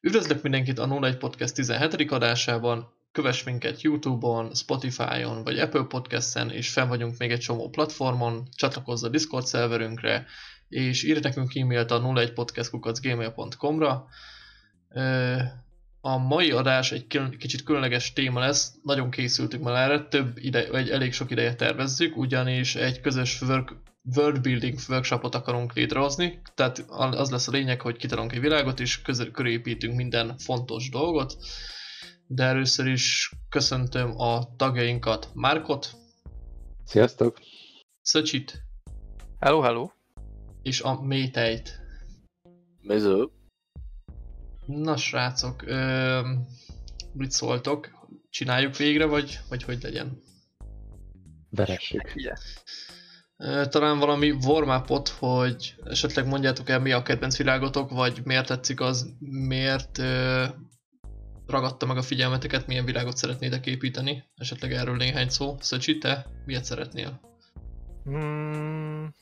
Üdvözlök mindenkit a 01 Podcast 17. adásában, kövess minket Youtube-on, Spotify-on vagy Apple Podcast-en, és fel vagyunk még egy csomó platformon, csatlakozz a Discord szerverünkre, és írj nekünk e-mailt a 01podcastkukacgmail.com-ra. A mai adás egy kicsit különleges téma lesz, nagyon készültük már erre, több ide, egy elég sok ideje tervezzük, ugyanis egy közös work, world building workshopot akarunk létrehozni, tehát az lesz a lényeg, hogy kitalunk egy világot, és közül körépítünk minden fontos dolgot, de először is köszöntöm a tagjainkat, Márkot. Sziasztok! Szöcsit. Hello, hello! És a Métejt. Mező. Na srácok, ö, mit szóltok? Csináljuk végre, vagy, vagy hogy legyen? Veressük. Talán valami warm hogy esetleg mondjátok el mi a kedvenc világotok, vagy miért tetszik az, miért ö, ragadta meg a figyelmeteket, milyen világot szeretnétek építeni. Esetleg erről néhány szó. Szöcsi, te miért szeretnél? Hmm,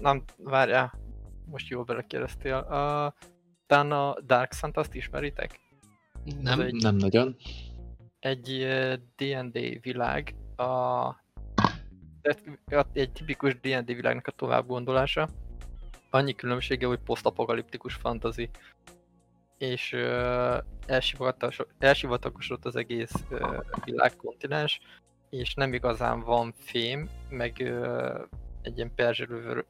nem, várjál, most jól belekérdeztél. Uh, talán a Dark Sun azt ismeritek? Nem, egy, nem nagyon. Egy D&D világ, a, egy tipikus D&D világnak a tovább gondolása. Annyi különbsége, hogy posztapokaliptikus fantasy. És uh, elsivatagosodott az egész uh, világkontinens, és nem igazán van fém, meg uh, egy ilyen perzselő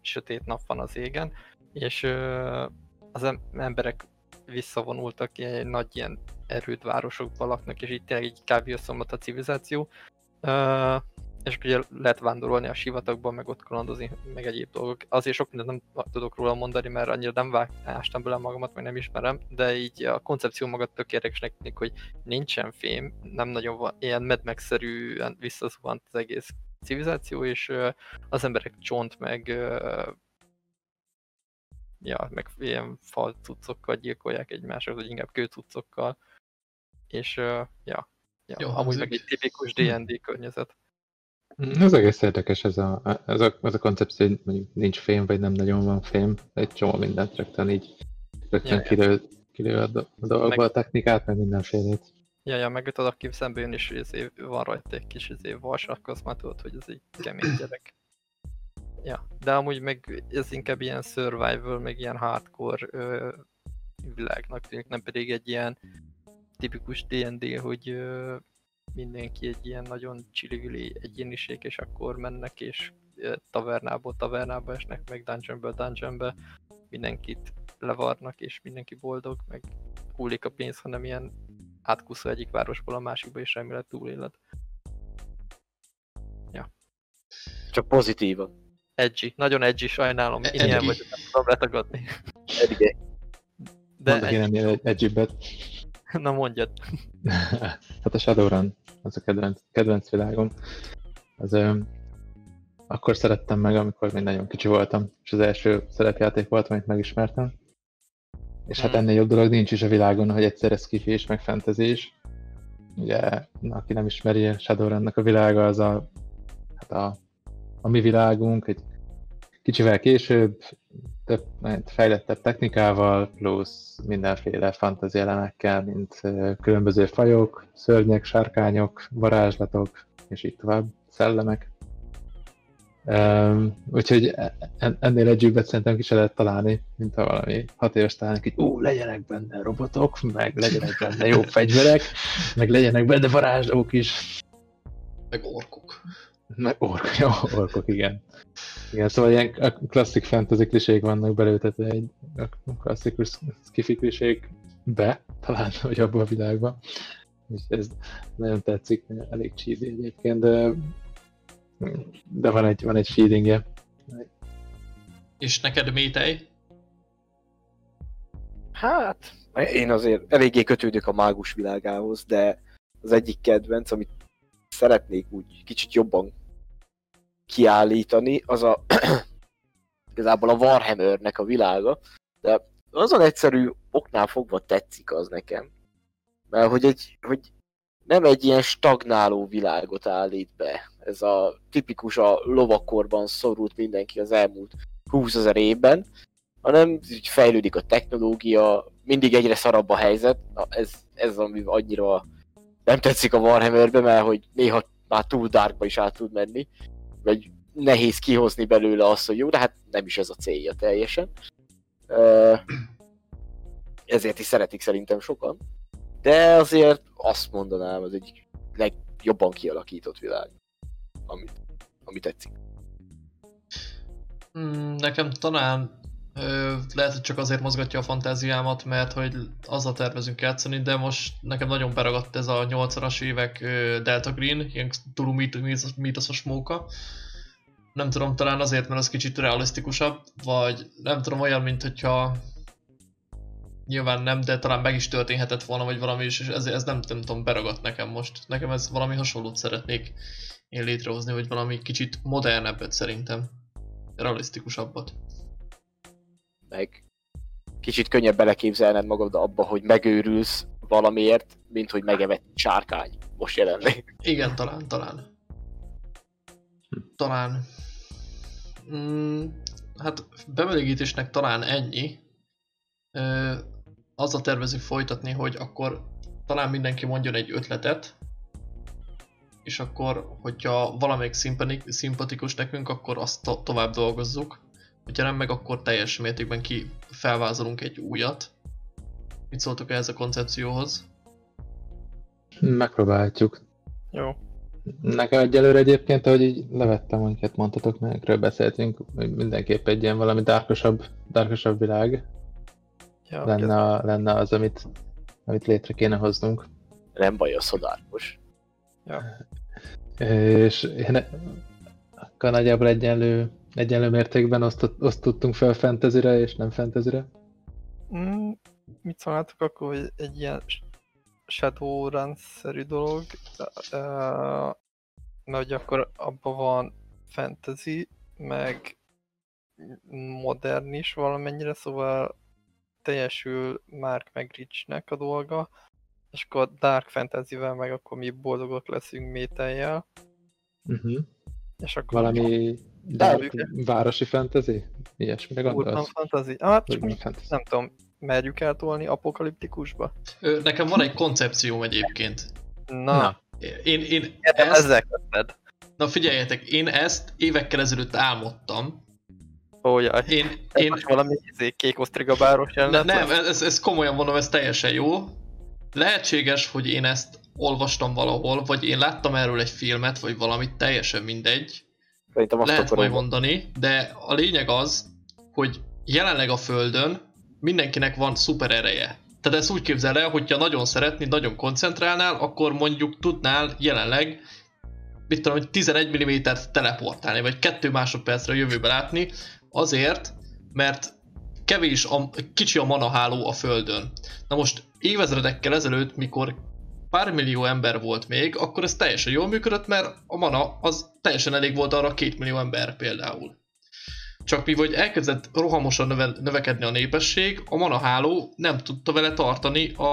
sötét nap van az égen, és uh, az emberek visszavonultak, egy nagy ilyen erőd városokban laknak, és itt tényleg így kb. a civilizáció. Uh, és ugye lehet vándorolni a sivatagban, meg ott kalandozni, meg egyéb dolgok. Azért sok mindent nem tudok róla mondani, mert annyira nem vágástam bele magamat, meg nem ismerem, de így a koncepció maga tök érdekesnek tűnik, hogy nincsen fém, nem nagyon van, ilyen Mad Max-szerűen visszazuhant az egész civilizáció, és az emberek csont, meg ja, meg ilyen fal cuccokkal gyilkolják egymást, vagy inkább kőcuccokkal. És ja, ja Jó, amúgy meg egy tipikus D&D környezet. Ez egész érdekes ez a, ez a, ez a koncepció, hogy mondjuk nincs fém, vagy nem nagyon van fém. Egy csomó mindent rögtön így rögtön ja, kilő, kilő a, dolgokba meg... a technikát, meg mindenfélét. Ja, ja, meg tudod, aki szembe jön, és izé, van rajta egy kis izé, vas, akkor azt már tudod, hogy ez egy kemény gyerek. Ja, de amúgy meg ez inkább ilyen survival, meg ilyen hardcore ö, világnak tűnik, nem pedig egy ilyen tipikus D&D, hogy ö, mindenki egy ilyen nagyon csilligüli egyéniség, és akkor mennek, és tavernából tavernába esnek, meg dungeonből dungeonbe, mindenkit levarnak, és mindenki boldog, meg hullik a pénz, hanem ilyen átkuszol egyik városból a másikba, és reméled túléled. Ja. Csak pozitívan. Edgy, nagyon edgy, sajnálom. Én ilyen vagyok, nem tudom letagadni. Edgy. De Mondok én ennél egy edgy Na mondjad. hát a Shadowrun, az a kedvenc, kedvenc világom. Az, ö, akkor szerettem meg, amikor még nagyon kicsi voltam, és az első szerepjáték volt, amit megismertem. És hát hmm. ennél jobb dolog nincs is a világon, hogy egyszerre skifi és meg fantasy is. Ugye, na, aki nem ismeri a Shadowrunnak a világa, az a, hát a a mi világunk egy kicsivel később, több, fejlettebb technikával, plusz mindenféle fantazi elemekkel, mint különböző fajok, szörnyek, sárkányok, varázslatok, és így tovább, szellemek. Um, úgyhogy e, ennél egy együbbet szerintem ki se lehet találni, mint ha valami hat éves találnak, hogy ó, legyenek benne robotok, meg legyenek benne jó fegyverek, meg legyenek benne varázslók is. Meg orkok. Meg ork, jó, orkok, igen. Igen, szóval ilyen klasszik fantasy klisék vannak belőtetve egy klasszikus skifi be, talán, hogy abban a világban. És ez nagyon tetszik, elég cheesy egyébként, de, de van egy, van egy feelingje. És neked métej? Hát, én azért eléggé kötődök a mágus világához, de az egyik kedvenc, amit szeretnék úgy kicsit jobban kiállítani, az a igazából a Warhammernek a világa, de azon egyszerű oknál fogva tetszik az nekem. Mert hogy, egy, hogy nem egy ilyen stagnáló világot állít be. Ez a tipikus a lovakorban szorult mindenki az elmúlt 20 ezer évben, hanem így fejlődik a technológia, mindig egyre szarabb a helyzet. Na, ez, ez ami annyira nem tetszik a Warhammerbe, mert hogy néha már túl darkba is át tud menni, vagy nehéz kihozni belőle azt, hogy jó, de hát nem is ez a célja teljesen. Ezért is szeretik szerintem sokan. De azért azt mondanám, az egy legjobban kialakított világ, amit, ami tetszik. Mm, Nekem talán ö, lehet, hogy csak azért mozgatja a fantáziámat, mert hogy azzal tervezünk játszani, de most nekem nagyon beragadt ez a 80-as évek ö, Delta Green, ilyen mit- mítoszos móka. Nem tudom, talán azért, mert az kicsit realisztikusabb, vagy nem tudom, olyan, mint hogyha nyilván nem, de talán meg is történhetett volna, vagy valami is, és ez, ez nem, nem tudom, beragadt nekem most. Nekem ez valami hasonlót szeretnék én létrehozni, hogy valami kicsit modernebbet szerintem. Realisztikusabbat. Meg kicsit könnyebb beleképzelned magad abba, hogy megőrülsz valamiért, mint hogy megevett sárkány most jelenleg. Igen, talán, talán. Talán. Mm, hát bemelegítésnek talán ennyi. Ö, azzal tervezünk folytatni, hogy akkor talán mindenki mondjon egy ötletet, és akkor, hogyha valamelyik szimpatikus nekünk, akkor azt to- tovább dolgozzuk. Hogyha nem meg, akkor teljes mértékben ki felvázolunk egy újat. Mit szóltok ehhez a koncepcióhoz? Megpróbálhatjuk. Jó. Nekem egyelőre egyébként, ahogy így levettem, amiket mondtatok, melyekről beszéltünk, hogy mindenképp egy ilyen valami dárkosabb, dárkosabb világ Ja, lenne, a- lenne az, amit, amit létre kéne hoznunk. Nem baj, a szodárkos. És én akkor nagyjából egyenlő, egyenlő mértékben osztott, osztottunk fel fantasyre és nem fantasyre. Mm, mit szólnátok akkor, hogy egy ilyen Shadowrun-szerű dolog, ö, mert hogy akkor abban van fantasy, meg modern is valamennyire, szóval teljesül Mark meg Richnek a dolga, és akkor Dark Fantasy-vel meg akkor mi boldogok leszünk mételjel, Uh-huh. és akkor Valami dark, városi fantasy? Ilyesmire Urban gondolsz? Fantasy? Ah, csak Urban fantasy. nem tudom, merjük eltolni apokaliptikusba? Ö, nekem van egy koncepcióm egyébként. Na, Na. Én, én ezt... ezt, ezzel kezdted. na figyeljetek, én ezt évekkel ezelőtt álmodtam. Ó, jaj. Én, Ez én, most valami izé, kék osztrigabáros ne, jelenet nem, lesz? ez, ez komolyan mondom, ez teljesen jó. Lehetséges, hogy én ezt olvastam valahol, vagy én láttam erről egy filmet, vagy valamit, teljesen mindegy. Szerintem azt Lehet majd mondani, de a lényeg az, hogy jelenleg a Földön mindenkinek van szuper ereje. Tehát ezt úgy képzel el, hogyha nagyon szeretnéd, nagyon koncentrálnál, akkor mondjuk tudnál jelenleg mit tudom, hogy 11 mm-t teleportálni, vagy 2 másodpercre a jövőbe látni, azért, mert kevés, a, kicsi a manaháló a Földön. Na most évezredekkel ezelőtt, mikor pár millió ember volt még, akkor ez teljesen jól működött, mert a mana az teljesen elég volt arra két millió ember például. Csak mivel hogy elkezdett rohamosan növe, növekedni a népesség, a manaháló nem tudta vele tartani a...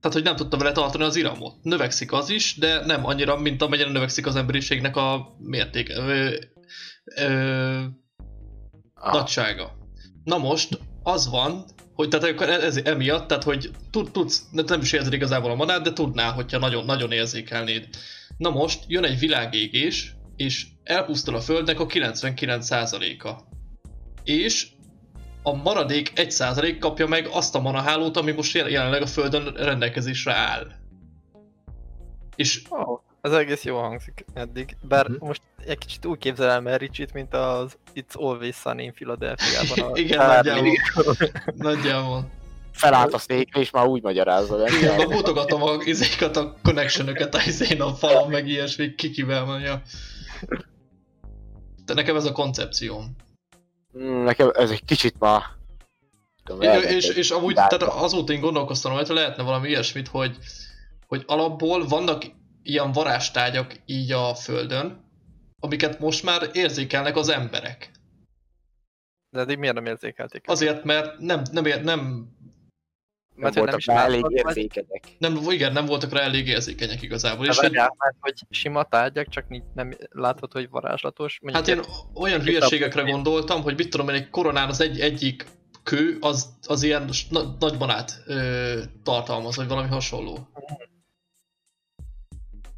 Tehát, hogy nem tudta vele tartani az iramot. Növekszik az is, de nem annyira, mint amennyire növekszik az emberiségnek a mérték, ö, ö, Ah, nagysága. Na most az van, hogy tehát akkor ez emiatt, tehát hogy tud, tudsz, nem is érzed igazából a manát, de tudnál, hogyha nagyon, nagyon érzékelnéd. Na most jön egy világégés, és elpusztul a Földnek a 99%-a. És a maradék 1% kapja meg azt a manahálót, ami most jel- jelenleg a Földön rendelkezésre áll. És Ó, ez egész jó hangzik eddig. Bár Mhm. most egy kicsit úgy képzelem el Richit, mint az It's Always Sunny in Philadelphia-ban. a Igen, nagyjából. nagyjából. felállt a székre, és már úgy magyarázza. Igen, ma mutogatom a izékat, a connectionöket a izén a falon, meg ilyesmi, kikivel mondja. De nekem ez a koncepcióm. Mm, Nekem ez egy kicsit már... tudom, És, és, és amúgy tehát azóta én gondolkoztam hogy lehetne valami ilyesmit, hogy, hogy alapból vannak ilyen varázstárgyak így a Földön, amiket most már érzékelnek az emberek. De eddig miért nem érzékelték? Azért, mert nem, nem, ér, nem mert nem voltak is rá elég érzékenyek. Nem, igen, nem voltak rá elég érzékenyek igazából. De És hogy, várjál, mert hogy sima tárgyak, csak nem látod, hogy varázslatos. Mondjuk hát én olyan hülyeségekre gondoltam, hogy mit tudom én, egy koronán az egy, egyik kő, az, az ilyen na, nagy manát ö, tartalmaz, vagy valami hasonló.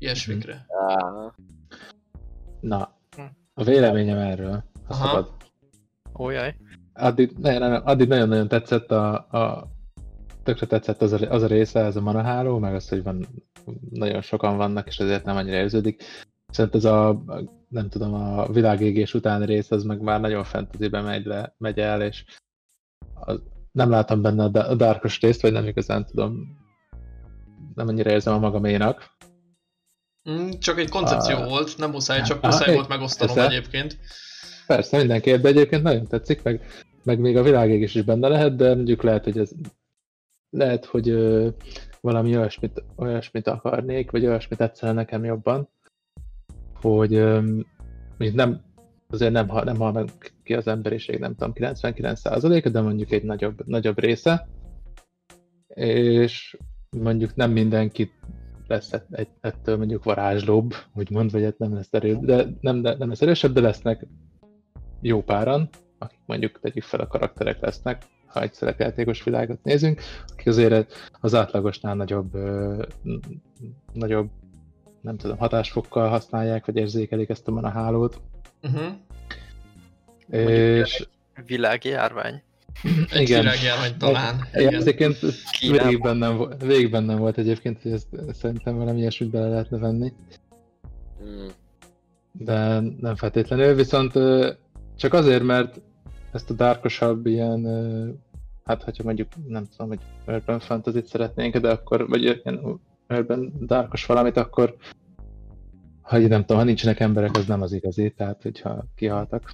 Ilyesmikre. Á, Na, Hm. a véleményem erről, ha Aha. szabad. Ójaj. Addig, ne, ne, addig nagyon-nagyon tetszett a, a tökre tetszett az a, az a része, ez a manaháló, meg az, hogy van, nagyon sokan vannak, és ezért nem annyira érződik. Viszont ez a, nem tudom, a világégés utáni rész, az meg már nagyon fantasybe megy, le, megy el, és az, nem látom benne a darkos részt, vagy nem igazán tudom, nem annyira érzem a magaménak. Mm, csak egy koncepció Ah. volt, nem muszáj, csak Ah, muszáj egy- volt megosztanom persze. egyébként. Persze, mindenképp, de egyébként nagyon tetszik, meg, meg még a világégés is benne lehet, de mondjuk lehet, hogy ez lehet, hogy ö, valami olyasmit, olyasmit akarnék, vagy olyasmit tetszene nekem jobban, hogy ö, nem, azért nem, nem hal meg ki az emberiség, nem tudom, 99%-a, de mondjuk egy nagyobb, nagyobb része, és mondjuk nem mindenki lesz ett- ettől mondjuk varázslóbb, úgymond, vagy hát nem lesz erőbb, de nem, de, nem lesz erősebb, de lesznek jó páran, akik mondjuk tegyük fel a karakterek lesznek, ha egy szerepjátékos világot nézünk, akik azért az átlagosnál nagyobb, ö, nagyobb nem tudom, hatásfokkal használják, vagy érzékelik ezt a hálót. Uh-huh. És Világjárvány. Egy Igen. virágjárvány talán. Ja, Igen. egyébként végig bennem, vo- végig bennem volt egyébként, hogy ezt szerintem valami ilyesmit bele lehetne venni, mm. de nem feltétlenül, viszont csak azért, mert ezt a dárkosabb ilyen, hát hogyha mondjuk nem tudom, hogy Urban fantasy szeretnénk, de akkor, vagy ilyen Urban dárkos valamit, akkor ha nem tudom, ha nincsenek emberek, az nem az igazi, tehát hogyha kihaltak.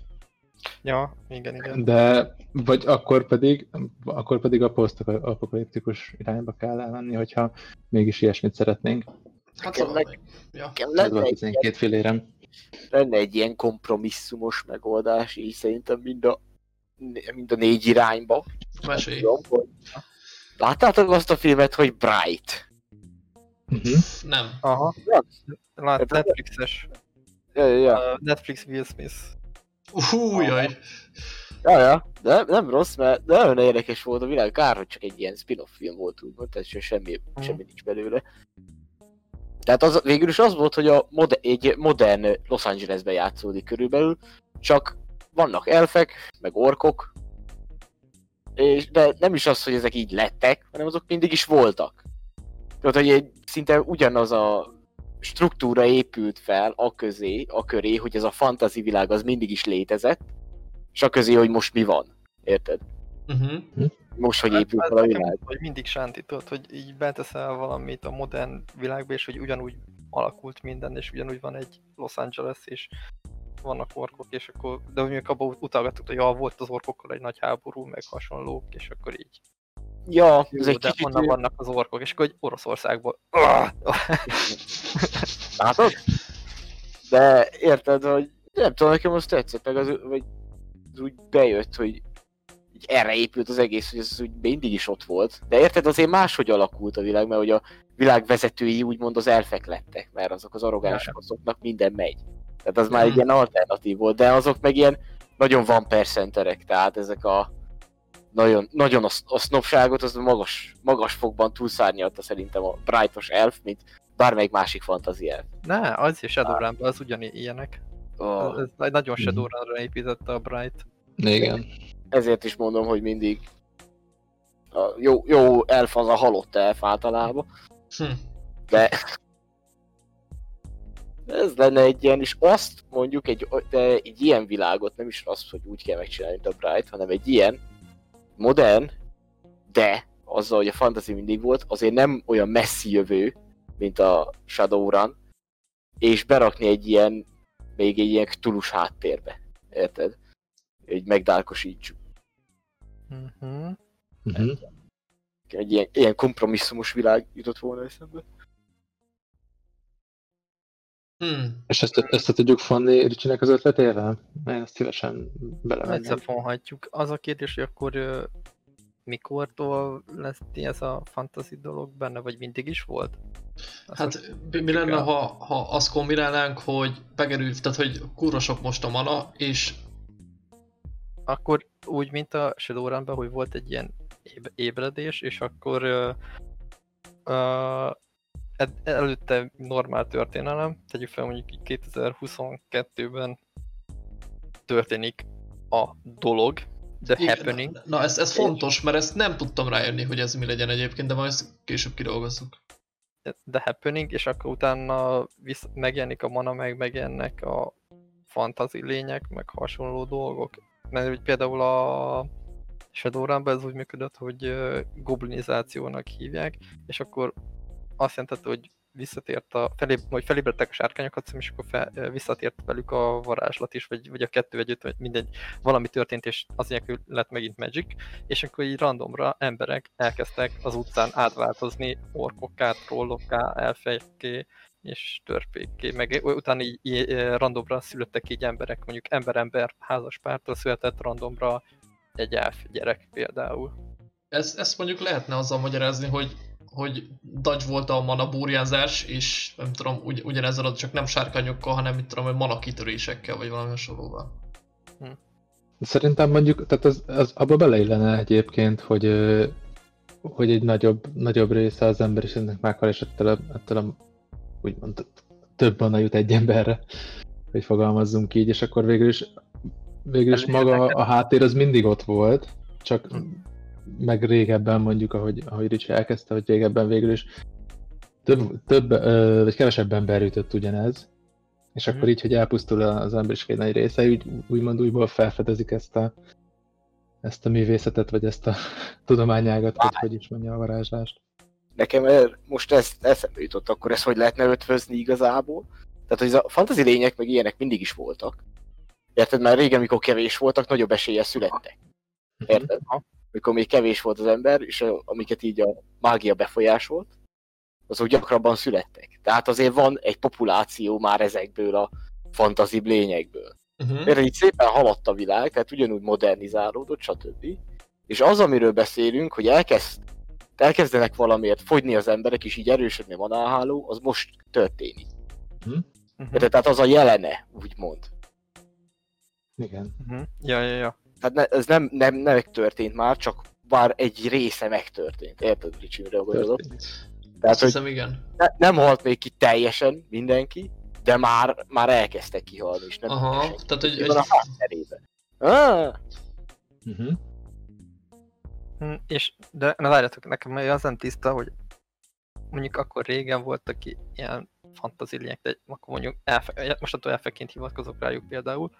Ja, igen, igen. De, vagy akkor pedig, akkor pedig a posztapokaliptikus irányba kell elmenni, hogyha mégis ilyesmit szeretnénk. Hát. Ja. Lenne egy, az én két filérem. lenne egy ilyen kompromisszumos megoldás, így szerintem mind a, mind a négy irányba. Mesélj. Láttátok azt a filmet, hogy Bright? Uh-huh. Nem. Aha. Ja. Lát, Netflixes. Ja, ja, ja. Uh, Netflix Will Smith. Hú, jaj. ja, ja. De nem, nem rossz, mert de nagyon érdekes volt a világ. Kár, hogy csak egy ilyen spin-off film volt, úgymond, tehát se- semmi, semmi nincs belőle. Tehát az, végül is az volt, hogy a moder, egy modern Los Angelesben játszódik körülbelül, csak vannak elfek, meg orkok, és, de nem is az, hogy ezek így lettek, hanem azok mindig is voltak. Tehát, hogy egy szinte ugyanaz a struktúra épült fel a közé, a köré, hogy ez a fantasy világ az mindig is létezett, és a közé, hogy most mi van. Érted? Uh-huh. Most, hogy Hát, épült hát fel a világ. Hogy mindig sántított, hogy így beteszel valamit a modern világba, és hogy ugyanúgy alakult minden, és ugyanúgy van egy Los Angeles, és vannak orkok, és akkor, de mondjuk abban utalgattuk, hogy ja, volt az orkokkal egy nagy háború, meg hasonlók, és akkor így. Ja, ez Ez egy kicsit... honnan vannak az orkok, és akkor hogy Oroszországból. Látod? De érted, hogy nem tudom, nekem az tetszett, meg az, vagy az úgy bejött, hogy így erre épült az egész, hogy ez úgy mindig is ott volt. De érted, azért máshogy alakult a világ, mert hogy a világ vezetői úgymond az elfek lettek, mert azok az arrogánsok, azoknak minden megy. Tehát az már egy ilyen alternatív volt, de azok meg ilyen nagyon van percenterek, tehát ezek a nagyon, nagyon a, a sznopságot, az magas, magas fokban túlszárnyalta szerintem a Brightos elf, mint bármelyik másik fantasy elf. Ne, az is Shadowrunban, az ugyanilyenek. Oh. Ez, ez nagyon Mhm. Shadowrunra építette a Bright. Igen. ezért is mondom, hogy mindig a jó, jó elf az a halott elf általában, Hm. de ez lenne egy ilyen, és azt mondjuk egy, de egy ilyen világot, nem is az, hogy úgy kell megcsinálni, mint a Bright, hanem egy ilyen modern, de azzal, hogy a fantasy mindig volt, azért nem olyan messzi jövő, mint a Shadowrun, és berakni egy ilyen, még egy ilyen tulus háttérbe, érted? Hogy megdálkosítsuk. Uh-huh. Uh-huh. egy ilyen, ilyen kompromisszumos világ jutott volna eszembe. Hm. És ezt, ezt tudjuk fonni Ricsinek az ötletével? Én ezt szívesen belemenném. Összefonhatjuk. Az a kérdés, hogy akkor ö, mikortól lesz ez a fantasy dolog benne, vagy mindig is volt? Azt hát mi, lenne, ha, ha azt kombinálnánk, hogy begerül, tehát hogy kurva sok most a mana, és... Akkor úgy, mint a Shadowrun-ben, hogy volt egy ilyen ébredés, és akkor uh, uh, előtte normál történelem, tegyük fel mondjuk 2022-ben történik a dolog, the Igen, happening. Na, na ez, ez fontos, mert ezt nem tudtam rájönni, hogy ez mi legyen egyébként, de majd ezt később kidolgozzuk. The happening, és akkor utána visz, megjelenik a mana, meg megjelennek a fantazi lények, meg hasonló dolgok. Mert hogy például a Shadowrun-ban ez úgy működött, hogy goblinizációnak hívják, és akkor azt jelentette, hogy visszatért a, felé, vagy felébredtek a sárkányokat, és akkor fel, visszatért velük a varázslat is, vagy, vagy a kettő együtt, vagy mindegy, valami történt, és az nélkül lett megint Magic, és akkor így randomra emberek elkezdtek az utcán átváltozni orkokká, trollokká, elfejekké, és törpékké, meg utána így, így randomra születtek így emberek, mondjuk ember-ember házaspártól született randomra egy elf gyerek például. Ez, ezt mondjuk lehetne azzal magyarázni, hogy hogy dagy volt a mana búrjázás, és nem tudom, ugy, ugyanezzel csak nem sárkányokkal, hanem mit tudom, hogy mana kitörésekkel, vagy valami hasonlóval. Hm. Szerintem mondjuk, tehát az, az abba beleillene egyébként, hogy, hogy egy nagyobb, nagyobb része az emberiségnek meghal, és ettől a, ettől a úgymond több mana jut egy emberre, hogy fogalmazzunk így, és akkor végül is, végül is maga a háttér az mindig ott volt, csak hm meg régebben mondjuk, ahogy, ahogy Ricsi elkezdte, hogy régebben végül is több, több vagy kevesebb ember ütött ugyanez, és mm. akkor így, hogy elpusztul az emberiség nagy része, úgy, úgymond újból felfedezik ezt a, ezt a művészetet, vagy ezt a tudományágat, vagy hogy is mondja a varázslást. Nekem most ezt eszembe jutott, akkor ezt hogy lehetne ötvözni igazából? Tehát, hogy a fantasy lények meg ilyenek mindig is voltak. Érted? Már régen, amikor kevés voltak, nagyobb esélye születtek. Mhm. Érted? Mikor még kevés volt az ember, és amiket így a mágia befolyásolt, azok gyakrabban születtek. Tehát azért van egy populáció már ezekből a fantazi lényekből. Uh-huh. Mert így szépen haladt a világ, tehát ugyanúgy modernizálódott, stb. És az, amiről beszélünk, hogy elkezd, elkezdenek valamiért fogyni az emberek, és így erősödni a manálháló, az most történik. Uh-huh. Tehát az a jelene, úgymond. Igen. Uh-huh. Ja, ja, ja. Tehát ne, ez nem, nem, nem megtörtént már, csak bár egy része megtörtént. Érted, Ricsi, mire gondolok? Tehát, hogy hiszem, igen. Ne, nem halt még ki teljesen mindenki, de már, már elkezdtek kihalni, és nem Aha, tehát hogy... Van a hátterébe. Ah! Uh-huh. Hm, és, de na várjatok, nekem az nem tiszta, hogy mondjuk akkor régen voltak ilyen fantazi lények, de akkor mondjuk elfe, mostantól elfeként hivatkozok rájuk például,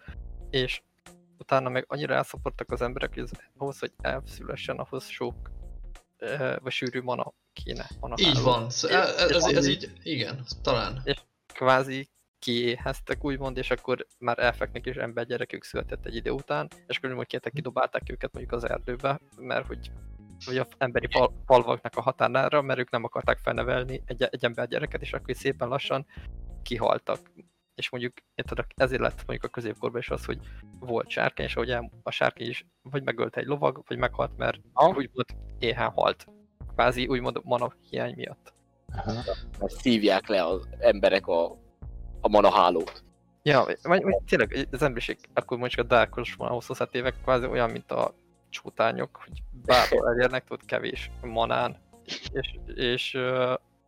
és utána meg annyira elszaporodtak az emberek, hogy az, ahhoz, hogy elszülessen, ahhoz sok e, vagy sűrű mana kéne. Mana így van, ez, ez, ez, ez így, igen, talán. És kvázi kiéheztek úgymond, és akkor már elfeknek és embergyerekük született egy idő után, és akkor mondjuk kértek kidobálták őket mondjuk az erdőbe, mert hogy vagy a emberi fal, falvaknak a határára, mert ők nem akarták felnevelni egy, egy embergyereket, és akkor szépen lassan kihaltak és mondjuk érted, ezért lett mondjuk a középkorban is az, hogy volt sárkány, és ahogy a sárkány is vagy megölte egy lovag, vagy meghalt, mert ah. úgymond éhen halt. Kvázi úgymond mana hiány miatt. Aha. Mert szívják le az emberek a, a manahálót. Ja, vagy, vagy tényleg az emberiség, akkor mondjuk a Darkos van hosszú évek, kvázi olyan, mint a csótányok, hogy bárhol elérnek, tudod, kevés manán, és, és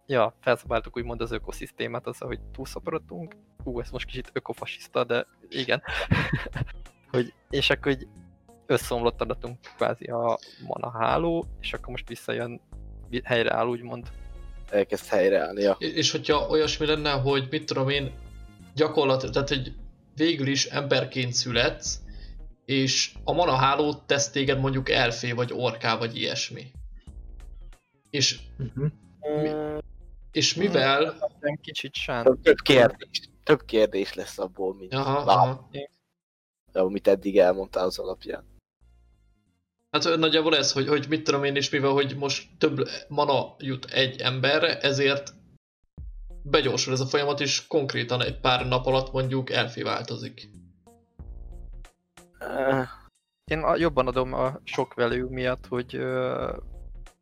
ja, felszabáltuk úgymond az ökoszisztémát azzal, hogy túlszaporodtunk. Hú, ez most kicsit ökofasiszta, de igen. hogy, és akkor így összeomlott adatunk kvázi a mana háló, és akkor most visszajön, helyreáll úgymond. Elkezd helyreállni, ja. És hogyha olyasmi lenne, hogy mit tudom én, gyakorlatilag, tehát hogy végül is emberként születsz, és a mana hálót tesz téged mondjuk elfé, vagy orká, vagy ilyesmi. És uh-huh. mi, és mivel... Kicsit sán. Több kérdés, több kérdés lesz abból, mint aha, aha. amit eddig elmondtál az alapján. Hát nagyjából ez, hogy, hogy mit tudom én is, mivel hogy most több mana jut egy emberre, ezért begyorsul ez a folyamat, és konkrétan egy pár nap alatt mondjuk elfé változik. én a- jobban adom a sok value miatt, hogy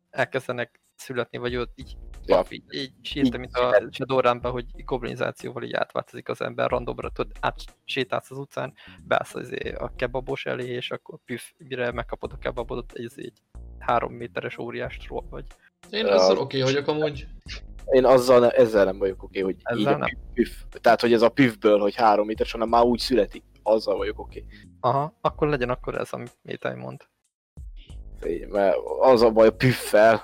elkezdenek születni, vagy ott így, Ja. így, így sírtam, mint a Shadowrun-ban, hogy goblinizációval így átváltozik az ember randomra, tudod, átsétálsz az utcán, beállsz az a kebabos elé, és akkor püff, mire megkapod a kebabot, ez egy három méteres óriás troll vagy. Én Ja. ezzel oké okay vagyok amúgy. Én azzal, ne- ezzel nem vagyok oké, hogy Ezzel így a nem? püf, tehát hogy ez a püfből, hogy három méteres, hanem már úgy születik. Azzal vagyok oké. Aha, akkor legyen akkor ez, amit Métai mond. Mert az a baj a püffel,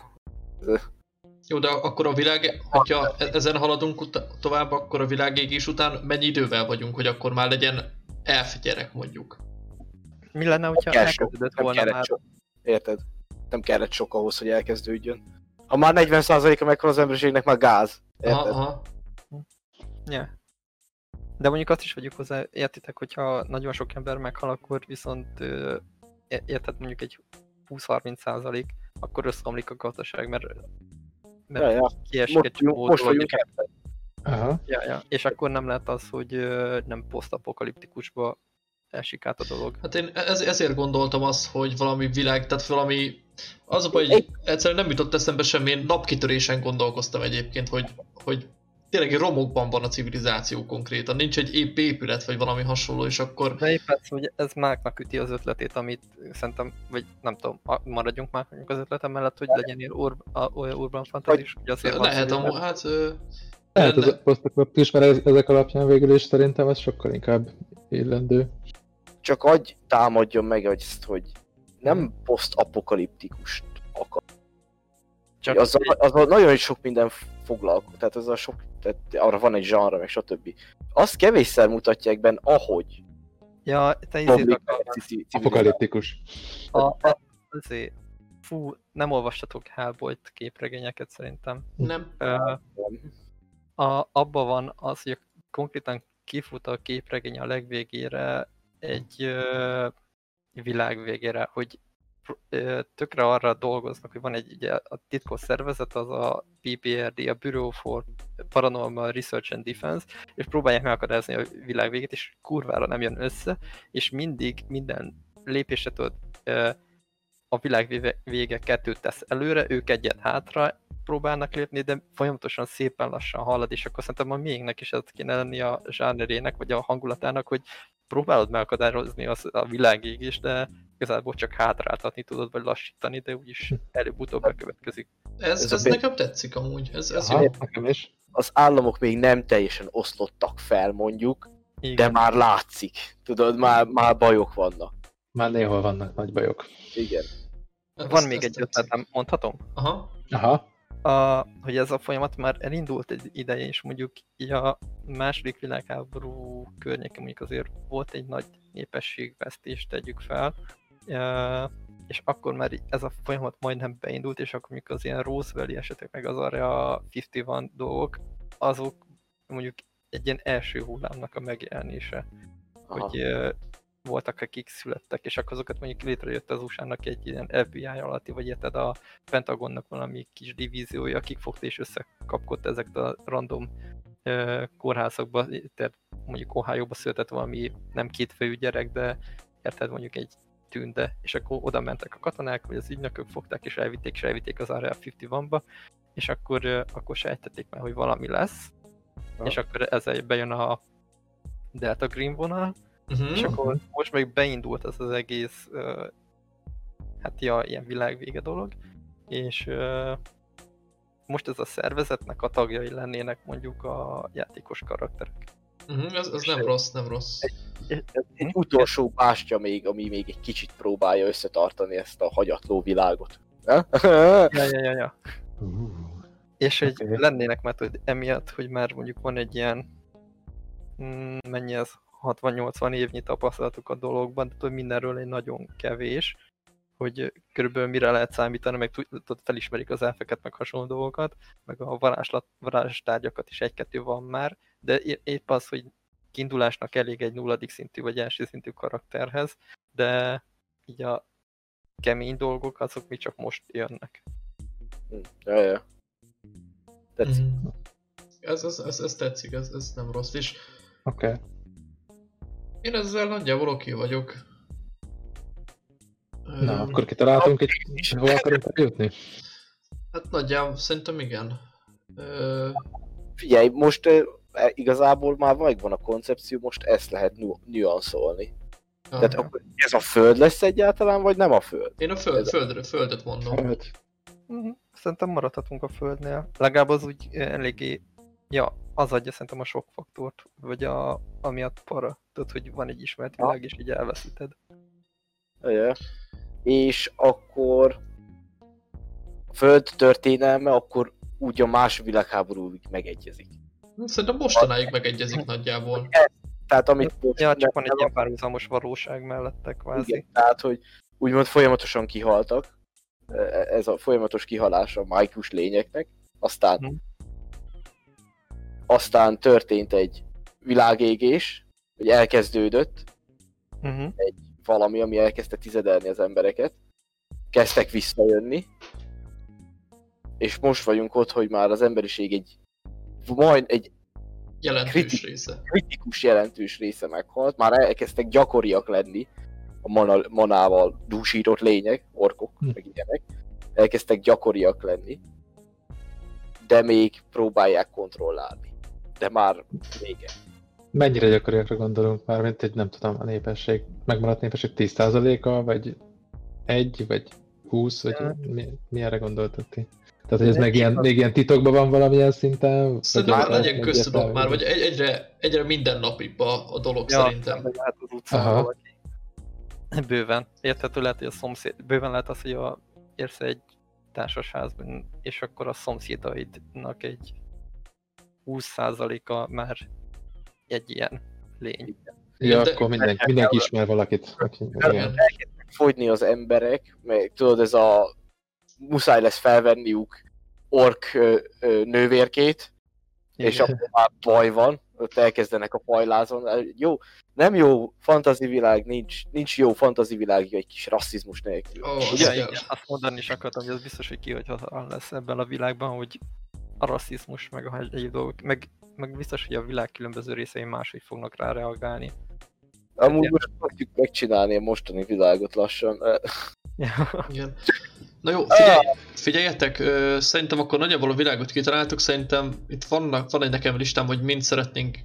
Jó, de akkor a világ, hogyha e- ezen haladunk tovább, akkor a világégés után mennyi idővel vagyunk, hogy akkor már legyen elf gyerek mondjuk. Mi lenne, hogyha kell sok, elkezdődött nem volna kellett már sok. Érted? Nem kellett sok ahhoz, hogy elkezdődjön. Ha már 40%-a meghal az emberiségnek, már gáz. Aha, Érted? aha. Yeah. De mondjuk azt is vegyük hozzá, értitek, hogyha nagyon sok ember meghal, akkor viszont érted mondjuk egy 20-30 százalék, akkor összeomlik a gazdaság, mert, mert Ja, ja. kiesik Most, egy csomó vagyunk- most és. Aha. ja, ja, és akkor nem lehet az, hogy nem posztapokaliptikusba esik át a dolog. Hát én ez, ezért gondoltam azt, hogy valami világ, tehát valami... Az a baj, hogy egyszerűen nem jutott eszembe semmi, én napkitörésen gondolkoztam egyébként, hogy, hogy tényleg romokban van a civilizáció konkrétan, nincs egy épp épület vagy valami hasonló, és akkor De épp ez, hogy ez Máknak üti az ötletét, amit szerintem, vagy nem tudom, a- maradjunk már az ötletem mellett, hogy legyen ilyen ur, a, olyan urban fantasy, hogy azért lehet amúgy, hát... ö, Lehet lenne- az posztapokaliptikus, mert ez- ezek alapján végül is szerintem ez sokkal inkább illendő. Csak agy támadjon meg ezt, hogy nem posztapokaliptikust akar. Csak Azzal, azzal nagyon sok minden foglalkozik, tehát az a sok, tehát arra van egy zsanra, meg stb. Azt kevésszer mutatják benne, ahogy Ja, te izét Apokaliptikus. a, a, azért, fú, nem olvastatok Hellboy képregényeket szerintem. Nem. Ö, a, abban van az, hogy konkrétan kifut a képregény a legvégére egy ö, világ végére, hogy tökre arra dolgoznak, hogy van egy ugye, a titkos szervezet, az a PPRD, a Bureau for Paranormal Research and Defense, és próbálják megakadályozni a világ végét, és kurvára nem jön össze, és mindig minden ö, a világ vége- kettőt tesz előre, ők egyet hátra, próbálnak lépni, de folyamatosan szépen lassan halad, és akkor szerintem a miénknek is ez kéne lenni a zsánerének, vagy a hangulatának, hogy próbálod megakadályozni az, a világégést, de igazából csak hátráltatni tudod, vagy lassítani, de úgyis előbb-utóbb bekövetkezik. Ez, Ez ez, nekem tetszik amúgy, ez, ez jó. Aha, nekem is. az államok még nem teljesen oszlottak fel mondjuk, Igen. de már látszik. Tudod, már, már bajok vannak. Már néhol vannak nagy bajok. Igen. Van ez még egy tetszik. ötletem, mondhatom? Aha. Aha. a, hogy ez a folyamat már elindult egy ideje, és mondjuk így a második világháború környékén mondjuk azért volt egy nagy népességvesztés, tegyük fel, e, és akkor már ez a folyamat majdnem beindult, és akkor mondjuk az ilyen Roosevelt esetek, meg az arra a 51 dolgok, azok mondjuk egy ilyen első hullámnak a megjelenése Aha. hogy ö, voltak, akik születtek, és akkor azokat mondjuk létrejött az USA-nak egy ilyen FBI alatti, vagy érted a Pentagonnak valami kis divíziója, akik fogta és összekapkodta ezeket a random ö, kórházakba, tehát mondjuk Ohio-ba született valami nem kétfejű gyerek, de érted mondjuk egy tünde, és akkor oda mentek a katonák, vagy az ügynökök fogták, és elvitték, és elvitték az Area 51-ba, és akkor, ö, akkor sejtették már, hogy valami lesz, Aha. és akkor ezzel bejön a Delta Green vonal, Uh-huh. és akkor most meg beindult ez az egész, uh, hát ja, ilyen világvége dolog, és uh, most ez a szervezetnek a tagjai lennének mondjuk a játékos karakterek. Uh-huh. Ez, ez nem rossz, nem rossz. Egy utolsó bástya még, ami még egy kicsit próbálja összetartani ezt a hagyatló világot. Ja, ja, ja, ja. Uh, És hogy Oké. lennének már hogy emiatt, hogy már mondjuk van egy ilyen, mm, mennyi ez, 60-80 évnyi tapasztalatuk a dologban, tehát hogy mindenről egy nagyon kevés, hogy körülbelül mire lehet számítani, meg felismerik az elfeket, meg hasonló dolgokat, meg a varázslat, varázstárgyakat is egy-kettő van már, de épp az, hogy kiindulásnak elég egy nulladik szintű vagy első szintű karakterhez, de így a kemény dolgok, azok még csak most jönnek. ja, ja. Tetszik. Mhm. Ez, ez, ez, ez tetszik, ez, ez nem rossz. És Oké. Én ezzel nagyjából oké vagyok. Na, Ö, akkor kitaláltunk egy, hova akarunk eljutni? Hát nagyjából szerintem igen. Ö, Figyelj, most e, igazából már megvan a koncepció, most ezt lehet nu- nüanszolni. Tehát aha. akkor ez a föld lesz egyáltalán, vagy nem a föld? Én a föld, földre, földet mondom. Hát, Mhm. Szerintem maradhatunk a földnél. Legalább az úgy eléggé... Ja, az adja szerintem a sok faktort. Vagy a, amiatt para. Tudod, hogy van egy ismert világ, és így elveszíted. Ja. És akkor a föld történelme akkor úgy a második világháborúig megegyezik. Szerintem mostanáig megegyezik nagyjából. Tehát amit Ja, csak van egy ilyen párhuzamos valóság mellette kvázi. Igen, tehát, hogy úgymond folyamatosan kihaltak, e- ez a folyamatos kihalás a májkus lényeknek, aztán Mhm. Aztán történt egy világégés, hogy elkezdődött Uh-huh. valami, ami elkezdte tizedelni az embereket, kezdtek visszajönni, és most vagyunk ott, hogy már az emberiség egy majd egy Jelentős Kriti- része. kritikus jelentős része meghalt, már elkezdtek gyakoriak lenni a mana, manával dúsított lények, orkok, Hm. meg ilyenek, elkezdtek gyakoriak lenni, de még próbálják kontrollálni. De már vége. mennyire gyakoriakra gondolunk már, mint egy nem tudom, a népesség, megmaradt népesség 10%-a, vagy egy, vagy 20, vagy mi, mi erre gondoltok ti? Tehát, hogy ez még ilyen, még ilyen titokban van valamilyen szinten? Szerintem már legyen egyértelmű? már, vagy egy, egyre, egyre mindennapibb a, a dolog Ja, szerintem. hogy lehet az utcán. Bőven. Érthető lehet, hogy a szomszéd... Bőven lehet az, hogy a... érsz egy társasházban, és akkor a szomszédaidnak egy 20%-a már egy ilyen lény. Ja, De- akkor mindenki, mindenki ismer valakit. Aki. Fogyni az emberek, meg tudod, ez a muszáj lesz felvenniük ork ö, ö, nővérkét, és Igen. akkor már baj van, ott elkezdenek a pajlázon. Jó, nem jó fantazi világ, nincs, nincs jó fantazi világ egy kis rasszizmus nélkül. Ugye? az kell. igen, azt mondani is akartam, hogy az biztos, hogy kihagyhatatlan lesz ebben a világban, hogy a rasszizmus, meg a egyéb dolgok, meg, meg biztos, hogy a világ különböző részei máshogy fognak rá reagálni. Amúgy most fogjuk megcsinálni a mostani világot lassan. Igen. Na jó, figyelj, figyeljetek, ö, szerintem akkor nagyjából a világot kitaláltuk, szerintem itt vannak, van egy nekem listám, hogy mind szeretnénk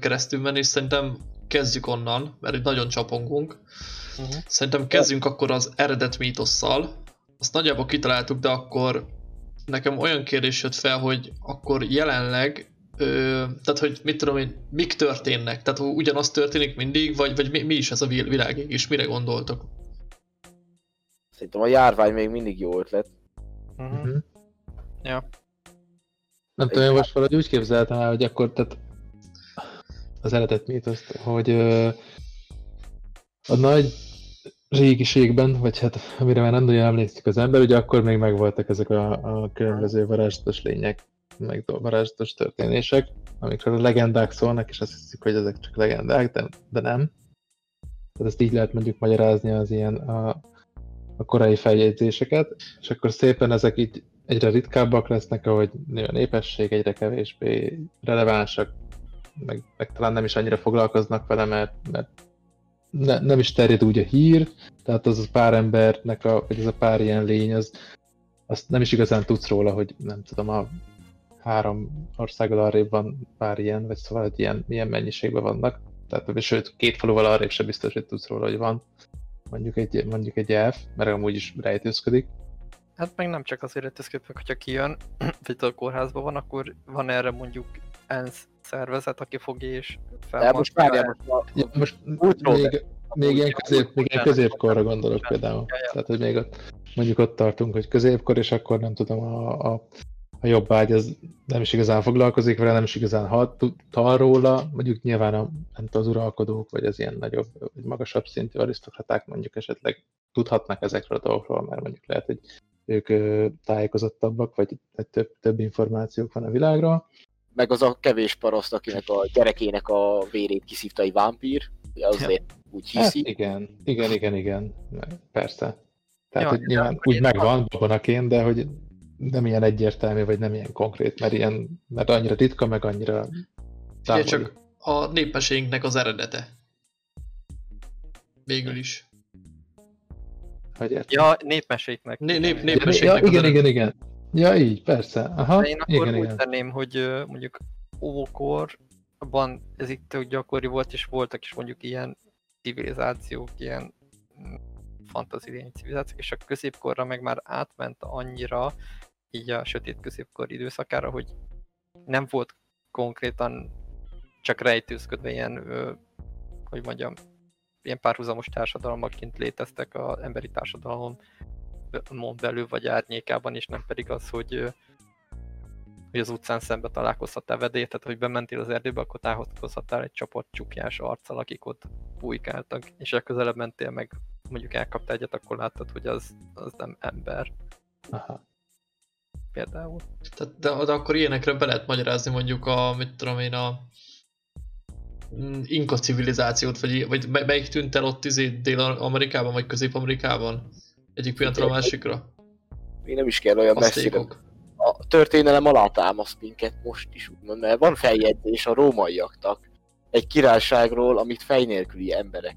keresztül menni, és szerintem kezdjük onnan, mert itt nagyon csapongunk. Uh-huh. Szerintem kezdjünk akkor az eredet mítosszal. Azt nagyjából kitaláltuk, de akkor nekem olyan kérdés jött fel, hogy akkor jelenleg, ö, tehát hogy mit tudom én, mik történnek? Tehát ugyanaz történik mindig, vagy, vagy mi, mi is ez a vil- világ, és mire gondoltok? Szerintem a járvány még mindig jó ötlet. Uh-huh. Mhm. Ja. Nem tudom, én most valahogy úgy képzeltem el, hogy akkor tehát az eredet mítoszt, hogy ö, a nagy régiségben, vagy hát amire már nem nagyon emlékszik az ember, ugye akkor még megvoltak ezek a, a különböző varázslatos lények, meg varázslatos történések, amikről a legendák szólnak, és azt hiszik, hogy ezek csak legendák, de, de nem. Tehát ezt így lehet mondjuk magyarázni az ilyen a, a korai feljegyzéseket, és akkor szépen ezek így egyre ritkábbak lesznek, ahogy nő a népesség, egyre kevésbé relevánsak, meg, meg talán nem is annyira foglalkoznak vele, mert, mert ne, nem is terjed úgy a hír, tehát az a pár embernek, a, vagy ez a pár ilyen lény, az, azt nem is igazán tudsz róla, hogy nem tudom, a három országgal arrébb van pár ilyen, vagy szóval hogy ilyen, ilyen mennyiségben vannak. Tehát, sőt, két faluval arrébb sem biztos, hogy tudsz róla, hogy van mondjuk egy, mondjuk egy elf, mert amúgy is rejtőzködik. Hát meg nem csak azért meg, hogyha kijön, vagy a kórházban van, akkor van erre mondjuk ENSZ szervezet, aki fogja és most várjál, most a, Ja, most Múltról még, még, ilyen közép, még ilyen középkorra gondolok például. Ja, ja. Tehát, hogy még ott, mondjuk ott tartunk, hogy középkor, és akkor nem tudom, a, a, a jobb ágy az nem is igazán foglalkozik vele, nem is igazán hall róla, mondjuk nyilván a, nem tudom, az uralkodók, vagy az ilyen nagyobb, vagy magasabb szintű arisztokraták mondjuk esetleg tudhatnak ezekről a dolgokról, mert mondjuk lehet, hogy ők tájékozottabbak, vagy, vagy több, több információk van a világról. Meg az a kevés paraszt, akinek a gyerekének a vérét kiszívta egy vámpír, ugye azért úgy Hát hiszi. igen, igen, igen, igen, persze. Tehát, Ja, hogy nyilván akkor úgy én- megvan babonaként, de hogy nem ilyen egyértelmű, vagy nem ilyen konkrét, mert, ilyen, mert annyira ritka, meg annyira Ugye távoli. csak a népességünknek az eredete. Végül is. Hogy értem? Ja, népmeséknek. Né- nép- igen. népmesék. ja, igen, eredet- igen, igen. Ja, így, persze. Aha, De én akkor igen, úgy igen. tenném, hogy mondjuk ókorban ez itt tök gyakori volt, és voltak is mondjuk ilyen civilizációk, ilyen mm, fantazilényi civilizációk, és a középkorra meg már átment annyira, így a sötét középkor időszakára, hogy nem volt konkrétan csak rejtőzködve ilyen, hogy mondjam, ilyen párhuzamos társadalmakként léteztek az emberi társadalom mond belül vagy árnyékában, és nem pedig az, hogy hogy az utcán szembe találkozhattál vedélyt, tehát hogy bementél az erdőbe, akkor találkozhattál egy csapat csukjás arccal, akik ott bujkáltak, és ha közelebb mentél meg, mondjuk elkaptál egyet, akkor láttad, hogy az, az nem ember Aha. például. Tehát, de, de akkor ilyenekre be lehet magyarázni mondjuk a, mit tudom én, a mm, Inka civilizációt, vagy, vagy mely- melyik tűnt el ott izé Dél-Amerikában, vagy Közép-Amerikában? Egyik pillanatra a másikra? Még nem is kell olyan messzire. A történelem alátámaszt minket most is úgymond, mert van feljegyzés a rómaiaknak egy királyságról, amit fej nélküli emberek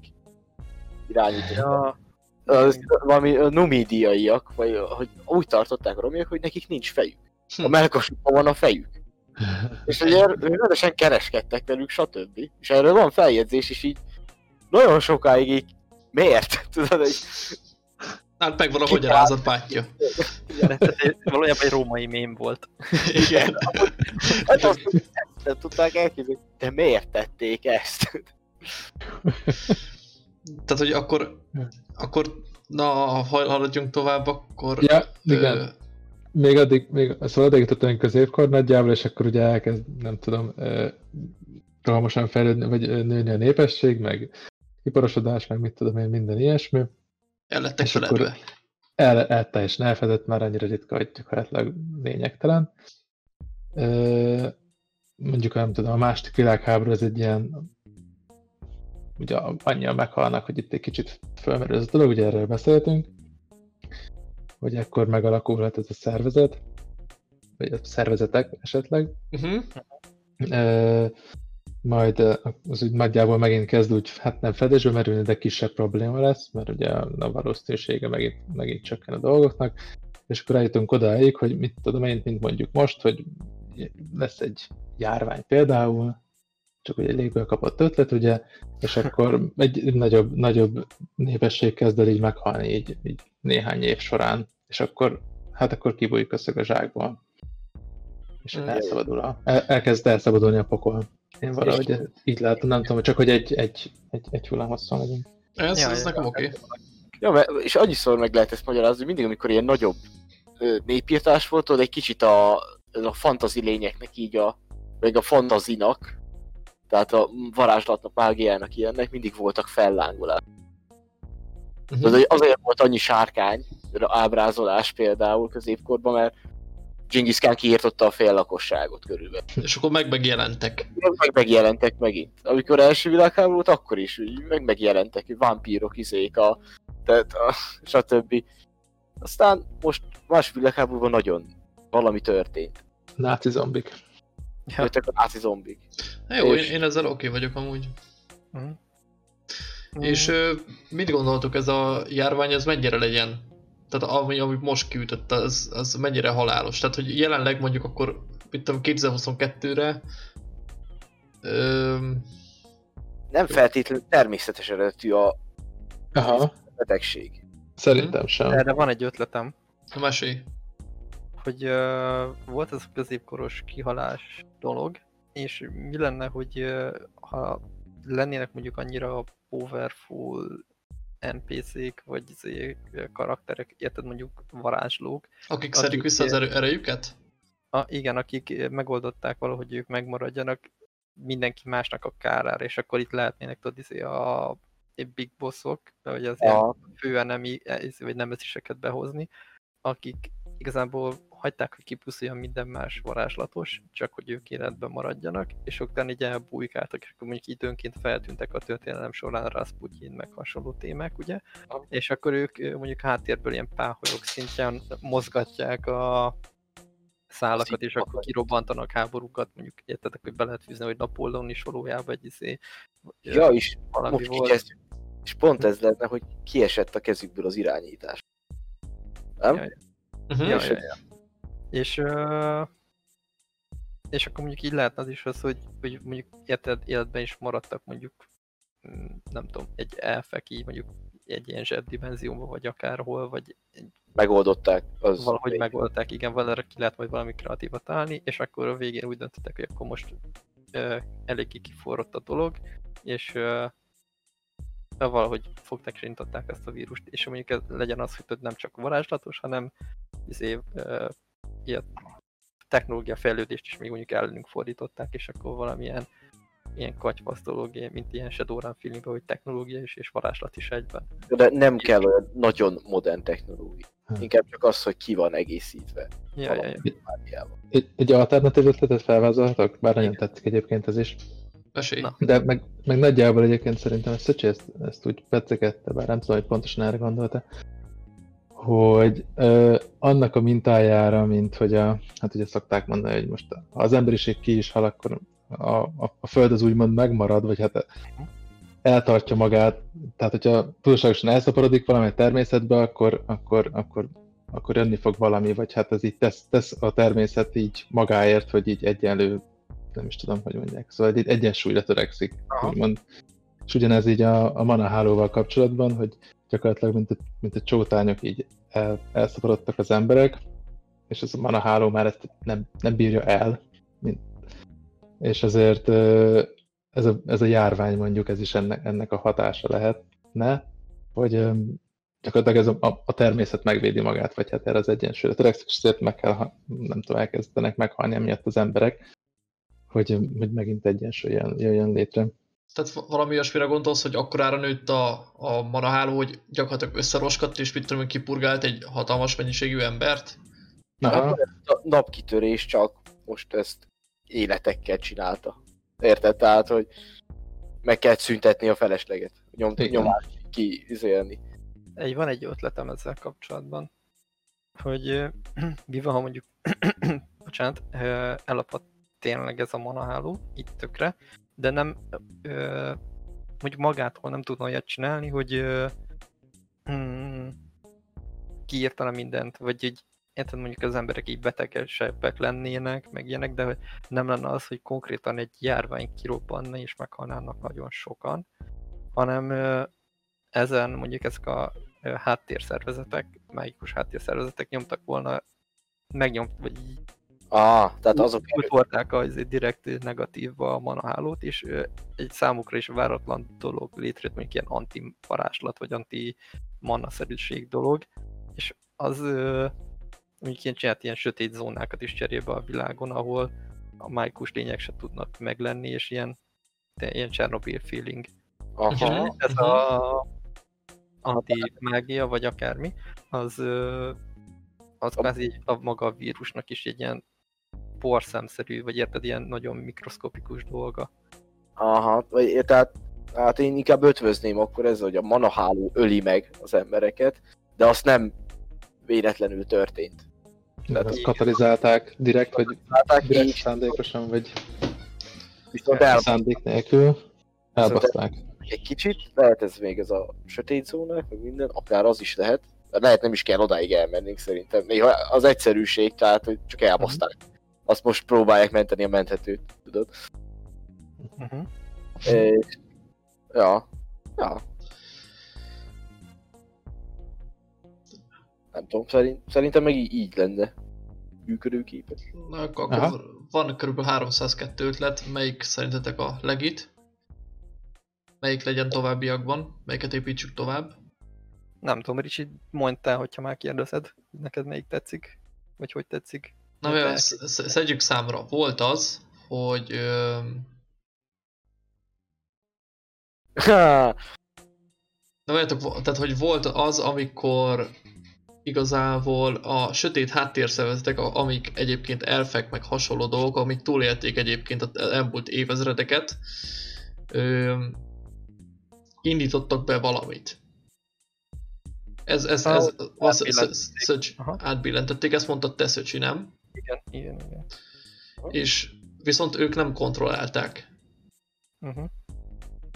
irányítottak. Ja, Az, valami numidiaiak, vagy hogy úgy tartották a rómaiak, hogy nekik nincs fejük. A Hm. melkasukon van a fejük. És ugye rendesen kereskedtek velük, stb. És erről van feljegyzés, és így nagyon sokáig így miért? Tudod, hogy Hát megvan a magyarázat, bátyja. igen, valójában egy római mém volt. Igen. hát azt nem tudták elképzelni, de miért tették ezt? Tehát, hogy akkor, akkor na, ha haladjunk tovább, akkor... Ja, igen. ö, Még addig, még, szóval addig jutottunk középkor nagyjából, és akkor ugye elkezd, nem tudom, ö, rohamosan fejlődni, vagy nőni a népesség, meg iparosodás, meg mit tudom én, minden ilyesmi. El lettek feledve. El, el teljesen elfedett, már annyira ritka, hogy gyakorlatilag lényegtelen. Ö, mondjuk, nem tudom, a második világháború ez egy ilyen, ugye annyian meghalnak, hogy itt egy kicsit fölmerül ez a dolog, ugye erről beszéltünk, hogy ekkor megalakulhat ez a szervezet, vagy a szervezetek esetleg, Uh-huh. Majd az úgy nagyjából megint kezd úgy, hát nem fedésbe merülni, de kisebb probléma lesz, mert ugye a valószínűsége megint, megint csökken a dolgoknak, és akkor eljutunk odáig, hogy mit tudom én, mint mondjuk most, hogy lesz egy járvány például, csak hogy egy légből kapott ötlet, ugye, és akkor egy nagyobb, nagyobb népesség kezd el így meghalni így, így néhány év során, és akkor, hát akkor kibújik a szög a zsákból. És Mm. elszabadul a, el, elkezd elszabadulni a pokol. Én valahogy ezt így látom, nem tudom, csak hogy egy, egy, egy, egy hullámhosszon legyünk. Ez, Ja, ez nekem oké. Ja, mert, és annyiszor meg lehet ezt magyarázni, hogy mindig, amikor ilyen nagyobb népírtás volt, ott egy kicsit a, a fantazi lényeknek így a, meg a fantazinak, tehát a varázslatnak, mágiának ilyennek mindig voltak fellángolás. Uh-huh. Azért volt annyi sárkány ábrázolás például középkorban, mert Genghis Khan kiírtotta a fél lakosságot körülbelül. És akkor meg megjelentek. Meg megjelentek megint. Amikor első világháború volt, akkor is úgy meg megjelentek, hogy vámpírok, izék, a, tehát a, stb. Aztán most más világháborúban nagyon valami történt. Náci zombik. Ja. Jöttek a náci zombik. Jó, én, És- én ezzel oké vagyok amúgy. Mhm. És ö, mit gondoltuk, ez a járvány, ez mennyire legyen? Tehát ami, ami most kiütött, az, az mennyire halálos? Tehát, hogy jelenleg mondjuk akkor, mit tudom, 2022-re öm, Nem feltétlenül természetes eredetű a Aha, betegség. szerintem sem. Erre van egy ötletem, mesélj. hogy uh, volt ez a középkoros kihalás dolog, és mi lenne, hogy uh, ha lennének mondjuk annyira powerful NPC-k, vagy izé, karakterek, érted mondjuk varázslók, Akik Akik szedik vissza az erő, erejüket? a, igen, akik megoldották valahogy ők megmaradjanak mindenki másnak a kárára, és akkor itt lehetnének tudod, izé, a big bossok, vagy az ilyen A, főenemi, izé, vagy nemeziseket behozni, akik igazából hagyták, hogy kipuszuljon minden más varázslatos, csak hogy ők életben maradjanak, és utána így elbújkáltak, és akkor mondjuk időnként feltűntek a történelem során Rasputin, meg hasonló témák, ugye? És akkor ők mondjuk háttérből ilyen páholyok szintján mozgatják a szálakat, és akkor kirobbantanak háborúkat, mondjuk értetek, hogy be lehet fűzni, hogy Napóleon is valójában egy izé, ja, is valami most volt. kikezdjük. És pont ez lenne, hogy kiesett a kezükből az irányítás. Nem? Jaj. Uh-huh. Ja, És- ja, ja. És, ö, és akkor mondjuk így lehetne az is az, hogy, hogy mondjuk érted, életben is maradtak mondjuk, mm, nem tudom, egy elfek így mondjuk egy ilyen zsebdimenzióban, vagy akárhol, vagy Megoldották. Az valahogy megoldták, igen, valahogy ki lehet majd valami kreatívat találni, és akkor a végén úgy döntöttek, hogy akkor most ö, eléggé kiforrott a dolog, és ö, valahogy fogták és intották ezt a vírust, és mondjuk ez legyen az, hogy nem csak varázslatos, hanem izé, ö, ilyen technológia fejlődést is még mondjuk ellenünk fordították, és akkor valamilyen ilyen katyvasz dolog, mint ilyen Shadowrun filmben, hogy technológia is és varázslat is egyben. De nem kell olyan nagyon modern technológia. Hm. Inkább csak az, hogy ki van egészítve. Ja, ja, ja. Egy, egy alternatív ötletet felvázolhatok? Bár nagyon tetszik egyébként ez is. Na. De meg, meg nagyjából egyébként szerintem ezt Szöcsi ezt, ezt úgy pecegette, bár nem tudom, hogy pontosan erre gondolta, hogy ö, annak a mintájára, mint hogy a, hát ugye szokták mondani, hogy most ha az emberiség ki is hal, akkor a, a, a föld az úgymond megmarad, vagy hát eltartja magát, tehát hogyha túlságosan elszaporodik valami a természetbe, akkor, akkor, akkor, akkor jönni fog valami, vagy hát ez így tesz, tesz a természet így magáért, hogy így egyenlő, nem is tudom, hogy mondják, szóval így egyensúlyra törekszik, Aha. úgymond. És ugyanez így a, a mana hálóval kapcsolatban, hogy gyakorlatilag mint a, mint a csótányok így el, elszaporodtak az emberek, és ez a háló már ezt nem, nem bírja el, mint, és ezért ez a, ez a járvány mondjuk, ez is ennek, ennek a hatása lehetne, hogy gyakorlatilag ez a, a, természet megvédi magát, vagy hát erre az egyensúlyra törekszik, és ezért meg kell, nem tudom, elkezdenek meghalni emiatt az emberek, hogy, hogy megint egyensúly jön, jöjjön létre. Tehát va- valami olyasmire gondolsz, hogy akkorára nőtt a, a manaháló, hogy gyakorlatilag összeroskadt, és mit tudom én, kipurgált egy hatalmas mennyiségű embert? Aha, A napkitörés csak most ezt életekkel csinálta. Érted? Tehát, hogy meg kell szüntetni a felesleget. Nyom, nyomást kiizélni. Egy, van egy ötletem ezzel kapcsolatban, hogy mi van, ha mondjuk, bocsánat, ö, elapad tényleg ez a manaháló, itt tökre, de nem, ö, mondjuk magától nem tudna olyat csinálni, hogy ö, mm, kiírtana mindent, vagy így érted, mondjuk az emberek így betegesebbek lennének, meg ilyenek, de hogy nem lenne az, hogy konkrétan egy járvány kirobbanna és meghalnának nagyon sokan, hanem ezen mondjuk ezek a háttérszervezetek, mágikus háttérszervezetek nyomtak volna, megnyomt, vagy Ah, tehát azok utolták az direkt negatívba a manahálót, és egy számukra is váratlan dolog létrejött, mondjuk ilyen anti-varázslat, vagy anti-mannaszerűség dolog, és az mondjuk ilyen csinált ilyen sötét zónákat is cserébe a világon, ahol a mágikus lények se tudnak meglenni, és ilyen, de ilyen Chernobyl feeling. Aha. És ez a anti-mágia, vagy akármi, az, az kvázi a maga a vírusnak is egy ilyen porszemszerű, vagy érted, ilyen nagyon mikroszkopikus dolga. Aha, vagy, tehát hát én inkább ötvözném akkor ez, hogy a manaháló öli meg az embereket, de azt nem véletlenül történt. tehát azt katalizálták direkt, vagy direkt így, szándékosan, vagy viszont el szándék nélkül elbaszták. egy kicsit, lehet ez még ez a sötét zónák, meg minden, akár az is lehet, lehet nem is kell odáig elmennénk szerintem. Néha az egyszerűség, tehát hogy csak elbaszták. Azt most próbálják menteni a menthetőt, tudod? Uh-huh. És, ja, ja. Nem tudom, szerint, szerintem meg így, így lenne működőképes. Na, akkor Aha. van kb. 302 ötlet, melyik szerintetek a legit? Melyik legyen továbbiakban? Melyiket építsük tovább? Nem tudom, Ricsi, mondd te, hogyha már kérdezed, neked melyik tetszik, vagy hogy tetszik. Na, sz- szedjük számra. Volt az, hogy ö, Na várjátok, tehát hogy volt az, amikor igazából a sötét háttérszervezetek, a- amik egyébként elfek meg hasonló dolgok, amik túlélték egyébként az elmúlt évezredeket, ö, indítottak be valamit. Ez, ez, ez, Ah, az, átbillentették. Szöcs, Aha. átbillentették, ezt mondtad te Szöcsi, nem? Igen, igen, igen. És viszont ők nem kontrollálták. Uh-huh.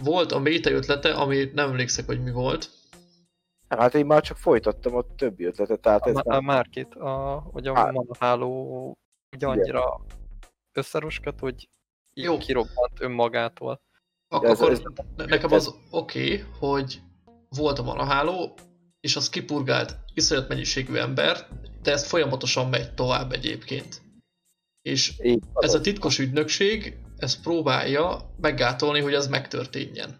volt a méta ötlete, ami nem emlékszek, hogy mi volt. Hát én már csak folytattam a többi ötletet, tehát ez A, a már... Márkit, a, hogy a Á. manaháló ugye annyira összeroskat, hogy Jó. kirobbant önmagától. Ak- Ez- akkor ez- ne- nekem az oké, okay, hogy volt a manaháló, és az kipurgált iszonyat mennyiségű ember, de ez folyamatosan megy tovább egyébként. És ez a titkos ügynökség, ez próbálja meggátolni, hogy ez megtörténjen.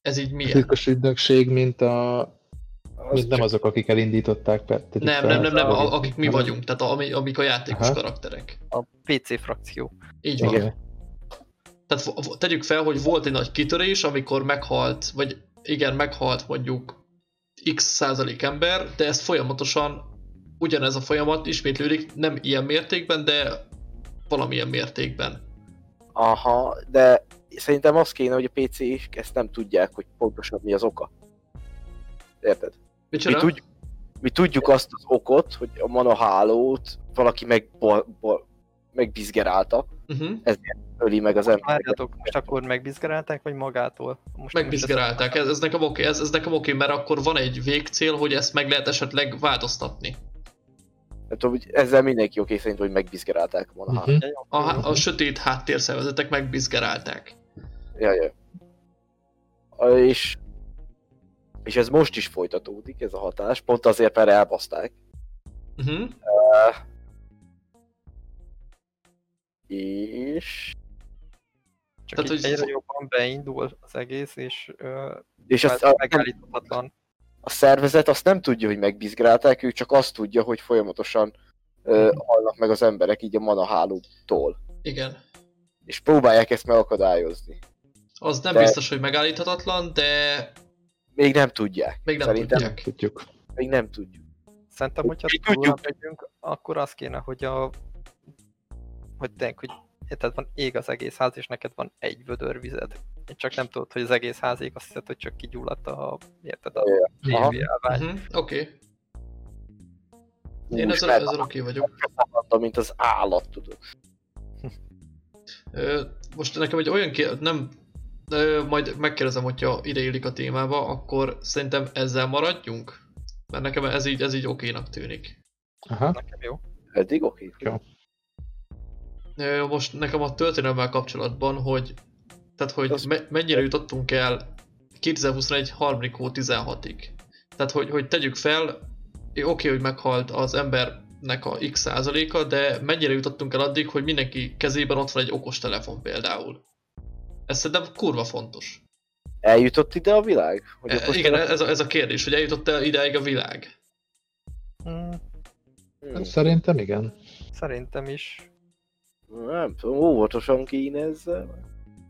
Ez így A milyen? titkos ügynökség, mint a... Az nem azok, akik elindították. tetik Nem, nem, nem, nem, a- a- akik mi vagyunk, tehát a- ami, amik a játékos Aha. karakterek. A PC frakció. Így van. Igen. Tehát tegyük fel, hogy volt egy nagy kitörés, amikor meghalt, vagy igen, meghalt mondjuk x százalék ember, de ezt folyamatosan ugyanez a folyamat ismétlődik, nem ilyen mértékben, de valamilyen mértékben. Aha, de szerintem az kéne, hogy a PC is ezt nem tudják, hogy pontosan mi az oka. Érted? Mi, tudjuk, mi tudjuk azt az okot, hogy a mana hálót valaki meg, megbizgerálta, Uh-huh. öli meg az embereket. Várjatok, most akkor megbizgerálták, vagy magától? Most Megbizgerálták, ez, ez nekem oké, ez, ez nekem oké, mert akkor van egy végcél, hogy ezt meg lehet esetleg változtatni. Nem tudom, hogy ezzel mindenki oké szerint, hogy megbizgerálták a mana hálót. Mhm. A, a sötét háttérszervezetek megbizgerálták. Ja, ja. A- És, és ez most is folytatódik, ez a hatás, pont azért, mert elbaszták. Uh-huh. És, Csak Tehát, hogy- egyre jobban beindul az egész, és uh, és ezt a, megállíthatatlan. a szervezet azt nem tudja, hogy megbizgerálták, ő csak azt tudja, hogy folyamatosan ö, halnak meg az emberek így a mana hálótól. Igen. És próbálják ezt megakadályozni. Az nem De- biztos, hogy megállíthatatlan, de Még nem tudják. még nem Szerintem tudják. Tudjuk. Még nem tudjuk. Szerintem, hogyha tudjuk. megyünk, akkor az kéne, hogy a... Hogy tényleg, hogy érted, van ég az egész ház, és neked van egy vödör vized. Én csak nem tudod, hogy az egész ház ég, azt hiszed, hogy csak kigyulladt a, érted, a tévé elvágy. Uh-huh. Oké. Okay. Én ezzel, ezzel oké vagyok. felfakadta, mint az állat, tudod. Most nekem egy olyan kér... nem... Majd megkérdezem, hogyha ide illik a témába, akkor szerintem ezzel maradjunk? Mert nekem ez így, ez így okénak tűnik. Aha. Nekem jó. Eddig oké. Ö, Most nekem a történelmmel kapcsolatban, hogy tehát, hogy me- mennyire jutottunk el 2021 3. hó 16-ig. Tehát, hogy, hogy tegyük fel, oké, okay, hogy meghalt az embernek a x százaléka, de mennyire jutottunk el addig, hogy mindenki kezében ott van egy okostelefon például. Ez szerintem kurva fontos. Eljutott ide a világ? Hogy E, okos igen, telefon- ez a, ez a kérdés, hogy eljutott el ideig a világ. Hmm, Hmm. Szerintem igen. szerintem is. Nem tudom, óvatosan kéne ezzel.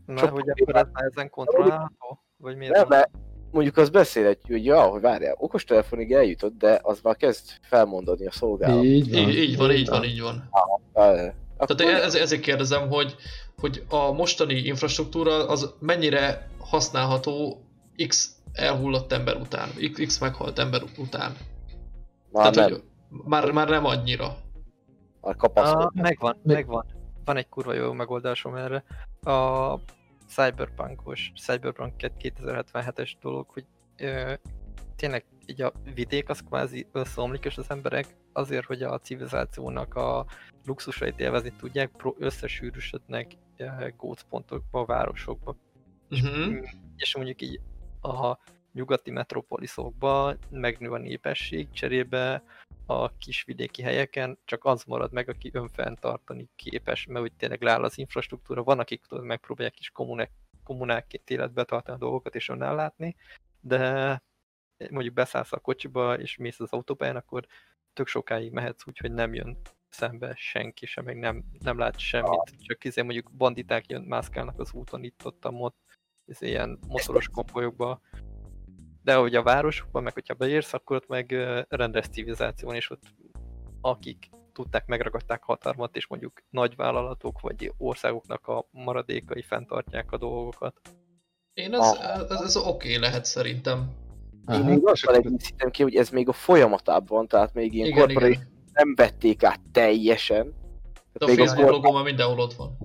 Mert Csak hogy akkor ez ezen kontrollálható? Vagy miért Nem, mert mondjuk azt beszélhetjük, hogy ja, hogy várjál, okostelefonig eljutott, de az már kezd felmondani a szolgálat. Így van. Így, így van, így van, így van. Ah, Tehát ez, ezért kérdezem, hogy, hogy a mostani infrastruktúra az mennyire használható X elhullott ember után, X, meghalt ember után. már Tehát, nem, hogy már, már nem annyira. már kapaszkodnak. Ah, megvan, Meg- megvan. Van egy kurva jó megoldásom erre. A Cyberpunkos, Cyberpunk 2077-es dolog, hogy ö, tényleg így a vidék az kvázi összeomlik, és az emberek azért, hogy a civilizációnak a luxusait élvezni tudják, összesűrűsödnek gócpontokba, városokba. Uh-huh. És mondjuk így a nyugati metropoliszokban megnő a népesség, cserébe a kisvidéki helyeken csak az marad meg, aki önfenntartani képes, mert úgy tényleg leáll az infrastruktúra, van, akik tudod, megpróbálják is kommunek, kommunálként életbe tartani a dolgokat és önállátni, de mondjuk beszállsz a kocsiba és mész az autópályán, akkor tök sokáig mehetsz úgy, hogy nem jön szembe senki sem, meg nem, nem lát semmit, csak izé mondjuk banditák jön, mászkálnak az úton itt ott, ott ez ilyen motoros konvolyokba, de hogy a városokban, meg hogyha beérsz, akkor ott meg rendes civilizáció van, és ott akik tudták, megragadták hatalmat, és mondjuk nagy vállalatok vagy országoknak a maradékai fenntartják a dolgokat. Én ez, ez, ez oké lehet szerintem. Én Aha. még azzal egészítem ki, hogy ez még a folyamatában tehát még ilyen Igen, nem vették át teljesen. De a még a Facebook már mindenhol ott van.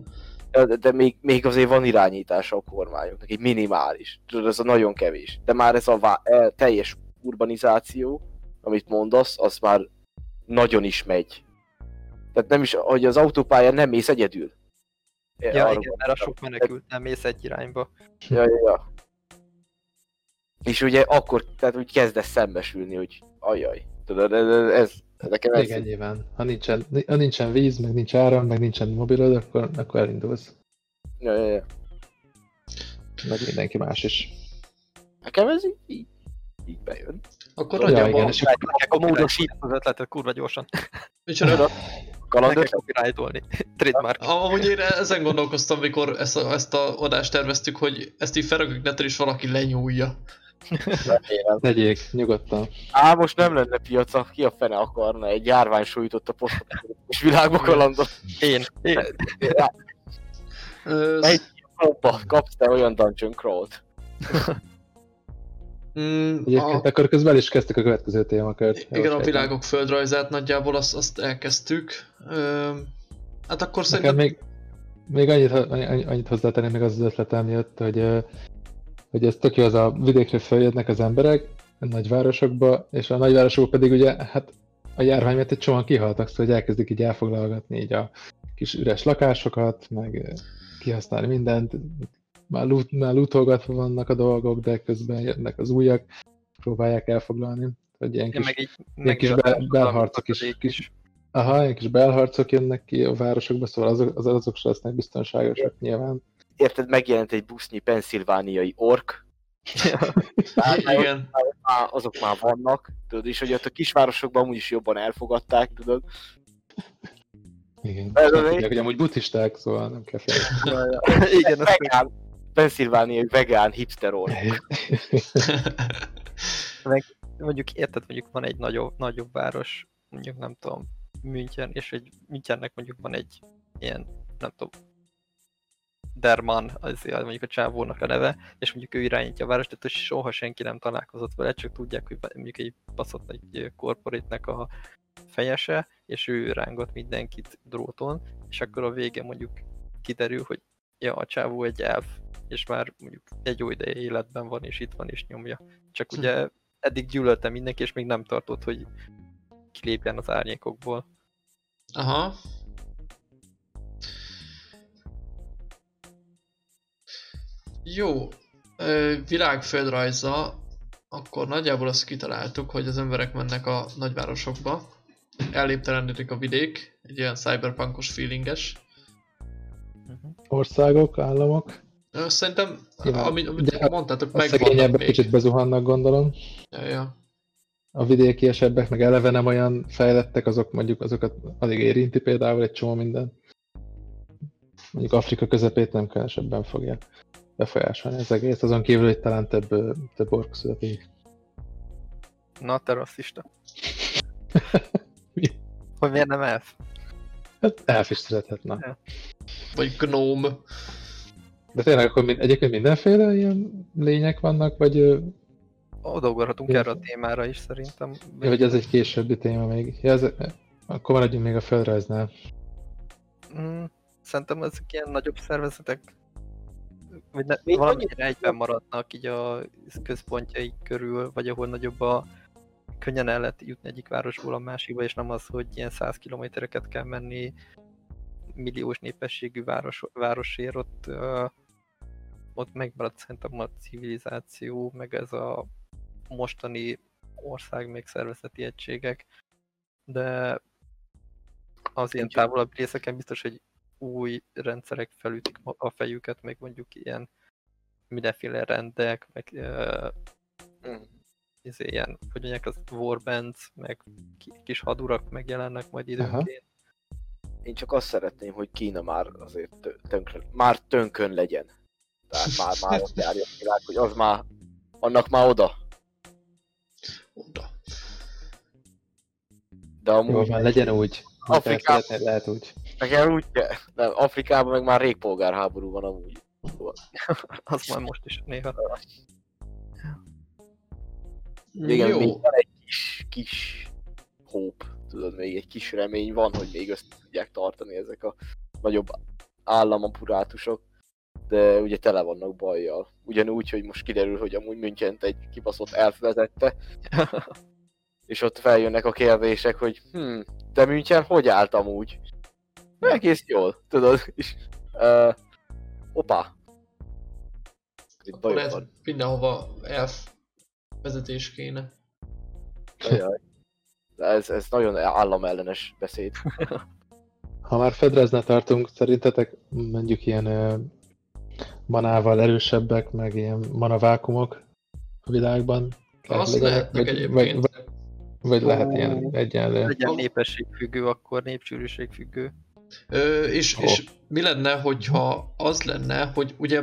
De, de még, még azért van irányítása a kormányoknak, egy minimális. Tudod, ez a nagyon kevés. De már ez a vá- e, teljes urbanizáció, amit mondasz, az már nagyon is megy. Tehát nem is, hogy az autópályán nem mész egyedül. Ja, Arra igen, mert a sok menekült nem mész egy irányba. Ja, ja, ja. És ugye akkor, tehát úgy kezdesz szembesülni, hogy ajaj. Tudod, ez, ez, ez nekem ez, Igen, nyilván. Ha nincsen, ha nincsen víz, meg nincs áram, meg nincsen mobilod, akkor, akkor elindulsz. ja, ja, ja. Meg mindenki más is. Nekem ez így, így, így bejön. Akkor Ja, nagyjából... igen, és Meg a módosít az ötletet kurva gyorsan. Micsoda? Kaland Meg kell copyrightolni. Trademark. Amúgy én ezen gondolkoztam, mikor ezt a, ezt a adást terveztük, hogy ezt így felrakjuk netre, és valaki lenyúlja. Tegyék, nyugodtan. Á, most nem lenne piaca, ki a fene akarna egy járvány sújtott a posztapokaliptikus világba kalandot. Én. Én. Egy Hoppa, kapsz te olyan dungeon crawl-t. mm, Egyébként a, akkor közben is kezdtük a következő témakört. igen, a világok földrajzát nagyjából azt, azt elkezdtük. Ö, hát akkor Nekem szerintem... még, még annyit, annyit, hozzátenném, még az az ötletem jött, hogy, hogy ez tök jó, az a vidékre följönnek az emberek a nagyvárosokba, és a nagyvárosok pedig ugye, hát a járvány miatt egy csomóan kihaltak, szóval hogy elkezdik így elfoglalgatni így a kis üres lakásokat, meg kihasználni mindent, már, loot, már lootolgatva vannak a dolgok, de közben jönnek az újak, próbálják elfoglalni. Hogy ilyen kis, meg így ilyen kis megijött- bel, belharcok is, is. kis, aha, ilyen kis belharcok jönnek ki a városokba, szóval azok, az, azok se lesznek biztonságosak nyilván. Érted, megjelent egy busznyi penszilvániai ork, Igen. Á, azok már vannak, tudod, és hogy ott a kisvárosokban amúgy is jobban elfogadták, tudod. Igen. Ez tudják, hogy amúgy buddhisták, szóval nem kell félni. Igen, azt Vegán, penszilvániai vegán hipster ork. mondjuk érted, mondjuk van egy nagyobb, nagyobb város, mondjuk nem tudom, München, és egy Münchennek mondjuk van egy ilyen, nem tudom, Derman, az mondjuk a csávónak a neve, és mondjuk ő irányítja a várost, tehát soha senki nem találkozott vele, csak tudják, hogy mondjuk egy baszott egy korporétnek a fejese, és ő rángot mindenkit dróton, és akkor a vége mondjuk kiderül, hogy ja, a csávó egy elf, és már mondjuk egy jó ideje életben van, és itt van, és nyomja. Csak Hm. ugye eddig gyűlölte mindenki, és még nem tartott, hogy kilépjen az árnyékokból. Aha. Jó. Világföldrajza, akkor nagyjából azt kitaláltuk, hogy az emberek mennek a nagyvárosokba, elléptelenedik a vidék, egy olyan cyberpunkos feelinges. Uh-huh. Országok, államok, Szerintem, amit, amit Ugye, mondtátok, a megvannak szegényebbek kicsit bezuhannak, gondolom. Ja, ja. A vidékiesebbek meg eleve nem olyan fejlettek, azok mondjuk azokat alig érinti például egy csomó minden. Mondjuk Afrika közepét nem különösebben fogja befolyásolni az egész, azon kívül, hogy talán több, több ork születik. Na, te rasszista. Mi? Hogy miért nem elf? Hát elf is születhetne. Vagy gnóm. De tényleg akkor mind, egyébként mindenféle ilyen lények vannak, vagy, Igen. erre a témára is szerintem. vagy ez egy későbbi téma még? Ja, ez, akkor maradjunk még a földrajznál. Mm, szerintem ezek ilyen nagyobb szervezetek, vagy ne, valamire egyben maradnak így a központjaik körül, vagy ahol nagyobb a könnyen el lehet jutni egyik városból a másikba, és nem az, hogy ilyen 100 kilométereket kell menni milliós népességű város, városért, ott, uh, ott megmaradt szerintem a civilizáció, meg ez a mostani ország még szervezeti egységek, de az ilyen távolabb részeken biztos, hogy új rendszerek felütik a fejüket, meg mondjuk ilyen mindenféle rendek, meg uh, Mm. izé, ilyen, hogy mondják, az warbands, meg ki- kis hadurak megjelennek majd időnként. Én csak azt szeretném, hogy Kína már azért tö- tönkre, már tönkön legyen. Tehát már, már ott járja a világ, hogy az már, annak már oda. Oda. De Jó, amúgy van, legyen úgy. Afrikában- lehet úgy. Nekem úgy kell. Nem, Afrikában meg már rég polgárháború van amúgy. Az majd most is néha. Igen, Jó. még van egy kis, kis hope, tudod, még egy kis remény van, hogy még össze tudják tartani ezek a nagyobb államapurátusok, de ugye tele vannak bajjal. Ugyanúgy, hogy most kiderül, hogy amúgy Münchent egy kibaszott elf vezette, és ott feljönnek a kérdések, hogy hm, de München hogy állt amúgy? Egész jól, tudod, és uh, opa. Itt Akkor lehet van. mindenhova elf vezetés kéne. Ajaj. Ez, ez nagyon államellenes beszéd. Ha már Fedrezne tartunk, szerintetek mondjuk ilyen ö, manával erősebbek, meg ilyen manavákumok a világban? Azt lehetnek vagy, egyébként. vagy, vagy lehet ilyen egyenlő? Legyen Val- népességfüggő, akkor népsűrűségfüggő. Ö, és, és mi lenne, hogyha az lenne, hogy ugye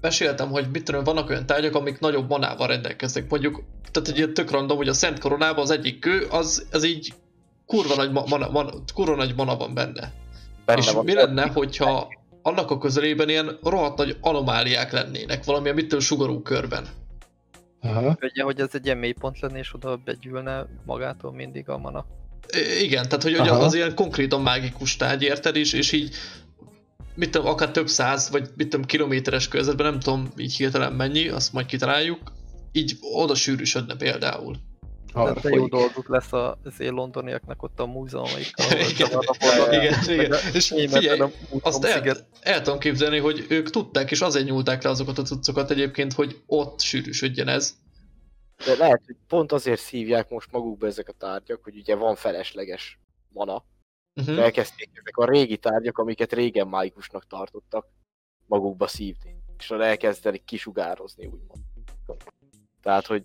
meséltem, hogy mit tudom, vannak olyan tárgyak, amik nagyobb manával rendelkeznek. Mondjuk, tehát ugye tök random, hogy a Szent Koronában az egyik kő, az, az így kurva nagy, ma, mana, mana, kurva nagy mana van benne. Benne és van. mi lenne, hogyha annak a közelében ilyen rohadt nagy anomáliák lennének, valamilyen mitől sugarú körben. Aha. Ugye, hogy ez egy ilyen mélypont lenne, és oda begyűlne magától mindig a mana. Igen, tehát hogy, hogy Aha. az ilyen konkrétan mágikus tárgy, érted, és, és így mit tudom, akár több száz, vagy mit tudom, kilométeres körzetben, nem tudom így hirtelen mennyi, azt majd kitaláljuk, így oda sűrűsödne például. De jó dolguk lesz a- londoniaknak ott a múzeumaikkal. Igen, volna. igen, igen. És figyelj, a azt el, el tudom képzelni, hogy ők tudták, és azért nyúlták le azokat a cuccokat egyébként, hogy ott sűrűsödjen ez. De lehet, hogy pont azért szívják most magukba ezek a tárgyak, hogy ugye van felesleges mana. Uh-huh. Elkezdték ezek a régi tárgyak, amiket régen mágikusnak tartottak, magukba szívni. És elkezdenek kisugározni, úgymond. Tehát, hogy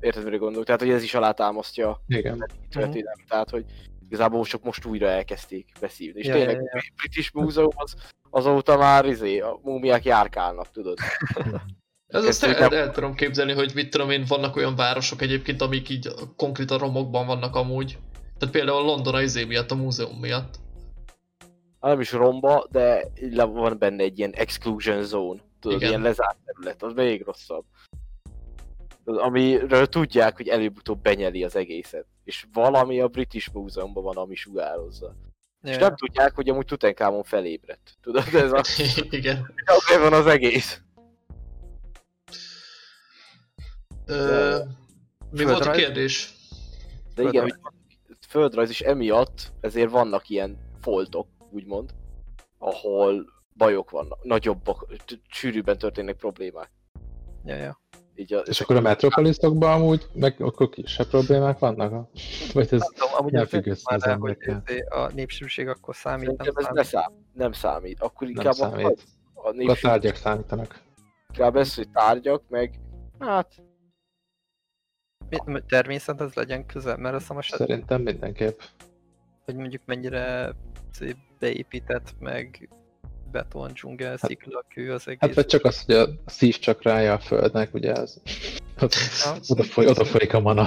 érted, mire gondolok? Tehát, hogy ez is alátámasztja a Igen. történelmet. Tehát, hogy igazából csak most újra elkezdték beszívni. És Ja, tényleg, ja, ja. a British Museum az, azóta már izé, a múmiák járkálnak, tudod? Ez azt el, el, el, tudom képzelni, hogy mit tudom én, vannak olyan városok egyébként, amik így konkrétan romokban vannak amúgy. Tehát például London a izé miatt, a múzeum miatt. Hát nem is romba, de van benne egy ilyen exclusion zone. Tudod, Igen. ilyen lezárt terület, az még rosszabb. Amiről tudják, hogy előbb-utóbb benyeli az egészet. És valami a British Múzeumban van, ami sugározza. Ja, És nem tudják, hogy amúgy Tutankamon felébredt. Tudod, ez a... Igen. Azért van az egész. Ö, mi volt a Földrajz? kérdés? De igen, hogy földrajz is emiatt, ezért vannak ilyen foltok, úgymond, ahol bajok vannak, nagyobbak, sűrűbben történnek problémák. Ja, ja. Így a, És akkor a metropoliszokban amúgy, meg akkor kisebb problémák vannak? Vagy ez Nem tudom, amúgy nem függ össze az emberekkel. a népsűrűség akkor számít, nem Szerintem ez számít. ne szám, nem számít. Akkor nem inkább a, számít. a A népsűrűség, tárgyak számítanak. inkább ez, hogy tárgyak, meg hát Mi- mi- Természet ez legyen közel, mert azt eset, Szerintem mindenképp. hogy mondjuk mennyire beépített, meg beton, dzsungel, szikla, kő az egész. Hát vagy csak az, hogy a szív csak rája a földnek, ugye az... Ja. Oda, foly, oda folyik a mana.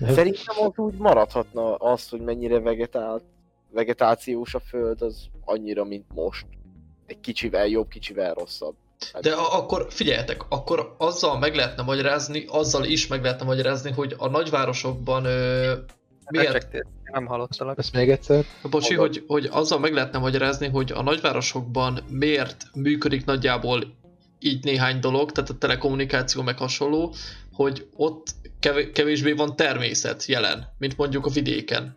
szerintem az úgy maradhatna az, hogy mennyire vegetált, vegetációs a föld, az annyira, mint most. Egy kicsivel jobb, kicsivel rosszabb. Hát, De akkor figyeljetek, akkor azzal meg lehetne magyarázni, azzal is meg lehetne magyarázni, hogy a nagyvárosokban ö, miért nem hallottalak. Ezt még egyszer? Bocsi, Mondod. hogy, hogy azzal meg lehetne magyarázni, hogy a nagyvárosokban miért működik nagyjából így néhány dolog, tehát a telekommunikáció meg hasonló, hogy ott kev- kevésbé van természet jelen, mint mondjuk a vidéken.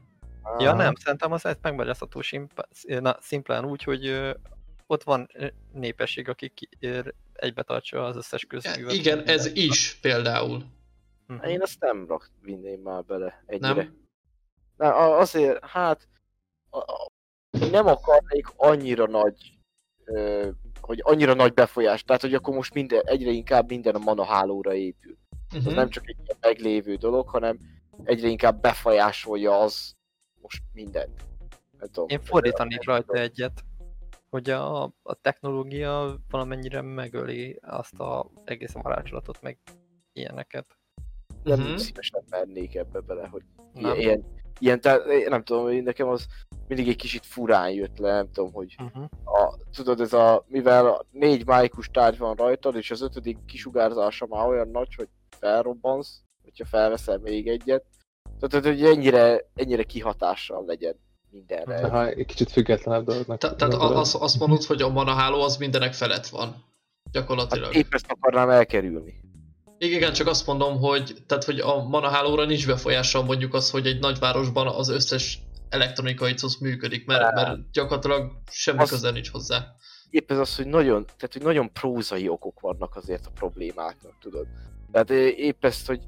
Ja nem, szerintem az egy megmagyarázható szimplán úgy, hogy ott van népesség, akik egybe tartsa az összes közművet. Igen, ez is például. Mhm. Én ezt nem rak, vinném már bele ennyire. Nem? Nem, azért, hát nem akarnék annyira nagy, hogy annyira nagy befolyást, tehát hogy akkor most minden, egyre inkább minden a mana hálóra épül. Ez Uh-huh. nem csak egy ilyen meglévő dolog, hanem egyre inkább befolyásolja az most mindent. Nem tudom. Én fordítanék rajta egyet, hogy a, a technológia valamennyire megöli azt a egész varázslatot, meg ilyeneket. Nem Mhm. szívesen mennék ebbe bele, hogy Nem? ilyen, ilyen, tehát, én nem tudom, én nekem az mindig egy kicsit furán jött le, nem tudom, hogy Uh-huh. a, tudod, ez a, mivel a négy májkus tárgy van rajtad, és az ötödik kisugárzása már olyan nagy, hogy felrobbansz, hogyha felveszel még egyet. Tehát, hogy ennyire, ennyire kihatással legyen mindenre. De ha egy kicsit függetlenebb dolognak. Te- Tehát az, azt mondod, hogy a manaháló az mindenek felett van. Gyakorlatilag. Hát épp ezt akarnám elkerülni. Igen, igen, csak azt mondom, hogy, tehát, hogy a manahálóra nincs befolyással mondjuk az, hogy egy nagyvárosban az összes elektronikai cucc működik, mert, mert gyakorlatilag semmi Az- köze nincs hozzá. Épp ez az, hogy nagyon, tehát, hogy nagyon prózai okok vannak azért a problémáknak, tudod. Tehát épp ezt, hogy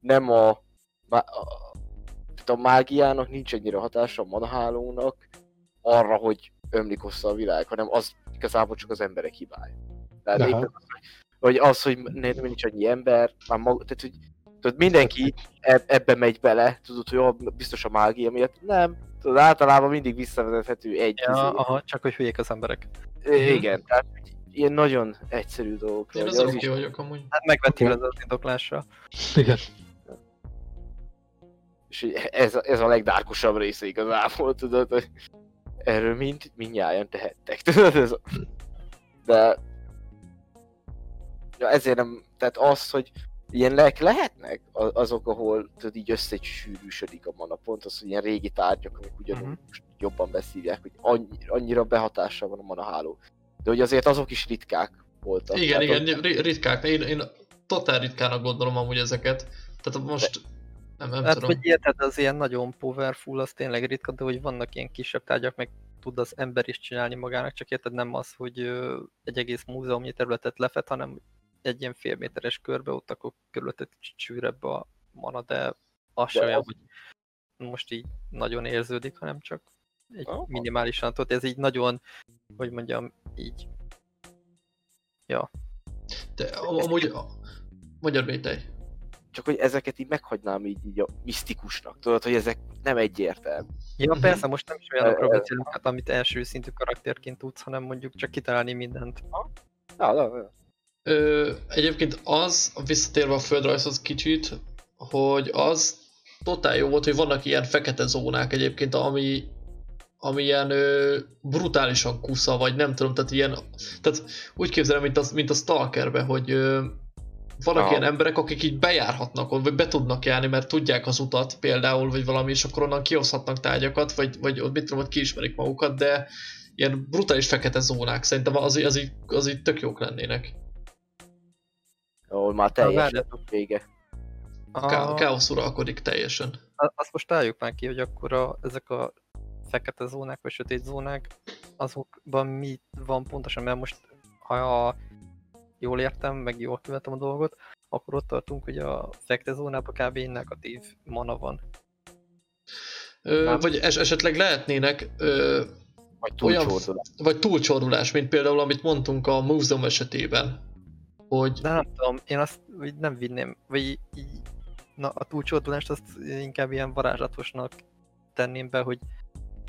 nem a, a mágiának nincs ennyire hatása a manahálónak arra, hogy ömlik össze a világ, hanem az igazából csak az emberek hibája. Tehát Aha. épp az, hogy, az, hogy nincs annyi ember, már maga, tehát hogy tudod, mindenki eb- ebbe megy bele, tudod, hogy jó, biztos a mágia miatt, nem, tudod, általában mindig visszavezethető egy Ja, izé. aha, csak hogy hülyék az emberek. Igen, tehát hogy ilyen nagyon egyszerű dolgok. Én az oké is- vagyok amúgy. Hát okay. az indoklásra. Igen. És hogy ez, a- ez a legdárkosabb része igazából, tudod, hogy erről mind, mindnyájan tehettek, tudod, ez a... De... Ja, ezért nem, tehát az, hogy ilyenek lehetnek a- azok, ahol tudod, így összesűrűsödik a mana, pont az, hogy ilyen régi tárgyak, amik ugyanúgy Mhm. most jobban beszívják, hogy annyira, annyira behatással van a mana háló. De hogy azért azok is ritkák voltak. Igen, Tehát igen, ri- ritkák. Én, én totál ritkának gondolom amúgy ezeket. Tehát most nem, nem Hát, tudom. hogy érted, az ilyen nagyon powerful, az tényleg ritka, de hogy vannak ilyen kisebb tárgyak, meg tud az ember is csinálni magának, csak érted nem az, hogy egy egész múzeumnyi területet lefed, hanem egy ilyen fél méteres körbe, ott akkor körülötted csűrebb a mana, de az sem De olyan, hogy most így nagyon érződik, hanem csak egy Aha. minimálisan, tudod, ez így nagyon, hogy mondjam, így De am- amúgy... a- Magyar Bétej. Csak hogy ezeket így meghagynám így, így a misztikusnak, tudod, hogy ezek nem egyértelmű. Ja, Mhm. persze, most nem is olyanokról beszélünk, hát, amit első szintű karakterként tudsz, hanem mondjuk csak kitalálni mindent. Na, na, na. Ö, egyébként az, visszatérve a földrajzhoz kicsit, hogy az totál jó volt, hogy vannak ilyen fekete zónák egyébként, ami, ami ilyen ö, brutálisan kusza, vagy nem tudom, tehát ilyen, tehát úgy képzelem, mint, az, mint a Stalkerbe, hogy ö, vannak Aha. ilyen emberek, akik így bejárhatnak, vagy be tudnak járni, mert tudják az utat például, vagy valami, és akkor onnan kihozhatnak tárgyakat, vagy, vagy mit tudom, ott kiismerik magukat, de ilyen brutális fekete zónák, szerintem az, az, így, az így tök jók lennének. Ahol már Na, teljes várjatok. vége. A ká- káosz uralkodik teljesen. A- azt most találjuk már ki, hogy akkor a, ezek a fekete zónák, vagy sötét zónák, azokban mi van pontosan, mert most, ha jól értem, meg jól követem a dolgot, akkor ott tartunk, hogy a fekete zónában kb. negatív mana van. Ö, Nem. vagy es- esetleg lehetnének, ö, Vagy Olyan- túlcsordulás. vagy túlcsorulás, mint például amit mondtunk a múzeum esetében. Hogy De nem tudom, én azt így nem vinném, vagy így, na, a túlcsordulást azt inkább ilyen varázslatosnak tenném be, hogy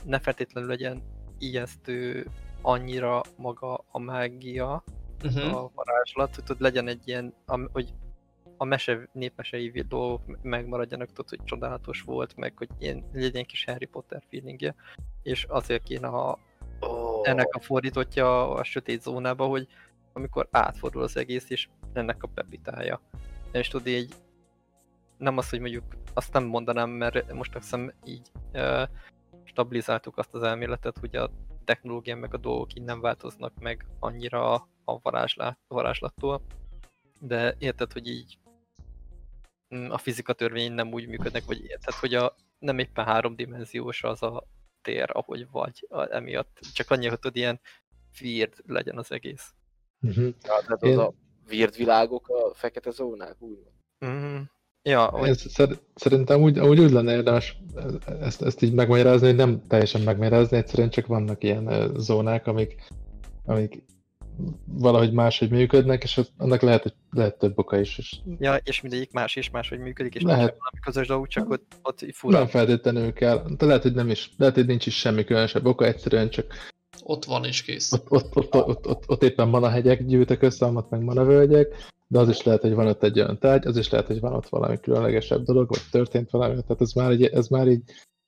ne feltétlenül legyen ijesztő annyira maga a mágia, uh-huh. a varázslat, hogy tudod, legyen egy ilyen, am- hogy a mese, népmesei dolgok megmaradjanak, tudod, hogy csodálatos volt, meg hogy ilyen, legyen kis Harry Potter feelingje, és azért kéne, ha Oh. ennek a fordítottja a sötét zónába, hogy amikor átfordul az egész, és ennek a pepitája. És tudod, így nem az, hogy mondjuk azt nem mondanám, mert most azt hiszem így uh, stabilizáltuk azt az elméletet, hogy a technológia meg a dolgok így nem változnak meg annyira a varázslát, varázslattól, de érted, hogy így mm, a fizika törvény nem úgy működnek, vagy érted, hogy a, nem éppen háromdimenziós az a tér, ahogy vagy, a, emiatt csak annyi, hogy tudod, ilyen weird legyen az egész. Uh-huh. Ja, tehát Én- az a weird világok, a fekete zónák, úgy van. Mm, ja, hogy Ez szer- szerintem úgy, úgy, úgy lenne érdemes ezt, ezt így megmagyarázni, hogy nem teljesen megmagyarázni, egyszerűen csak vannak ilyen zónák, amik, amik valahogy máshogy működnek, és annak lehet, hogy lehet több oka is, és Ja, és mindegyik más és máshogy működik, és Lehet. Valami közös dolguk, csak ott, ott fura. nem feltétlenül kell, de lehet, hogy nem is, lehet, hogy nincs is semmi különösebb oka, egyszerűen csak ott van és kész. ott, ott, ott, ott, ott, ott éppen manahegyek gyűltek össze, amat meg manavölgyek, de az is lehet, hogy van ott egy olyan tárgy, az is lehet, hogy van ott valami különlegesebb dolog, vagy történt valami, tehát ez már, így, ez már így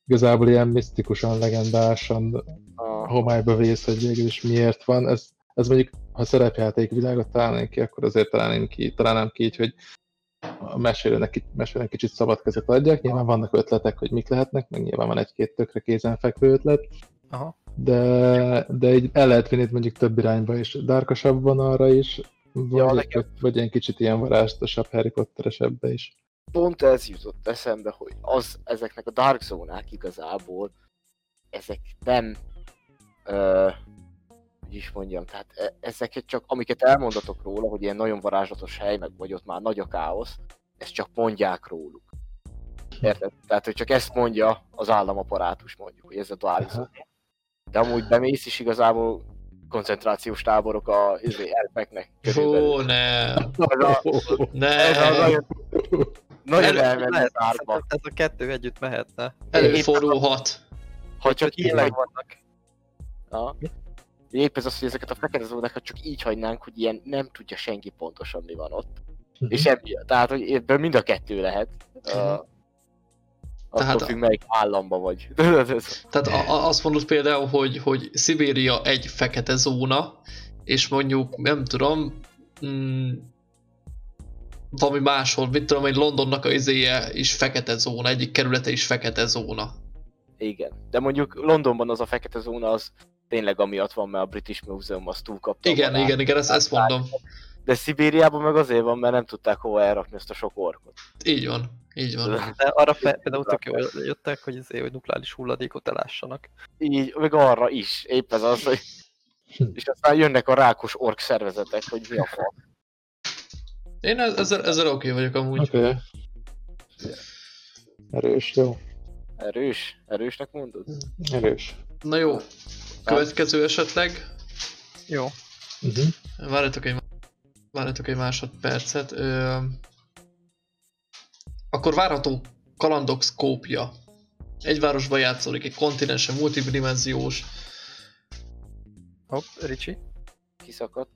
igazából ilyen misztikusan, legendásan A, homályba vész, hogy végül is miért van. Ez, ez mondjuk, ha szerepjáték világot találnánk ki, akkor azért találnám ki, találnám ki így, hogy a mesélőnek, mesélőnek kicsit szabad kezet adják. Nyilván vannak ötletek, hogy mik lehetnek, meg nyilván van egy-két tökre kézenfekvő ötlet, Aha. de, de így el lehet vinni mondjuk több irányba is. Darkosabb van arra is, vagy, Ja, nekem- vagy, vagy ilyen kicsit ilyen varázslatosabb Harry Potteresebbe is. Pont ez jutott eszembe, hogy az, ezeknek a Dark Zone-ák igazából, ezek nem, ö, hogy is mondjam, tehát e- ezeket csak, amiket elmondatok róla, hogy ilyen nagyon varázslatos hely, meg vagy ott már nagy a káosz, ezt csak mondják róluk. Érted? Tehát, hogy csak ezt mondja az államaparátus mondjuk, hogy ez a. Zone. De amúgy bemész is igazából koncentrációs táborok a izé, elfeknek. körülbelül. Ó, ne, ne, ez a nagyon, nagyon El- elmenő Lehet, árba. ez a kettő együtt mehetne. előfordulhat. Ha csak tényleg vannak. Épp ez az, hogy ezeket a fekete zónákat csak így hagynánk, hogy ilyen nem tudja senki pontosan mi van ott. Mhm. És emiatt, tehát, hogy ebből mind a kettő lehet. Uh, Mhm. Tehát attól függ, melyik államba vagy. Tehát a, azt mondod például, hogy, hogy Szibéria egy fekete zóna, és mondjuk, nem tudom, mm, valami máshol, mit tudom, hogy Londonnak a izéje is fekete zóna, egyik kerülete is fekete zóna. Igen. De mondjuk Londonban az a fekete zóna az tényleg amiatt van, mert a British Museum azt túlkapta. Igen, igen, igen, ezt, ezt mondom. De Szibériában meg azért van, mert nem tudták hova elrakni ezt a sok orkot. Így van, így van. De arra például tök jól jöttek, hogy, azért, hogy nukleáris hulladékot elássanak. Így, meg arra is. Épp ez az, hogy... És aztán jönnek a rákos ork szervezetek, hogy mi a fa. Én ez- ezzel, ezzel oké okay vagyok amúgy. Okay. Erős, jó. Erős? Erősnek mondod? Erős. Na jó, következő esetleg. Jó. Uh-huh. Várjatok egy, várjatok egy másodpercet. Ö, akkor várható kalandok szkópja. Egy városban játszódik, egy kontinensen, multidimenziós. Hopp, Ricsi. Kiszakadt.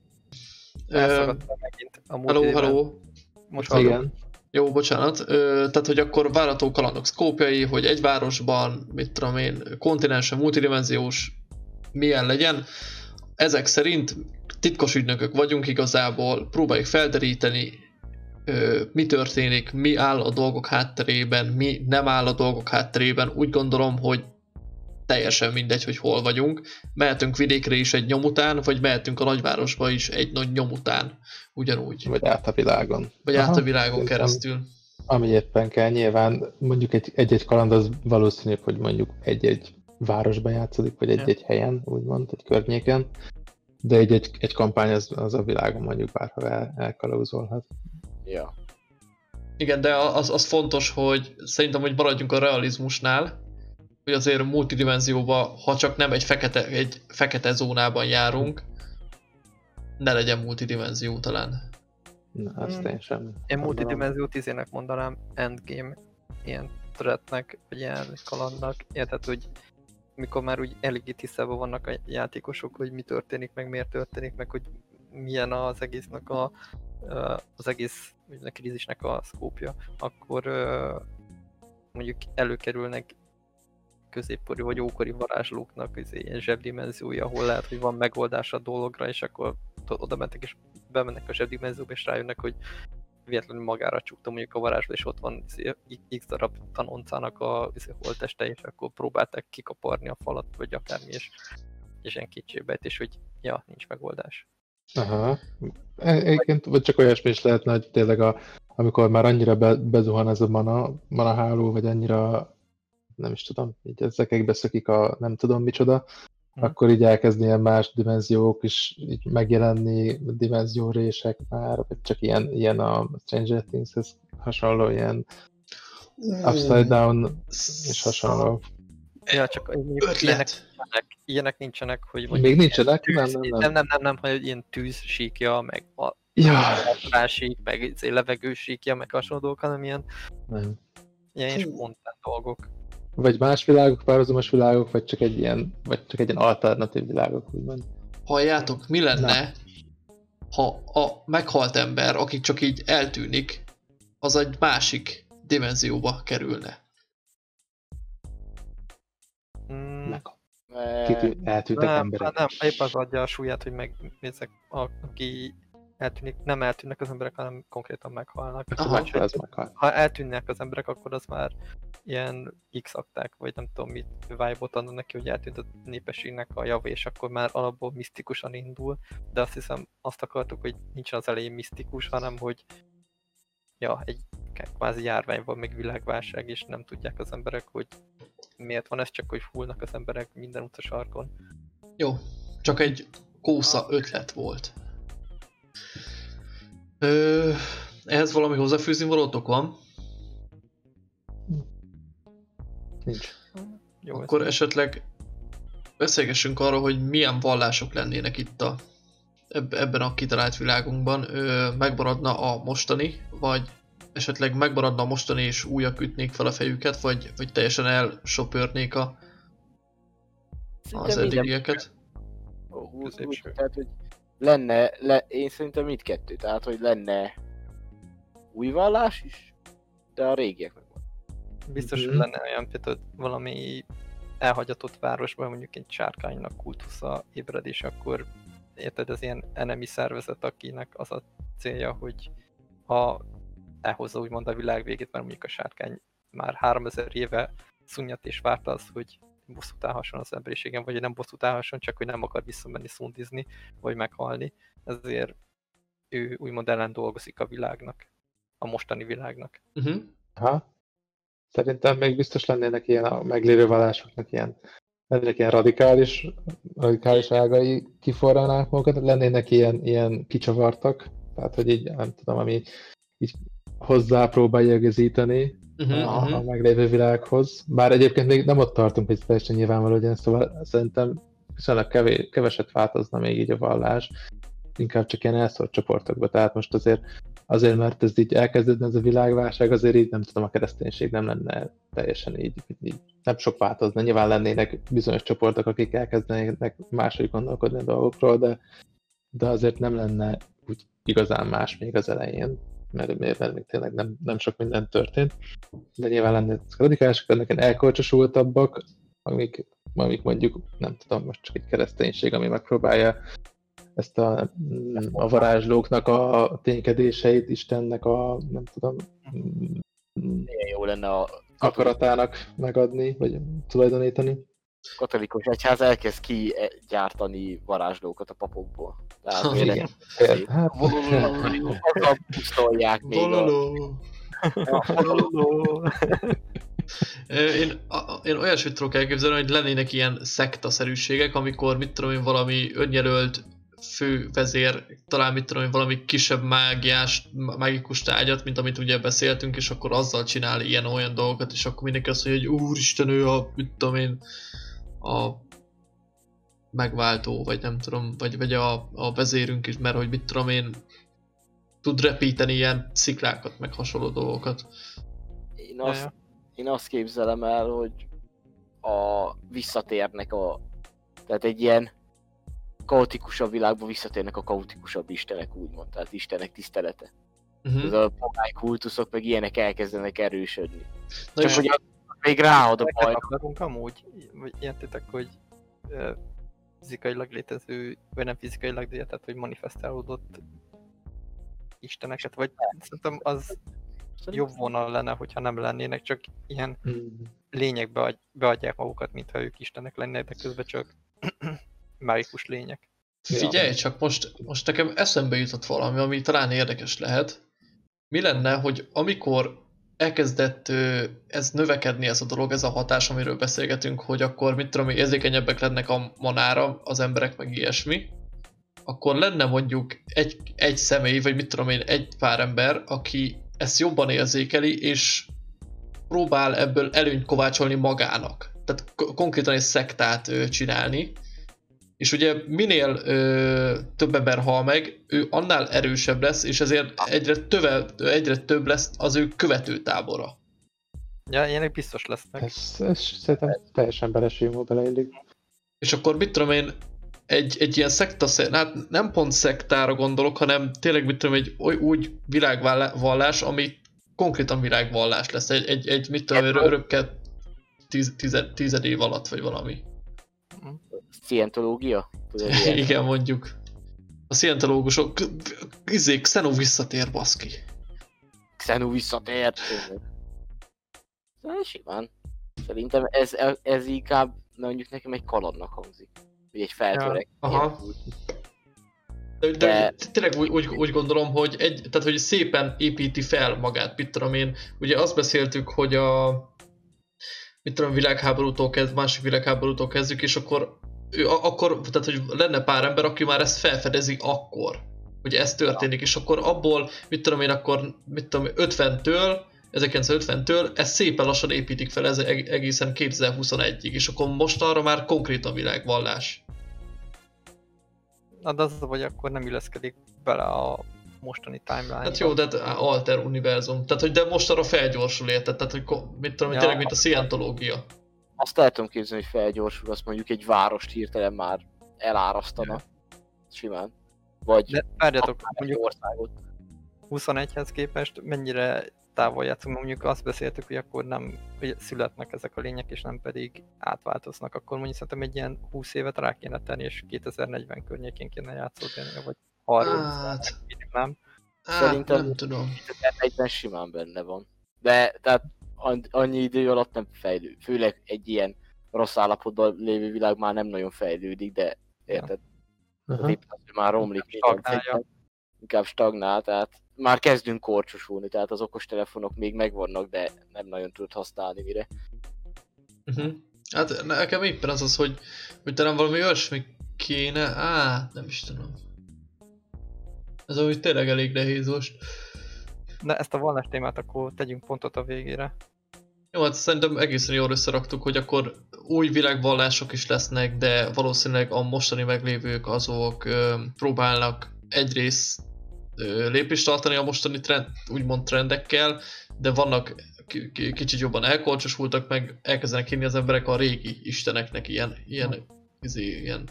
Ö, Elszakadtál megint. A Hello, hello. Most hallom. Igen. Jó, bocsánat. Ö, tehát, hogy akkor várható kalandok szkópjai, hogy egy városban, mit tudom én, kontinensen, multidimenziós milyen legyen. Ezek szerint titkos ügynökök vagyunk igazából, próbáljuk felderíteni, mi történik, mi áll a dolgok hátterében, mi nem áll a dolgok hátterében. Úgy gondolom, hogy teljesen mindegy, hogy hol vagyunk. Mehetünk vidékre is egy nyom után, vagy mehetünk a nagyvárosba is egy nagy nyom után. Ugyanúgy. Vagy át a világon. Vagy át a Aha, világon keresztül. Ami éppen kell, nyilván mondjuk egy- egy-egy kaland az valószínűbb, hogy mondjuk egy-egy városban játszódik, vagy egy-egy helyen, úgymond, egy környéken. De egy, egy, egy kampány az, az a világon mondjuk bárhol el, elkalauzolhat. Ja. Igen, de az, az fontos, hogy szerintem, hogy maradjunk a realizmusnál, hogy azért multidimenzióban, ha csak nem egy fekete, egy fekete zónában járunk, ne legyen multidimenzió talán. Na, azt Hmm. én sem. Én multidimenziót izének mondanám, endgame, ilyen threatnek, vagy ilyen kalandnak, érted, hogy mikor már úgy eléggé tisztában vannak a játékosok, hogy mi történik, meg miért történik, meg hogy milyen az egésznek a, az egész a krízisnek a szkópja, akkor mondjuk előkerülnek középkori vagy ókori varázslóknak ez ilyen zsebdimenziója, ahol lehet, hogy van megoldás a dologra, és akkor oda mentek és bemennek a zsebdimenzióba, és rájönnek, hogy véletlenül magára csukta mondjuk a varázsló, és ott van izé, x darab tanoncának a izé, holteste, és akkor próbálták kikaparni a falat, vagy akármi, és, és ilyen kicsébet, és hogy ja, nincs megoldás. Aha. Egyébként, vagy csak olyasmi is lehetne, hogy tényleg a, amikor már annyira be, bezuhan ez a mana, mana háló, vagy annyira nem is tudom, így ezekbe szökik a nem tudom micsoda, Mhm. akkor így elkezd ilyen más dimenziók is így megjelenni, dimenziórések már, vagy csak ilyen, ilyen a Stranger Things-hez hasonló, ilyen upside down és hasonló. Ja, csak mondjuk ilyenek, Ötlet! ilyenek, ilyenek nincsenek, hogy Még nincsenek? Nem, tűz, nem, nem, nem. nem, nem, nem, hogy ilyen tűz síkja, meg a Ja, rásík, meg izé levegő síkja, meg hasonló dolgok, hanem ilyen, nem. ilyen spontán dolgok. Vagy más világok, párhuzamos világok, vagy csak egy ilyen, vagy csak egy ilyen alternatív világok, úgymond. Halljátok, mi lenne, Na. ha a meghalt ember, aki csak így eltűnik, az egy másik dimenzióba kerülne? Mm, kitű, eltűntek nem, emberek. hát nem, épp az adja a súlyát, hogy meg ezek, a, aki eltűnik, nem eltűnnek az emberek, hanem konkrétan meghalnak. Aha. Vagy, ez meghal. ha eltűnnek az emberek, akkor az már ilyen x akták, vagy nem tudom mit vibe-ot adnak neki, hogy eltűnt a népességnek a jav, és akkor már alapból misztikusan indul, de azt hiszem azt akartuk, hogy nincsen az elején misztikus, hanem hogy ja, egy kvázi járvány van, meg világválság, és nem tudják az emberek, hogy miért van ez, csak hogy hullnak az emberek minden utas sarkon. Jó, csak egy kósza ötlet volt. Ö, ehhez valami hozzáfűzni valótok van? Nincs. Jó, ez- Akkor esetleg beszélgessünk arról, hogy milyen vallások lennének itt a, eb- ebben a kitalált világunkban. Ö, megmaradna a mostani, vagy esetleg megmaradna a mostani és újak ütnék fel a fejüket, vagy, vagy teljesen elsopörnék a, az eddigieket. Úgy, úgy, tehát, hogy lenne, le, én szerintem mindkettő, tehát, hogy lenne új vallás is, de a régiek meg van. Biztos, hogy Mhm. lenne olyan például valami elhagyatott városban mondjuk egy sárkánynak kultusza ébred, és akkor érted, ez ilyen enemi szervezet, akinek az a célja, hogy ha elhozza úgymond a világ végét, mert mondjuk a sárkány már 3000 éve szunnyat és várt az, hogy bosszút állhasson az emberiségen, vagy nem bosszút állhasson, csak hogy nem akar visszamenni szundizni, vagy meghalni. Ezért ő úgymond ellen dolgozik a világnak, a mostani világnak. Uh-huh. Ha? Szerintem még biztos lennének ilyen a meglévő vallásoknak ilyen, lennének ilyen radikális, radikális ágai kiforralnák magukat, lennének ilyen, ilyen kicsavartak, tehát hogy így nem tudom, ami így hozzá próbálja igazítani Uh-huh, a, a uh-huh. meglévő világhoz. Bár egyébként még nem ott tartunk, hogy teljesen nyilvánvaló legyen, szóval szerintem viszonylag kevés, keveset változna még így a vallás, inkább csak ilyen elszórt csoportokba. Tehát most azért, azért mert ez így elkezdődne ez a világválság, azért így nem tudom, a kereszténység nem lenne teljesen így, így nem sok változna. Nyilván lennének bizonyos csoportok, akik elkezdenének máshogy gondolkodni a dolgokról, de, de azért nem lenne úgy igazán más még az elején, mert, mert, mert még tényleg nem, nem sok minden történt de nyilván lenne ezek radikálisok, ennek elkolcsosultabbak, amik, amik mondjuk, nem tudom, most csak egy kereszténység, ami megpróbálja ezt a, a varázslóknak a ténykedéseit Istennek a, nem tudom, Milyen jó lenne a akaratának megadni, vagy tulajdonítani. Katolikus egyház elkezd ki gyártani varázslókat a papokból. Tehát miért igen. Hát, pusztolják még Én, én olyasmit tudok elképzelni, hogy lennének ilyen szektaszerűségek, amikor mit tudom én, valami önjelölt fő vezér, talán mit tudom én, valami kisebb mágiás, mágikus tárgyat, mint amit ugye beszéltünk, és akkor azzal csinál ilyen-olyan dolgokat, és akkor mindenki azt mondja, hogy úristen, ő a, mit tudom én, a megváltó, vagy nem tudom, vagy, vagy a, a vezérünk is, mert hogy mit tudom én, tud repíteni ilyen sziklákat, meg hasonló dolgokat. Én azt, én azt képzelem el, hogy a visszatérnek a... Tehát egy ilyen kaotikusabb világba visszatérnek a kaotikusabb istenek, úgymond. Tehát istenek tisztelete. Uh-huh. Ez a pogány kultuszok, meg ilyenek elkezdenek erősödni. Na Csak hogy az még ráad a baj. Akarunk amúgy, vagy értitek, hogy fizikailag létező, vagy nem fizikailag, de tehát, hogy manifestálódott isteneket, vagy szerintem az jobb vonal lenne, hogyha nem lennének, csak ilyen mm, lények beadj, beadják magukat, mintha ők istenek lennének, de közben csak mágikus lények. Figyelj, csak most, most nekem eszembe jutott valami, ami talán érdekes lehet. Mi lenne, hogy amikor elkezdett ez növekedni ez a dolog, ez a hatás, amiről beszélgetünk, hogy akkor mit tudom, érzékenyebbek lennek a manára az emberek, meg ilyesmi, akkor lenne mondjuk egy, egy személy, vagy mit tudom én, egy pár ember, aki ezt jobban érzékeli, és próbál ebből előnyt kovácsolni magának. Tehát ko- konkrétan egy szektát csinálni, és ugye minél ö, több ember hal meg, ő annál erősebb lesz, és ezért egyre, töve, egyre több lesz az ő követőtábora. Ja, ilyenek biztos lesznek. ez, ez szerintem teljesen belesülmó beleillik. És akkor mit tudom én, egy, egy ilyen szekta, hát nem pont szektára gondolok, hanem tényleg mit tudom, egy oly, úgy világvallás, ami konkrétan világvallás lesz. Egy, egy, egy mit tudom, én, örökkel tíz, tized, tized év alatt, vagy valami. Scientológia? Tudod. Igen, mondjuk. A szientológusok, izé, Xenu visszatér, baszki. Xenu visszatért. Szóval simán. Szerintem ez, ez inkább mondjuk nekem egy kalandnak hangzik. Vagy egy feltörek. Aha. De, de, de tényleg úgy, úgy, úgy, gondolom, hogy, egy, tehát, hogy szépen építi fel magát, mit tudom én. Ugye azt beszéltük, hogy a mit tudom, világháborútól kezd, másik világháborútól kezdjük, és akkor ő akkor, tehát hogy lenne pár ember, aki már ezt felfedezi akkor, hogy ez történik, és akkor abból, mit tudom én, akkor, mit tudom, 50-től 1950-től ezt szépen lassan építik fel ez egészen 2021-ig, és akkor most arra már konkrétan világvallás. Na de az vagy akkor nem illeszkedik bele a mostani timeline Hát jó, de hát alter univerzum. Tehát, hogy de most arra felgyorsul érted, tehát, hogy mit tudom, ja, tényleg, mint a szientológia. Azt el tudom képzelni, hogy felgyorsul, azt mondjuk egy várost hirtelen már elárasztana. Ja. Simán. Vagy de várjatok, mondjuk országot. 21-hez képest mennyire távol játszunk, mondjuk azt beszéltük, hogy akkor nem hogy születnek ezek a lények, és nem pedig átváltoznak, akkor mondjuk szerintem egy ilyen 20 évet rá kéne tenni, és 2040 környékén kéne játszódni, vagy 30, hát, nem? Hát, Szerintem nem tudom. Egyben simán benne van. De tehát annyi idő alatt nem fejlő. Főleg egy ilyen rossz állapotban lévő világ már nem nagyon fejlődik, de érted? Épp az, már romlik, stagnál, inkább stagnál, tehát már kezdünk korcsosulni, tehát az okostelefonok még megvannak, de nem nagyon tud használni mire. Uh-huh. Hát nekem éppen az az, hogy, hogy talán valami olyasmi kéne, á, nem is tudom. Ez úgy tényleg elég nehéz most. De ezt a vallás témát akkor tegyünk pontot a végére. Jó, hát szerintem egészen jól összeraktuk, hogy akkor új világvallások is lesznek, de valószínűleg a mostani meglévők azok ö, próbálnak egyrészt ö, lépést tartani a mostani trend, úgymond trendekkel, de vannak kicsit jobban elkolcsosultak, meg elkezdenek hinni az emberek a régi isteneknek, ilyen, ilyen, izé, ilyen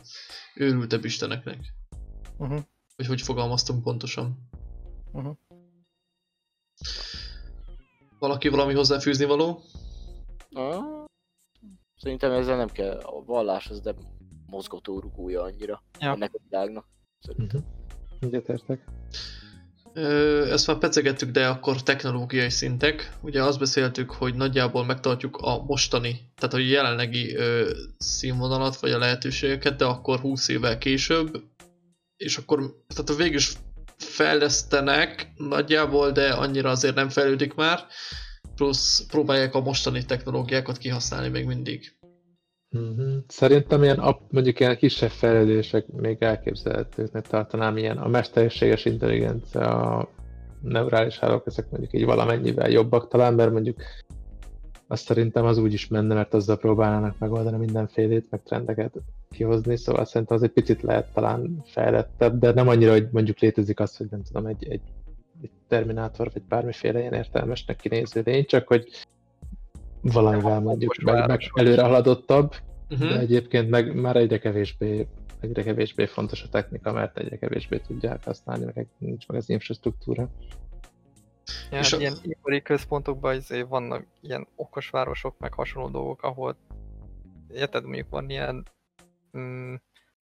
őrültebb isteneknek. Uh-huh. Hogy hogy fogalmaztunk pontosan. Uh-huh. Valaki valami hozzáfűzni való? Szerintem ezzel nem kell a vallás, az nem mozgató rugója annyira ja. ennek a világnak. Szerintem. Uh-huh. Egyetértek. Ezt már pecegettük, de akkor technológiai szintek. Ugye azt beszéltük, hogy nagyjából megtartjuk a mostani, tehát a jelenlegi ö, színvonalat, vagy a lehetőségeket, de akkor 20 évvel később, és akkor tehát végül is fejlesztenek nagyjából, de annyira azért nem fejlődik már, plusz próbálják a mostani technológiákat kihasználni még mindig. Mm-hmm. Szerintem ilyen, mondjuk ilyen kisebb fejlődések még elképzelhetőknek tartanám ilyen a mesterséges intelligencia, a neurális hálók, ezek mondjuk így valamennyivel jobbak talán, mert mondjuk azt szerintem az úgy is menne, mert azzal próbálnának megoldani mindenfélét, meg trendeket kihozni, szóval szerintem az egy picit lehet talán fejlettebb, de nem annyira, hogy mondjuk létezik az, hogy nem tudom, egy, egy, egy Terminátor, vagy bármiféle ilyen értelmesnek kinéző lény, csak hogy valamivel mondjuk meg, meg előre haladottabb, uh-huh. de egyébként meg már egyre kevésbé egyre kevésbé fontos a technika, mert egyre kevésbé tudják használni, meg nincs meg az infrastruktúra. Ja, és hát a... ilyen ipari központokban izé vannak ilyen okos városok, meg hasonló dolgok, ahol érted, mondjuk van ilyen mm,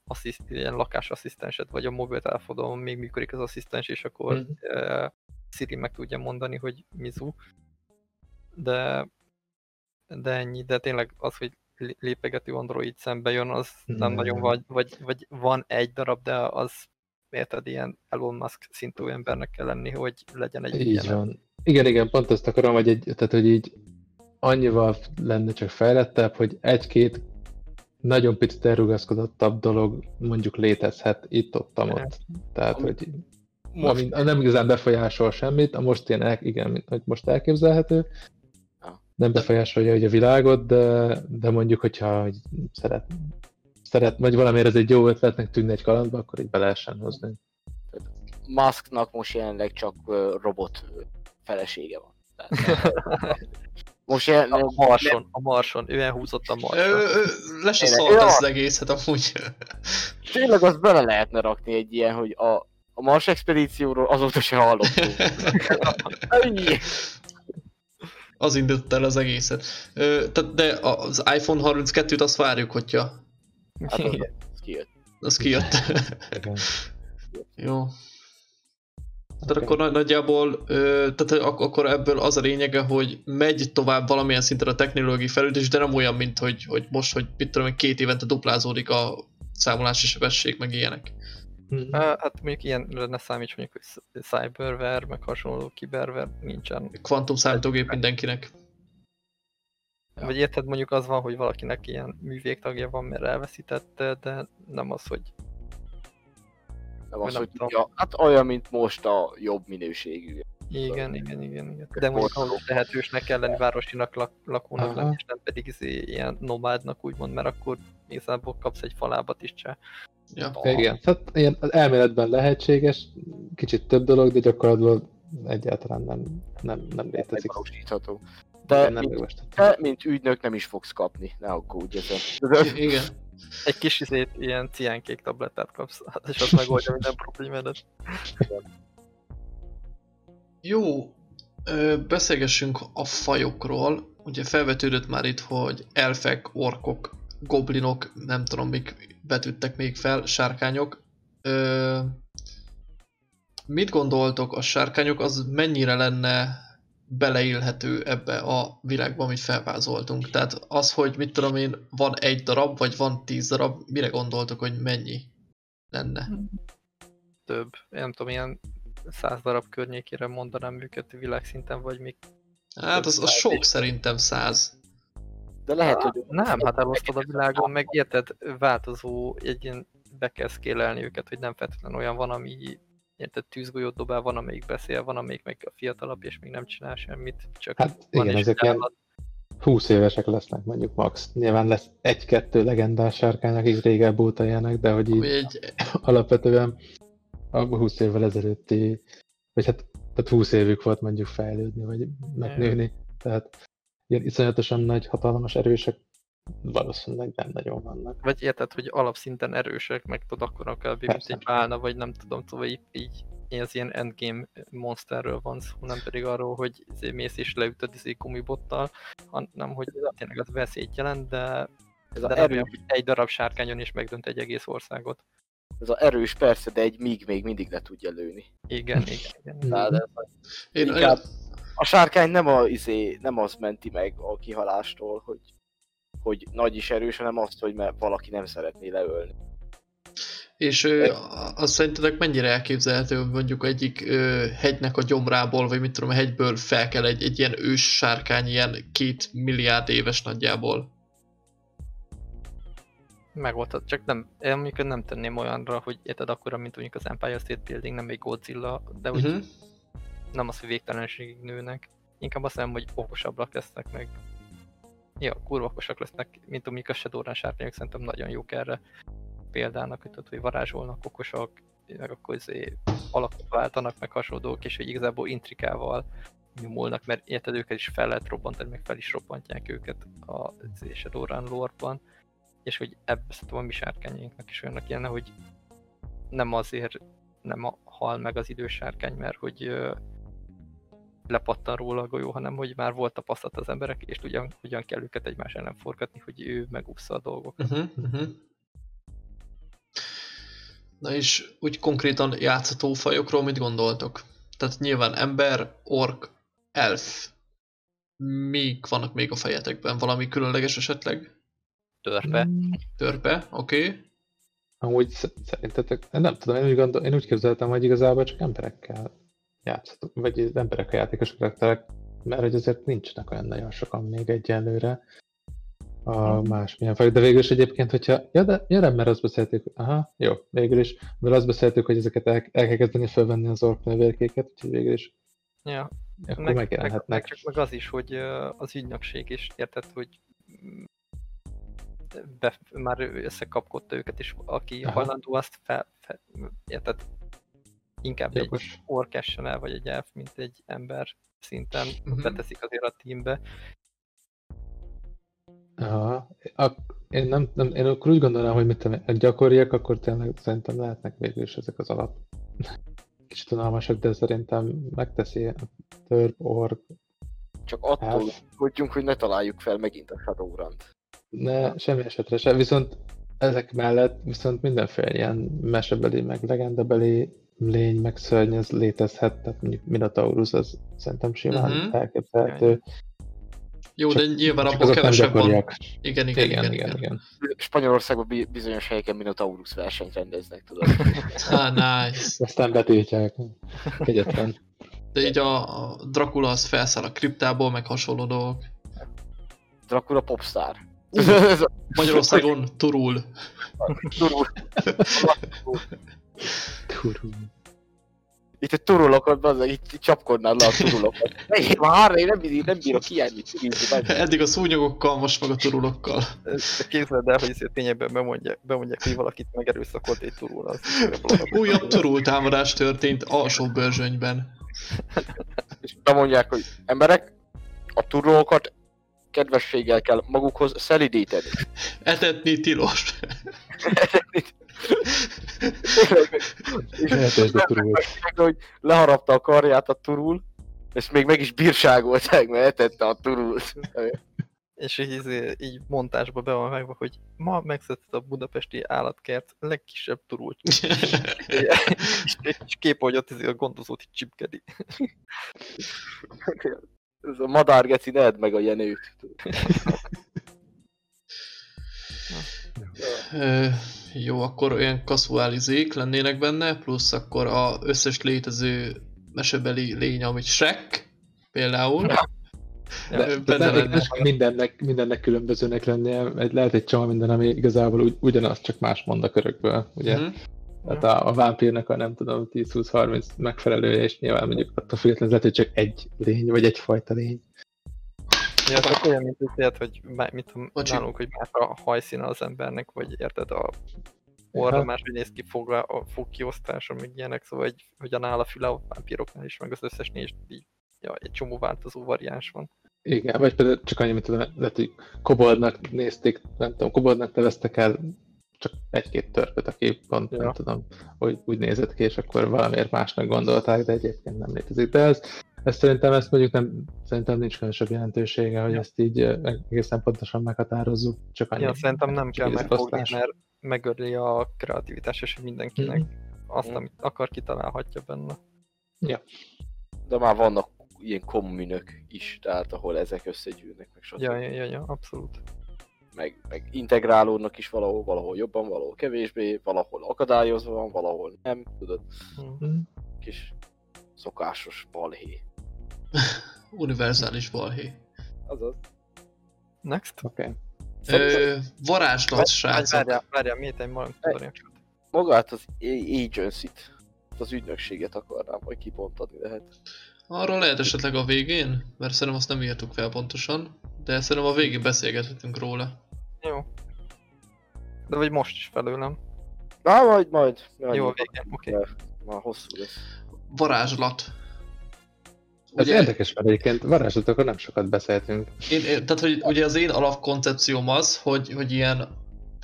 assziszt, ilyen lakásasszisztensed, vagy a mobiltelefonon még működik az asszisztens, és akkor mm. uh, Siri meg tudja mondani, hogy Mizu. De, de ennyi, de tényleg az, hogy lépegető Android szembe jön, az mm. nem nagyon vagy, vagy, vagy van egy darab, de az érted, ilyen Elon Musk szintű embernek kell lenni, hogy legyen egy Így ilyen. van. Igen, igen, pont ezt akarom, hogy, egy, tehát, hogy így annyival lenne csak fejlettebb, hogy egy-két nagyon picit elrugaszkodottabb dolog mondjuk létezhet itt-ott, ott. Tehát, hogy most... ami nem igazán befolyásol semmit, a most ilyen, el, igen, hogy most elképzelhető, nem befolyásolja hogy a világot, de, de mondjuk, hogyha hogy szeret, szeret, vagy valamiért ez egy jó ötletnek tűnne egy kalandba, akkor így be lehessen hozni. Musknak most jelenleg csak robot felesége van. most jelen, a Marson, a Marson, ő elhúzott a Marson. Le se szólt az egészet amúgy. Tényleg azt bele lehetne rakni egy ilyen, hogy a, a Mars expedícióról azóta se hallottunk. az indított el az egészet. Ö, de az iPhone 32-t azt várjuk, hogyha Hát az, az kijött. Az kijött. Jó. Tehát akkor nagy- nagyjából, tehát ak- akkor ebből az a lényege, hogy megy tovább valamilyen szinten a technológiai fejlődés, de nem olyan, mint hogy, hogy most, hogy mit tudom, én, két évente duplázódik a számolási sebesség, meg ilyenek. Mhm. Ö, Hát mondjuk ilyenre ne számíts mondjuk, hogy cyberware, meg hasonló kiberware nincsen. Kvantum számítógép mindenkinek. Ja. Vagy érted, mondjuk az van, hogy valakinek ilyen művégtagja van, mert elveszítette, de nem az, hogy Nem az, nem hogy tudom. ja, hát olyan, mint most a jobb minőségű. igen, igen, igen, igen. De mondjuk ahhoz tehetősnek kell lenni városinak lak, lakónak Aha. lenni, és nem pedig izé, ilyen nomádnak úgymond, mert akkor igazából kapsz egy falábat is cseh. Ja. Igen, tehát ilyen az elméletben lehetséges, kicsit több dolog, de gyakorlatban egyáltalán nem, nem, nem létezik. Megvalósítható. De De, nem mint, te, mint ügynök nem is fogsz kapni, ne aggódj ezen. Igen. Egy kis izét, ilyen ciánkék tablettát kapsz, és az megoldja minden problémádat. Jó, ö, beszélgessünk a fajokról. Ugye felvetődött már itt, hogy elfek, orkok, goblinok, nem tudom mik betűttek még fel, sárkányok. Ö, mit gondoltok, a sárkányok az mennyire lenne beleélhető ebbe a világba, amit felvázoltunk? Tehát az, hogy mit tudom én, van egy darab, vagy van tíz darab, mire gondoltok, hogy mennyi lenne? Több, én nem tudom, ilyen száz darab környékére mondanám őket világszinten, vagy még Hát az, az sok szerintem száz. De lehet, hogy Nem, hát elosztod a világon, meg érted, változó, egy ilyen be kell szkélelni őket, hogy nem feltétlenül olyan van, ami érted, tűzgolyót dobál, van, amelyik beszél, van, amelyik meg a fiatalabb, és még nem csinál semmit, csak Hát van igen, ezek ilyen állat. 20 évesek lesznek mondjuk max. Nyilván lesz egy-kettő legendás sárkány, akik régebb óta élnek, de hogy így egy, alapvetően a 20 évvel ezelőtti, vagy hát tehát 20 évük volt mondjuk fejlődni, vagy megnőni. Tehát ilyen iszonyatosan nagy, hatalmas, erősek valószínűleg nem nagyon vannak. Vagy érted, hogy alapszinten erősek, meg tudod, akkor kb. mint Persze. egy bálna, vagy nem tudom, szóval így, így ez ilyen endgame monsterről van szó, nem pedig arról, hogy izé mész és leütöd izé gumibottal, hanem hogy tényleg az veszélyt jelent, de, ez de nem erős, olyan, hogy egy darab sárkányon is megdönt egy egész országot. ez a erős persze, de egy míg még mindig le tudja lőni. Igen, igen, igen. Tehát ez én, Inkább- a sárkány nem, a, izé, nem az menti meg a kihalástól, hogy, hogy nagy is erős, hanem azt, hogy mert valaki nem szeretné leölni. És ö, azt szerintetek mennyire elképzelhető, hogy mondjuk egyik ö, hegynek a gyomrából, vagy mit tudom, a hegyből fel kell egy, egy ilyen ős sárkány, ilyen két milliárd éves nagyjából. Megoldhat, csak nem, én mondjuk nem tenném olyanra, hogy érted akkora, mint mondjuk az Empire State Building, nem egy Godzilla, de úgy Uh-huh. nem az, hogy végtelenségig nőnek. Inkább azt mondom, hogy okosabbak lesznek meg. Ja, kurva okosak lesznek, mint amik a Shadowrun sárkányok szerintem nagyon jók erre példának, hogy, tudod, hogy varázsolnak, okosak, meg akkor izé alakot váltanak, meg hasonlók, és hogy igazából intrikával nyomulnak, mert érted, őket is fel lehet robbantani, meg fel is robbantják őket a izé, Shadowrun lore-ban, és hogy ebben szerintem a mi sárkányainknak is olyannak jönne, hogy nem azért nem a, hal meg az idős sárkány, mert hogy lepattan róla a golyó, hanem hogy már volt tapasztalat az emberek, és tudjan, hogyan kell őket egymás ellen forgatni, hogy ő megúszza a dolgokat. Uh-huh. Uh-huh. Na és úgy konkrétan játszható fajokról mit gondoltok? Tehát nyilván ember, ork, elf. Mik vannak még a fejetekben? Valami különleges esetleg? Törpe. Mm, Törpe, oké. Okay. Amúgy sz- szerintetek, nem tudom, én úgy, gondol, én úgy képzeltem, hogy igazából csak emberekkel játszhatunk, vagy emberekkel játékos karakterek, mert hogy azért nincsenek olyan nagyon sokan még egyelőre. A másmilyen fajok, de végül is egyébként, hogyha, ja, de, ja nem, mert azt beszéltük, aha, jó, végül is, mert azt beszéltük, hogy ezeket el, el kell kezdeni felvenni az ork növérkéket, úgyhogy végül is Ja, akkor meg, meg, meg megjelenhetnek. csak meg az is, hogy az ügynökség is, érted, hogy be, már összekapkodta őket, és aki Aha. hajlandó azt fel, fel érted, inkább egy Jogos. ork essen el, vagy egy elf, mint egy ember szinten Mhm. beteszik azért a teambe. Aha. Ak- én, nem, nem, én akkor úgy gondolnám, hogy mit a gyakoriak, akkor tényleg szerintem lehetnek végül is ezek az alap. Kicsit unalmasak, de szerintem megteszi a törp, ork, Csak attól tudjunk, hogy ne találjuk fel megint a Shadowrun-t. Ne, semmi esetre sem. Viszont ezek mellett viszont mindenféle ilyen mesebeli, meg legendabeli lény, meg szörny, ez létezhet, tehát mondjuk Minotaurus az szerintem simán uh-huh. elképzelhető. Jó, Csak- de nyilván abból kevesebb van. gyakoriak. Igen, igen, Igen, igen, igen. Spanyolországban bi- bizonyos helyeken Minotaurus versenyt rendeznek, tudod. Ah, nice. Aztán betiltják. Kegyetlen. De így a, a Dracula az felszáll a kriptából, meg hasonló dolgok. Dracula popstar. Magyarországon turul. Turul. Turul. Itt a turulokat, bazzeg, itt itt csapkodnád le a turulokat. Én már én nem, bírok- nem bírok hiányni, meg. Eddig a szúnyogokkal, most meg a turulokkal. Képzeld el, hogy ezért tényebben bemondják, bemondják, hogy valakit megerőszakolt egy turul. Az Újabb turul támadás történt alsó bőrzsönyben. És bemondják, hogy emberek, a turulokat kedvességgel kell magukhoz szelidíteni. Etetni tilos. hogy leharapta a karját a turul, és még meg is bírságolták, mert etette a turult. És így, izé- így montásba be van vágva, hogy ma megszedett a budapesti állatkert legkisebb turult. és, és kép, hogy ott izé a gondozót így csipkedi. Ez a madárgeci, ne edd meg a jenőt. Ö, jó, akkor olyan kasualizék lennének benne, plusz akkor a összes létező mesebeli lény, amit Shrek, például. De, benne lenne. mindennek, mindennek különbözőnek lennie, egy, lehet egy csomó minden, ami igazából úgy, ugyanaz, csak más mondakörökből, ugye? Mhm. Tehát a, a vámpírnak a nem tudom, 10-20-30 megfelelője, és nyilván mondjuk attól függetlenül lehet, hogy csak egy lény, vagy egyfajta lény. Ja, csak olyan, mint az hogy má- mit tudom, Bocsi. nálunk, hogy más a hajszíne az embernek, vagy érted, a orra Ja. máshogy néz ki, fog, a fogkiosztása, meg ilyenek, szóval egy, hogy a nála füle a vámpíroknál is, meg az összes néz, így, ja, egy csomó változó variáns van. Igen, vagy például csak annyi, mint tudom, lehet, hogy koboldnak nézték, nem tudom, koboldnak neveztek el csak egy-két törpöt, aki pont Ja. nem tudom, hogy úgy nézett ki, és akkor valamiért másnak gondolták, de egyébként nem létezik. De ez, ez szerintem ezt mondjuk nem, szerintem nincs különösebb jelentősége, hogy Ja. ezt így egészen pontosan meghatározzuk, csak annyi. Ja, szerintem nem kell megfogni, mert megöli a kreativitás, és mindenkinek Mhm. azt, Mhm. amit akar, kitalálhatja benne. De már vannak ilyen kommunök is, tehát ahol ezek összegyűlnek, meg stb. Ja, ja, ja, ja, abszolút. Meg, meg integrálódnak is valahol, valahol jobban, valahol kevésbé, valahol akadályozva van, valahol nem, tudod, Mhm. Mhm. kis szokásos balhé. Univerzális balhé. Azaz. Next? Oké. Okay. Ö, varázslat, srácok. Várjál, várjál, miért egy variánsot? Magát az agency-t, az ügynökséget akarnám majd kibontani lehet. Arról lehet esetleg a végén, mert szerintem azt nem írtuk fel pontosan, de szerintem a végén beszélgethetünk róla. Jó. De vagy most is felőlem. Na, majd, majd. majd Jó, a végén, oké. Mert Már hosszú lesz. Varázslat. Ez Ugye, érdekes, mert egyébként varázslatokról nem sokat beszéltünk. én, én, tehát, hogy ugye az én alapkoncepcióm az, hogy, hogy ilyen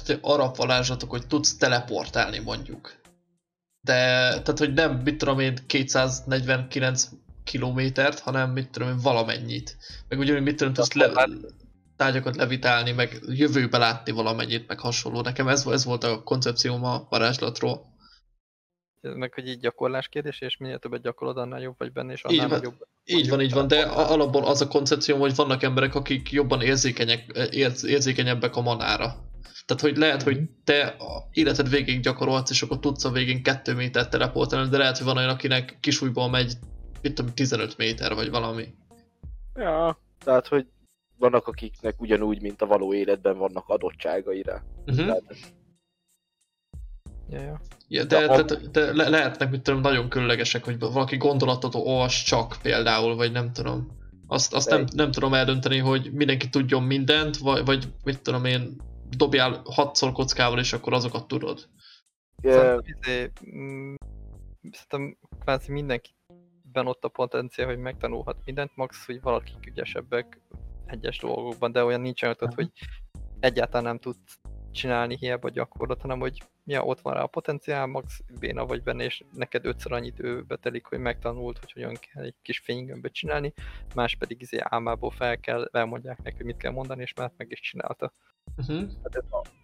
tehát, hogy arab varázslatok, hogy tudsz teleportálni mondjuk. De, tehát, hogy nem, mit tudom én, 249 kilométert, hanem mit tudom én, valamennyit. Meg ugyanúgy mit tudom, tudsz le, tárgyakat levitálni, meg jövőbe látni valamennyit, meg hasonló. Nekem ez, ez volt a koncepcióm a varázslatról. Ez meg, hogy így gyakorlás kérdés, és minél többet gyakorlod, annál jobb vagy benne, és Így annál van. nagyobb. Így van, így van, de alapból az a koncepcióm, hogy vannak emberek, akik jobban érzékenyek, érz, érzékenyebbek a manára. Tehát, hogy lehet, hogy te a életed végig gyakorolsz, és akkor tudsz a végén 2 métert teleportálni, de lehet, hogy van olyan, akinek kisújból megy, mit tudom, 15 méter, vagy valami. Ja, tehát, hogy vannak akiknek ugyanúgy, mint a való életben vannak adottságai rá. Uh-huh. Tehát, Ja, ja. Ja, de, De de, de, le, lehetnek, mit tudom, nagyon különlegesek, hogy valaki gondolatot olvas csak például, vagy nem tudom. Azt, azt De- nem, nem tudom eldönteni, hogy mindenki tudjon mindent, vagy, vagy mit tudom én, dobjál hatszor kockával, és akkor azokat tudod. e, Szerintem, izé, mm, szerintem kvázi mindenkiben ott a potenciál, hogy megtanulhat mindent, max, hogy valaki ügyesebbek egyes dolgokban, de olyan nincs olyan, tudod, hogy egyáltalán nem tud csinálni hiába gyakorlat, hanem hogy ja, ott van rá a potenciál, max béna vagy benne, és neked ötször annyi időbe telik, hogy megtanult, hogy hogyan kell egy kis fénygömböt csinálni, más pedig izé álmából fel kell, elmondják neki, hogy mit kell mondani, és már meg is csinálta. Uh-huh. hát ez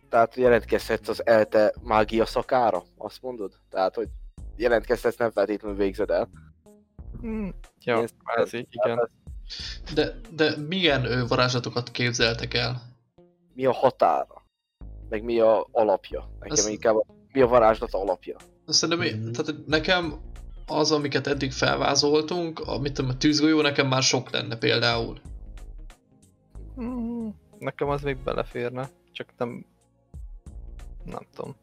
tehát jelentkezhetsz az ELTE mágia szakára, azt mondod? Tehát, hogy jelentkezhetsz, nem feltétlenül végzed el. Hmm, ja, Én- kvázi, igen. De, de milyen varázslatokat képzeltek el? Mi a határa? Meg mi a alapja? Nekem Ez- inkább a- mi a varázslat alapja? Szerintem, Mhm. mm. tehát nekem az, amiket eddig felvázoltunk, a, mit tudom, a tűzgolyó nekem már sok lenne például. Hmm, nekem az még beleférne, csak nem... Nem tudom.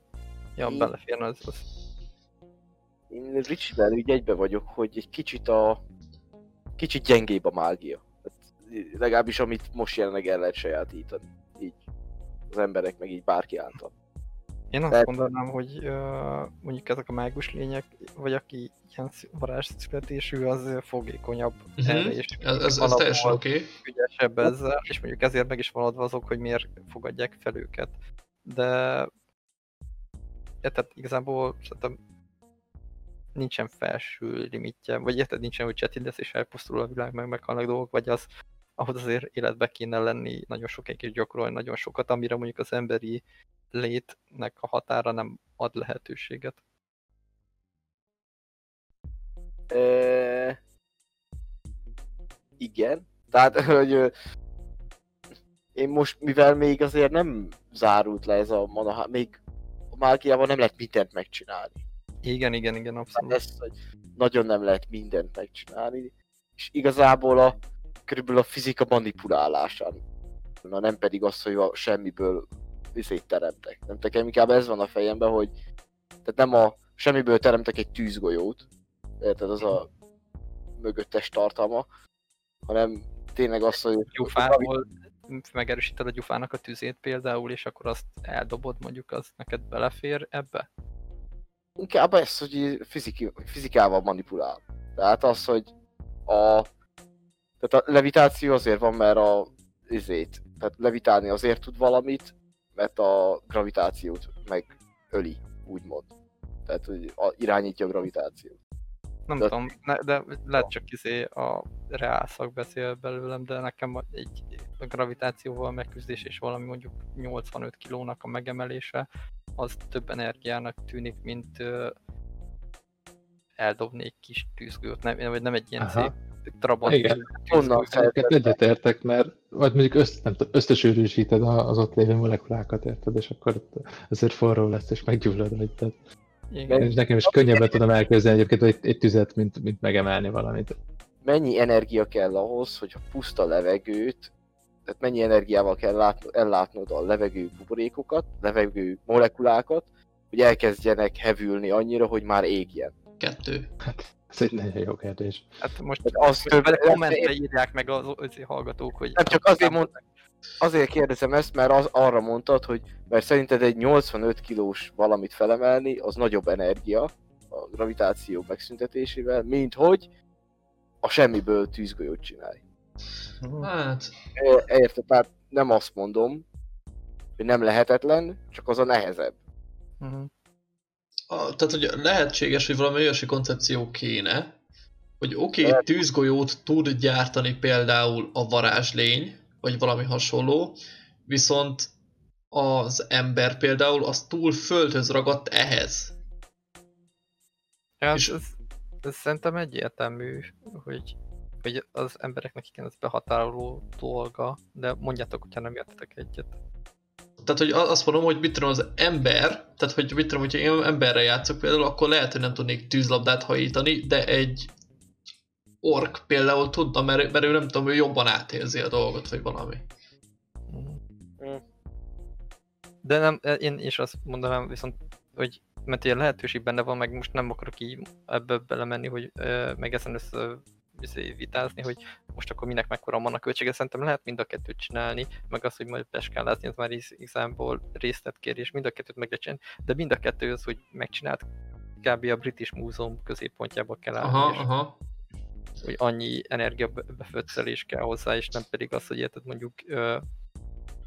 Ja, Én- beleférne az, az Én Richie-vel úgy egybe vagyok, hogy egy kicsit a... Kicsit gyengébb a mágia. Hát, legalábbis amit most jelenleg el lehet sajátítani. Az emberek, meg így bárki által. Én azt Tehát- mondanám, hogy uh, mondjuk ezek a mágus lények, vagy aki ilyen sz- varázs születésű, az fogékonyabb Mhm. erre, és Ez, ez, ez teljesen oké. Okay. ügyesebb ezzel, és mondjuk ezért meg is van adva azok, hogy miért fogadják fel őket. De... Tehát igazából szerintem nincsen felső limitje, vagy érted, nincsen, hogy csetindesz és elpusztul a világ, meg meghalnak dolgok, vagy az, ahhoz azért életbe kéne lenni, nagyon sokáig is gyakorolni nagyon sokat, amire mondjuk az emberi létnek a határa nem ad lehetőséget. E... Igen. Tehát, hogy ö, én most, mivel még azért nem zárult le ez a manaha, még a mágiával nem lehet mindent megcsinálni. Igen, igen, igen, abszolút. ez, hogy nagyon nem lehet mindent megcsinálni. És igazából a, körülbelül a fizika manipulálásán. Na nem pedig az, hogy a semmiből vizét teremtek. Nem nekem inkább ez van a fejemben, hogy tehát nem a semmiből teremtek egy tűzgolyót, érted, az a mögöttes tartalma, hanem tényleg az, hogy gyufából megerősíted a gyufának a tüzét például, és akkor azt eldobod, mondjuk az neked belefér ebbe? inkább ez, hogy fiziki, fizikával manipulál. Tehát az, hogy a, tehát a levitáció azért van, mert a izét, tehát levitálni azért tud valamit, mert a gravitációt megöli, úgymond. Tehát, hogy a, irányítja a gravitációt. Nem De- tudom, ne, de lehet csak izé a reál szak beszél belőlem, de nekem a- egy a gravitációval megküzdés és valami mondjuk 85 kilónak a megemelése, az több energiának tűnik, mint ö, eldobni egy kis tűzgolyót, nem, vagy nem egy ilyen Aha. szép trabant Igen. Onnan Ezeket egyetértek, mert vagy mondjuk össz, nem tudom, összesűrűsíted a- az ott lévő molekulákat, érted, és akkor azért forró lesz, és meggyullad, vagy tehát. Igen. És nekem is könnyebben tudom elképzelni egyébként egy, egy tüzet, mint, mint megemelni valamit. Mennyi energia kell ahhoz, hogy a puszta levegőt, tehát mennyi energiával kell látnod, ellátnod a levegő buborékokat, levegő molekulákat, hogy elkezdjenek hevülni annyira, hogy már égjen. Kettő. Ez egy nagyon jó kérdés. Hát most Tehát az több, vele kommentbe írják meg az, az hallgatók, hogy... Nem csak azért mond, azért kérdezem ezt, mert az, arra mondtad, hogy mert szerinted egy 85 kilós valamit felemelni, az nagyobb energia a gravitáció megszüntetésével, mint hogy a semmiből tűzgolyót csinálj. Hát, É- Érted? Tehát nem azt mondom, hogy nem lehetetlen, csak az a nehezebb. Mhm. A, tehát hogy lehetséges, hogy valami olyasmi koncepció kéne, hogy oké, okay, Lehet. tűzgolyót tud gyártani például a varázslény, vagy valami hasonló, viszont az ember például az túl földhöz ragadt ehhez. Ja, És- ez, ez szerintem egyértelmű, hogy, hogy az embereknek igen, ez behatároló dolga, de mondjátok, hogyha nem értetek egyet. Tehát, hogy azt mondom, hogy mit tudom, az ember, tehát, hogy mit tudom, hogyha én emberre játszok például, akkor lehet, hogy nem tudnék tűzlabdát hajítani, de egy ork például tudna, mert, mert ő nem tudom, ő jobban átérzi a dolgot, vagy valami. Mhm. De nem, e, én is azt mondanám viszont, hogy mert ilyen lehetőség benne van, meg most nem akarok így ebbe belemenni, hogy ö, meg ezen össze vitázni, hogy most akkor minek mekkora van a költsége, szerintem lehet mind a kettőt csinálni, meg az, hogy majd beskálázni, ez már is igazából részletkérés, mind a kettőt meg lehet de mind a kettő az, hogy megcsinált, kb. a British Múzeum középpontjába kell állni, Aha, és aha. hogy annyi energia be- beföttelés kell hozzá, és nem pedig az, hogy érted mondjuk ö,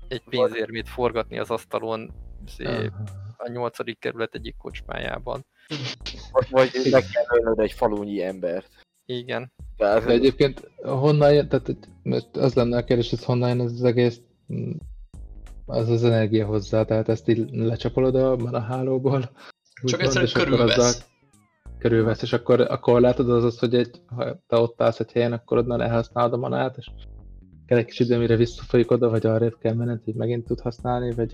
egy pénzérmét forgatni az asztalon izé, a nyolcadik kerület egyik kocsmájában. Vagy meg kell egy falunyi embert. Igen. Tehát, De egyébként honnan jön, tehát az lenne a kérdés, hogy honnan jön ez az egész mm, az az energia hozzá, tehát ezt így lecsapolod a mana hálóból. Csak egyszerűen körülvesz. azzal Körülvesz, és akkor, akkor látod az, az, hogy egy, ha te ott állsz egy helyen, akkor onnan elhasználod a manát, és kell egy kis idő, mire visszafolyik oda, vagy arrébb kell menned, hogy megint tud használni, vagy,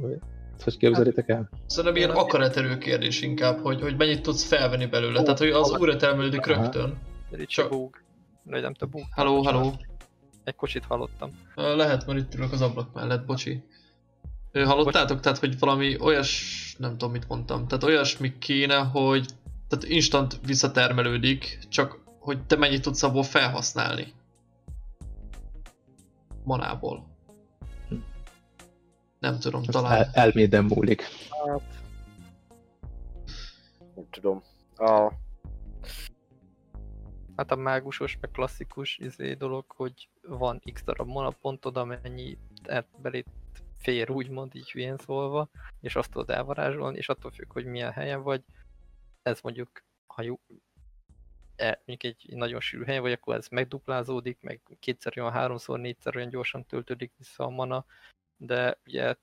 vagy hogy képzelitek el? Szerintem ilyen akaraterő kérdés inkább, hogy, hogy mennyit tudsz felvenni belőle. Tehát, hogy az újra termelődik Aha. rögtön. Mert itt Csak- búg. Vagy nem te búg. Halló, halló. Egy kocsit hallottam. Lehet, mert itt ülök az ablak mellett, bocsi. Hallottátok? Tehát, hogy valami olyas... Nem tudom, mit mondtam. Tehát olyasmi kéne, hogy... Tehát instant visszatermelődik, csak hogy te mennyit tudsz abból felhasználni. Manából. Nem tudom, Azt talán. el, elméden múlik. Hát... Nem tudom. A... Hát a mágusos, meg klasszikus izé dolog, hogy van x darab mana pontod, amennyi belét fér, úgymond így hülyén szólva, és azt tudod elvarázsolni, és attól függ, hogy milyen helyen vagy, ez mondjuk, ha jó, e, mondjuk egy nagyon sűrű helyen vagy, akkor ez megduplázódik, meg kétszer olyan, háromszor, négyszer olyan gyorsan töltődik vissza a mana, de ugye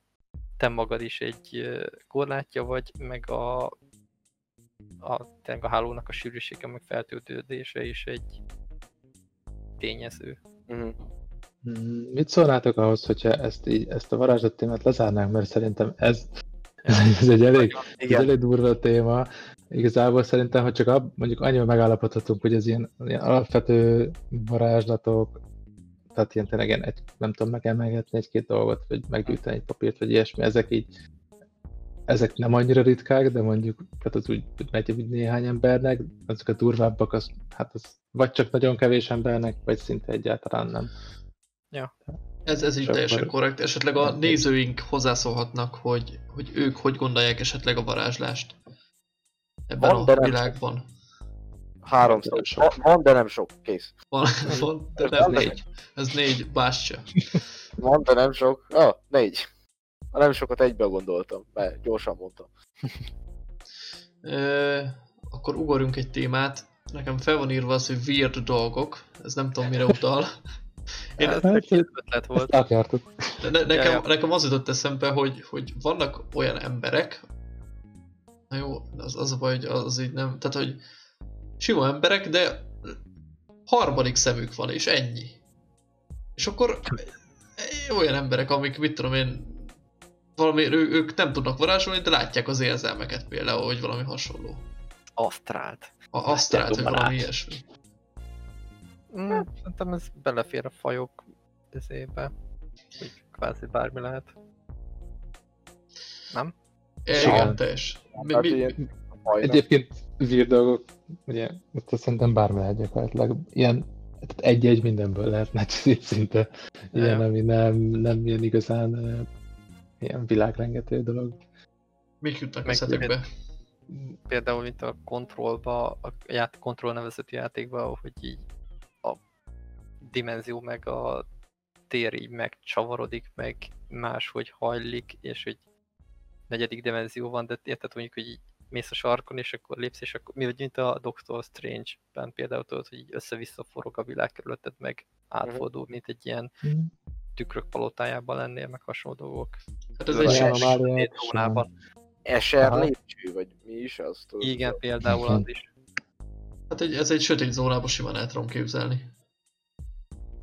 te magad is egy korlátja vagy, meg a a, tényleg a hálónak a sűrűsége, meg feltöltődése is egy tényező. Mhm. Mm, Mit szólnátok ahhoz, hogyha ezt, így, ezt a varázslat témát lezárnánk, mert szerintem ez, ez egy elég, ez elég durva téma. Igazából szerintem, hogy csak ab, mondjuk annyival megállapodhatunk, hogy ez ilyen, ilyen alapvető varázslatok, tehát ilyen tényleg ilyen egy, nem tudom, megemelgetni egy-két dolgot, vagy meggyűjteni egy papírt, vagy ilyesmi, ezek így, ezek nem annyira ritkák, de mondjuk, tehát az úgy megy úgy néhány embernek, azok a durvábbak, az, hát az vagy csak nagyon kevés embernek, vagy szinte egyáltalán nem. Ez, ez így teljesen var- korrekt. Esetleg a nézőink hozzászólhatnak, hogy, hogy ők hogy gondolják esetleg a varázslást ebben Van, a nem világban. Háromszor. Sok. Va- Van, de nem sok. Kész. Van, van, de Ez nem, négy. Ez négy, bástya. Van, de nem sok. Ah, négy. Nem sokat egybe gondoltam, mert gyorsan mondtam. Ö, akkor ugorjunk egy témát. Nekem fel van írva az, hogy weird dolgok. Ez nem tudom mire utal. Én, Ez Hát, egy hogy- ötlet volt. Ezt akartuk. de ne, nekem, Ja, ja. nekem az jutott eszembe, hogy, hogy vannak olyan emberek, na jó, az, az a baj, hogy az így nem, tehát hogy sima emberek, de harmadik szemük van, és ennyi. És akkor olyan emberek, amik, mit tudom én, valami, ő, ők nem tudnak varázsolni, de látják az érzelmeket például, hogy valami hasonló. Asztrált. A asztrát, vagy a valami ilyesmi. Mm, szerintem ez belefér a fajok ezébe. Hogy kvázi bármi lehet. Nem? E, Igen. teljes. Hát mi. Egyébként weird dolgok, ugye, ott azt szerintem bármi lehet gyakorlatilag. Ilyen, egy-egy mindenből lehetne szinte. Ilyen, ami nem, nem ilyen igazán ilyen világrengető dolog. mik jutnak Meg eszetekbe? Például, mint a kontrollba, a ját, kontroll nevezetű játékban, hogy így a dimenzió meg a tér így megcsavarodik, meg máshogy hajlik, és hogy negyedik dimenzió van, de érted mondjuk, hogy így mész a sarkon, és akkor lépsz, és akkor mi vagy, mint a Doctor Strange-ben például tudod, hogy így össze-vissza forog a világ körülötted, meg átfordul, mint egy ilyen tükrök palotájában lennél, meg hasonló dolgok. Hát ez Olyan egy, anomáliák, zónában. Eser lépcső, vagy mi is az? tudod? Igen, például az is. hát egy, ez egy sötét zónában simán el tudom képzelni.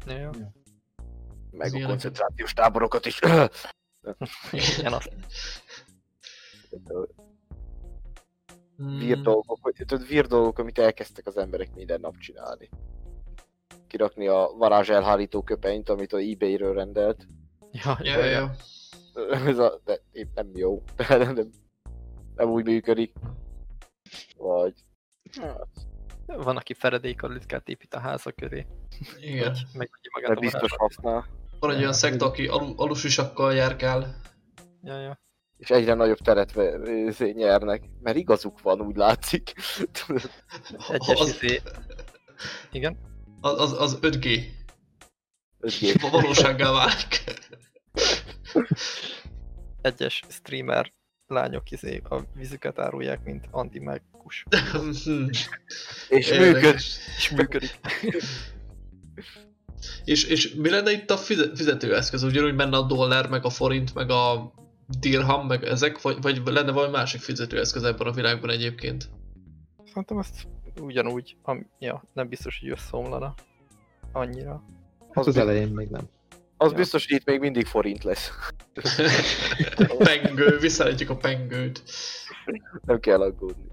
Ja, jó. Meg a koncentrációs táborokat is. Igen, azt Hmm, Vír dolgok, tudod, vír dolgok, amit elkezdtek az emberek minden nap csinálni. Kirakni a varázs elhárító köpenyt, amit a ebay-ről rendelt. Ja, Ja, ja, ja. Ez a, de épp nem jó. De nem, nem, nem úgy működik. Vagy... Hát, Van, aki feredékalitkát épít a háza köré, Igen. megvegye magát a biztos használ. Van egy olyan szekta, aki alu, alusisakkal járkál. Ja, ja. És egyre nagyobb teret izé nyernek. Mert igazuk van, úgy látszik. Egyes Az, izé... Igen? Az, az, az 5G. ez gép. A valósággá válik. Egyes streamer lányok izé a vízüket árulják, mint antimágus. És működ. És működik. És, és mi lenne itt a fize- fizetőeszköz? Ugyanúgy menne a dollár, meg a forint, meg a dirham, meg ezek, vagy, vagy lenne valami másik fizetőeszköz ebben a világban egyébként? Szerintem ezt ugyanúgy, am, ja, nem biztos, hogy összeomlana annyira. Hát az Az elején még nem. Az Ja. biztos, hogy itt még mindig forint lesz. Pengő, visszaállítjuk a pengőt. Nem kell aggódni.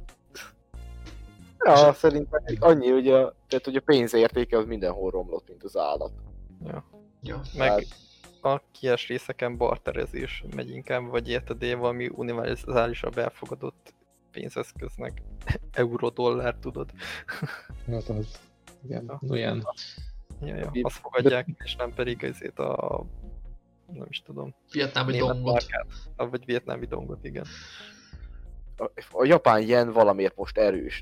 Ja, szerintem annyi, hogy a, tehát, hogy a pénz értéke az mindenhol romlott, mint az állat. Ja. Meg Hát- a kies részeken barterezés megy inkább, vagy érted én valami univerzálisabb elfogadott pénzeszköznek. Euró, dollár, tudod. Hát az. Igen, Ja. olyan. Ja, ja, azt fogadják, és nem pedig ezért a nem is tudom, Vietnámi dongot. markát, vagy vietnámi dongot, igen. A, a japán yen valamiért most erős.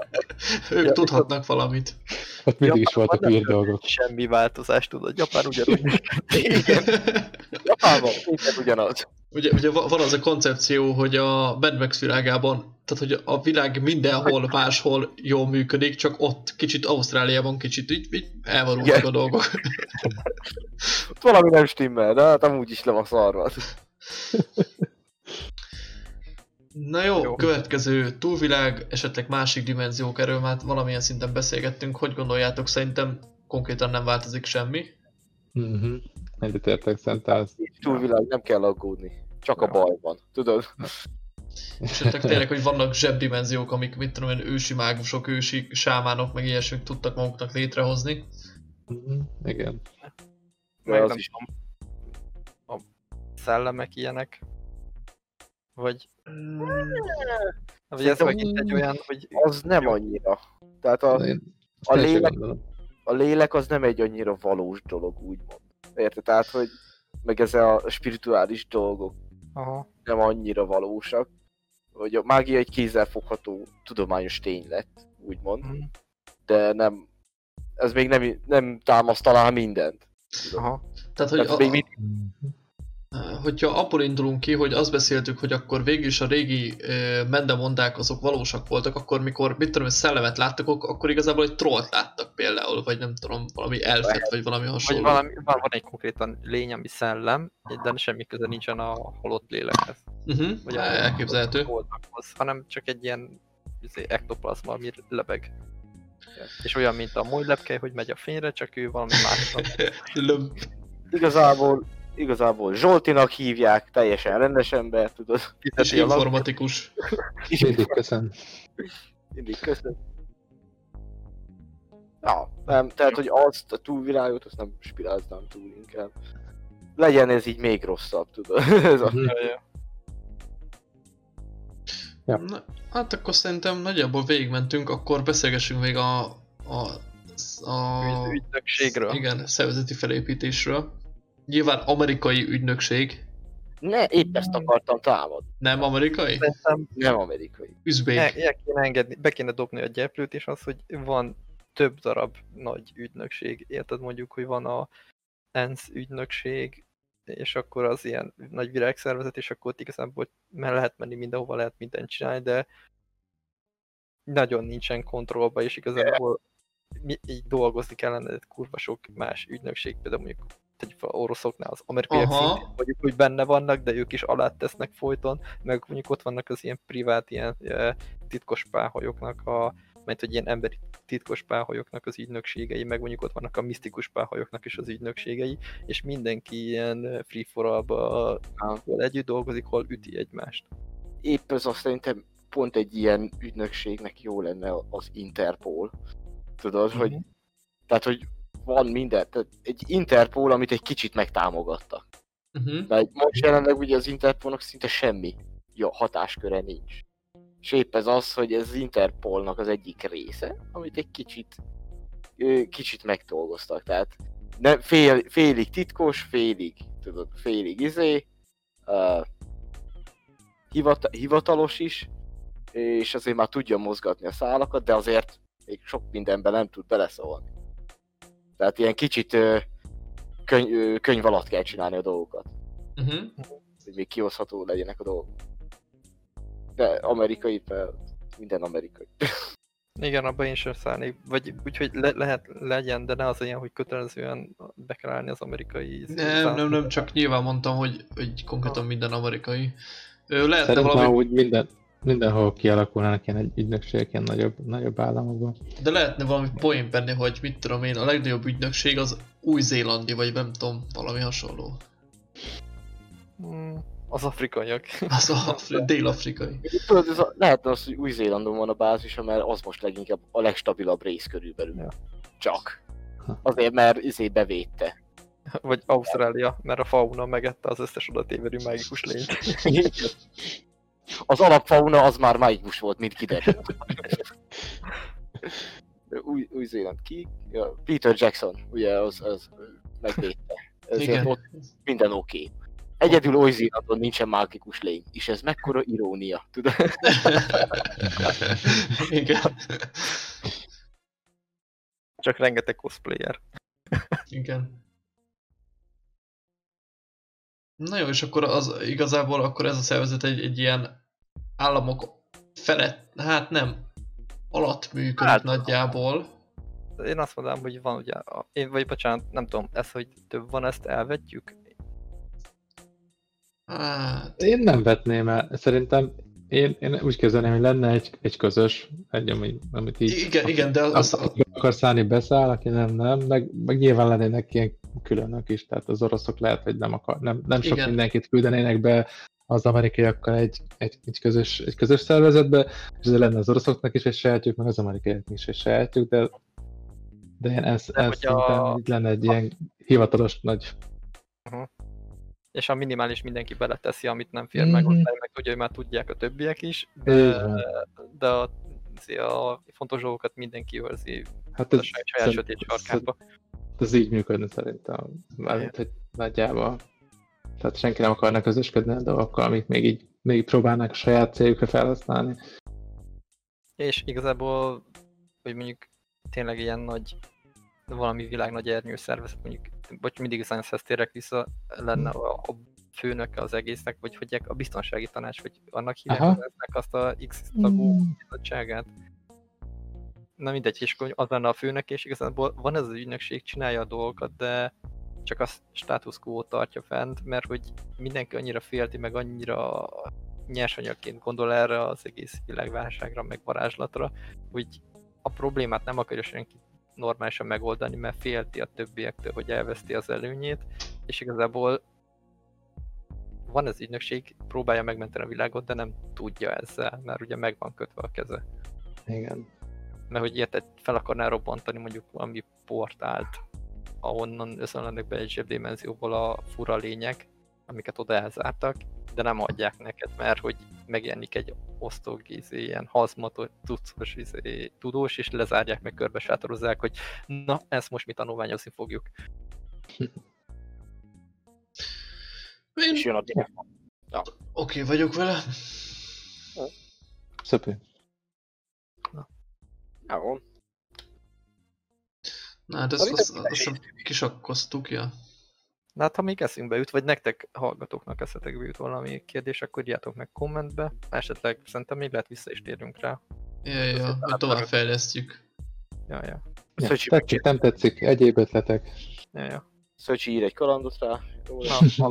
Ők Ja, tudhatnak valamit. Ott mindig is voltak weird dolgok. Semmi változás, tudod, Japán ugyanúgy Igen, Japánban minden ugyanaz. Ugye, ugye va- van az a koncepció, hogy a Mad Max világában, tehát hogy a világ mindenhol máshol jól működik, csak ott kicsit Ausztráliában kicsit így, így elvarultak Igen. a dolgok. Valami nem stimmel, de hát amúgy is le van szarva. Na jó, Jó. következő túlvilág, esetleg másik dimenziók, erről már valamilyen szinten beszélgettünk. Hogy gondoljátok, szerintem konkrétan nem változik semmi. Mhm. Egyetértek, szerintem az... Túlvilág nem kell aggódni. Csak a Ja. baj van. Tudod? Esetleg tényleg, hogy vannak zsebdimenziók, amik, mit tudom én, ősi mágusok, ősi sámánok, meg ilyesmik tudtak maguknak létrehozni. Mhm. Igen. meg az nem is. tudom, a szellemek ilyenek, vagy, vagy ez megint egy olyan, hogy Az nem annyira. Tehát a, a lélek- a lélek az nem egy annyira valós dolog, úgymond. Érted? Tehát, hogy meg ez a spirituális dolgok aha, nem annyira valósak. Hogy a mágia egy kézzelfogható tudományos tény lett, úgymond. mhm, De nem, ez még nem, nem támaszt alá mindent. Aha, Tehát, hogy Tehát a, még mit, Mhm. Hogyha abból indulunk ki, hogy azt beszéltük, hogy akkor végül is a régi ö, mendemondák azok valósak voltak, akkor mikor, mit tudom, egy szellemet láttak, ak- akkor igazából egy trollt láttak például, vagy nem tudom, valami elfet, vagy valami vagy hasonló. valami, van, van egy konkrétan lény, ami szellem, de semmi köze nincsen a halott lélekhez. Uh-huh, Vagy a elképzelhető. holtakhoz, hanem csak egy ilyen izé, ektoplazma, ami lebeg. És olyan, mint a molylepke, hogy megy a fényre, csak ő valami másra. Löm. igazából, igazából Zsoltinak hívják, teljesen rendes ember, tudod? És a informatikus. Mindig köszön. Mindig köszön. Ja, nem, tehát, hogy azt a túlvilágot, azt nem spiráznám túl inkább. Legyen ez így még rosszabb, tudod? ez a... Mhm. Ja. Na, hát akkor szerintem nagyjából végigmentünk, akkor beszélgessünk még a, a, a Ügy- Ügynökségről. igen, szervezeti felépítésről. Nyilván amerikai ügynökség, Ne, épp ezt akartam támadni. nem amerikai? Szerintem Nem amerikai. Üzbék. el, el kéne engedni, be kéne dobni a gyeplőt, és az, hogy van több darab nagy ügynökség. Érted mondjuk, hogy van a ENSZ ügynökség, és akkor az ilyen nagy világszervezet, és akkor ott igazából mert lehet menni mindenhova, lehet mindent csinálni, de nagyon nincsen kontrollba, és igazából mi, így dolgozni kellene, de kurva sok más ügynökség, például mondjuk fel oroszoknál az amerikaiak Aha. szintén mondjuk, hogy benne vannak, de ők is alá tesznek folyton, meg mondjuk ott vannak az ilyen privát, ilyen e, titkos páholyoknak a, mert hogy ilyen emberi titkos páholyoknak az ügynökségei, meg mondjuk ott vannak a misztikus páholyoknak is az ügynökségei, és mindenki ilyen free for hol együtt dolgozik, hol üti egymást. Épp ez azt szerintem pont egy ilyen ügynökségnek jó lenne az Interpol. Tudod, hogy Mhm. tehát, hogy van minden, tehát egy Interpol, amit egy kicsit megtámogattak. Uh-huh. Mert most jelenleg ugye az Interpolnak szinte semmi jó, hatásköre nincs. És épp ez az, hogy ez az Interpolnak az egyik része, amit egy kicsit, kicsit megdolgoztak. Tehát ne, fél, félig titkos, félig, tudod, félig izé, uh, hivata, hivatalos is, és azért már tudja mozgatni a szálakat, de azért még sok mindenben nem tud beleszólni. Tehát ilyen kicsit könyv, könyv alatt kell csinálni a dolgokat Uh-huh. hogy még kihozható legyenek a dolgok. De amerikai, de minden amerikai. Igen, abban én sem szállnék. Vagy úgyhogy le, lehet legyen, de ne az ilyen, hogy kötelezően be kell állni az amerikai... Nem, nem, nem, csak nyilván mondtam, hogy, hogy konkrétan minden amerikai. Szerintem valami, úgy minden, mindenhol kialakulnának ilyen egy ügynökségek ilyen nagyobb, nagyobb államokban. de lehetne valami poén benni, hogy mit tudom én, a legnagyobb ügynökség az új-zélandi, vagy nem tudom, valami hasonló. Hmm, az afrikaiak. Az a dél-afrikai. Tudod, ez a, lehetne az, hogy Új-Zélandon van a bázisa, mert az most leginkább a legstabilabb rész körülbelül. Ja. Csak. Azért, mert izé bevédte. Vagy Ausztrália, mert a fauna megette az összes oda tévedő mágikus lényt. Az alapfauna az már mágikus volt, mint kiderült. Új, Új-Zéland ki? Ja, Peter Jackson, ugye, az, az megvédte. Ezért Igen. ott minden oké. Okay. Egyedül Új-Zélandon nincsen mágikus lény, és ez mekkora irónia, tudod? Igen. Csak rengeteg cosplayer. Igen. Na jó, és akkor az igazából akkor ez a szervezet egy, egy ilyen államok felett, hát nem, alatt működik Hát- nagyjából. Én azt mondanám, hogy van ugye, én, vagy bocsánat, nem tudom, ez, hogy több van, ezt elvetjük? Hát, Én nem vetném el. Szerintem én, én úgy képzelném, hogy lenne egy, egy közös, egy, ami, amit így... igen, igen, de Az, az, aki akar szállni, beszáll, aki nem, nem, meg, meg nyilván lennének ilyen különök is, tehát az oroszok lehet, hogy nem akar, nem, nem sok Igen. mindenkit küldenének be az amerikaiakkal egy, egy, egy, közös, egy közös szervezetbe, és ez lenne az oroszoknak is egy sajátjuk, meg az amerikaiaknak is egy sajátjuk, de de ilyen ez, De ez a- így lenne egy ilyen hivatalos nagy És a minimális mindenki beleteszi, amit nem fér Mhm. meg, osztály, meg tudja, hogy már tudják a többiek is, de, de a, a fontos dolgokat mindenki őrzi Hát a ez, saját, saját sötét sarkába. Ez így működne szerintem. Mármint, hogy nagyjából. Tehát senki nem akarna közösködni a dolgokkal, amik még így még próbálnak a saját céljukra felhasználni. És igazából, hogy mondjuk tényleg ilyen nagy, valami világ nagy ernyő szervezet, mondjuk, vagy mindig science térek vissza, lenne a, a főnöke az egésznek, vagy hogy a biztonsági tanács, vagy annak hívják azt a X tagú bizottságát. Na mindegy, és akkor az lenne a főnök, és igazából van ez az ügynökség, csinálja a dolgokat, de csak a status quo tartja fent, mert hogy mindenki annyira félti, meg annyira nyersanyagként gondol erre az egész világválságra, meg varázslatra, hogy a problémát nem akarja senki normálisan megoldani, mert félti a többiektől, hogy elveszti az előnyét, és igazából van ez ügynökség, próbálja megmenteni a világot, de nem tudja ezzel, mert ugye meg van kötve a keze. Igen. Mert hogy érted, fel akarná robbantani mondjuk valami portált, ahonnan összelennek be egy zsebdimenzióból a fura lények, amiket oda elzártak, de nem adják neked, mert hogy megjelenik egy osztog izé, ilyen hazmatos, tucos izé, tudós, és lezárják meg, körbe sátorozzák, hogy na, ezt most mi tanulmányozni fogjuk. És én jön a oké vagyok vele. Szöpő. Jó. Na hát ezt, azt, a azt hiszem kisakkoztuk, ja. Na hát, ha még eszünkbe jut, vagy nektek hallgatóknak eszetekbe jut valami kérdés, akkor írjátok meg kommentbe, esetleg szerintem még lehet vissza is térünk rá. Ja, ja, hogy tovább fejlesztjük. Ja, ja, Ja, tetszik, nem tetszik, egyéb ötletek. ja, ja. Szöcsi ír egy kalandot rá. Jó Na.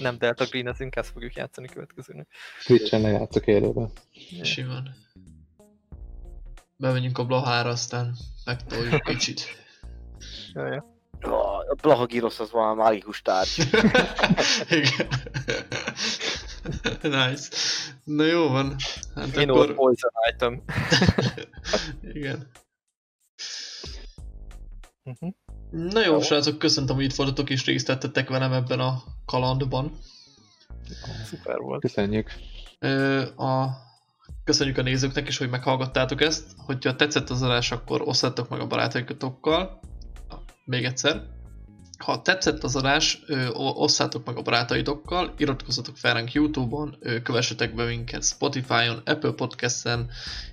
Nem Delta Greenezünk, ezt fogjuk játszani következőnek. Twitch-en lejátszok élőben. Ja. Simán. Bemegyünk a Blahára, aztán megtoljuk kicsit. A Blaha Girosz az valami mágikus tárgy. Igen. nice. Na jó van. Hát Én akkor... poison item. Igen. Uh-huh. Na jó, Jó. srácok, köszöntöm, hogy itt voltatok és részt vettetek velem ebben a kalandban. Szuper volt. Köszönjük. A... Köszönjük a nézőknek is, hogy meghallgattátok ezt. Hogyha tetszett az adás, akkor osszátok meg a barátaitokkal. Még egyszer. Ha tetszett az adás, osszátok meg a barátaitokkal, iratkozzatok fel ránk Youtube-on, kövessetek be minket Spotify-on, Apple Podcast-en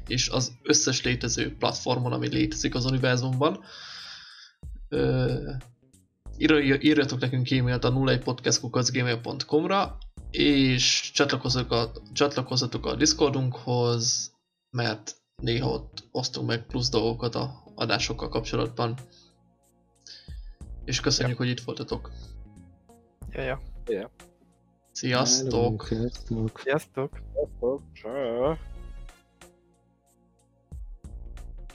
és az összes létező platformon, ami létezik az univerzumban. Írjatok nekünk e-mailt a 01podcastkukacgmail.com-ra, és csatlakozzatok a, csatlakozzatok a Discordunkhoz, mert néha ott osztunk meg plusz dolgokat a adásokkal kapcsolatban. És köszönjük, hogy itt voltatok. Ja, ja. Sziasztok! Sziasztok! Sziasztok! Sziasztok!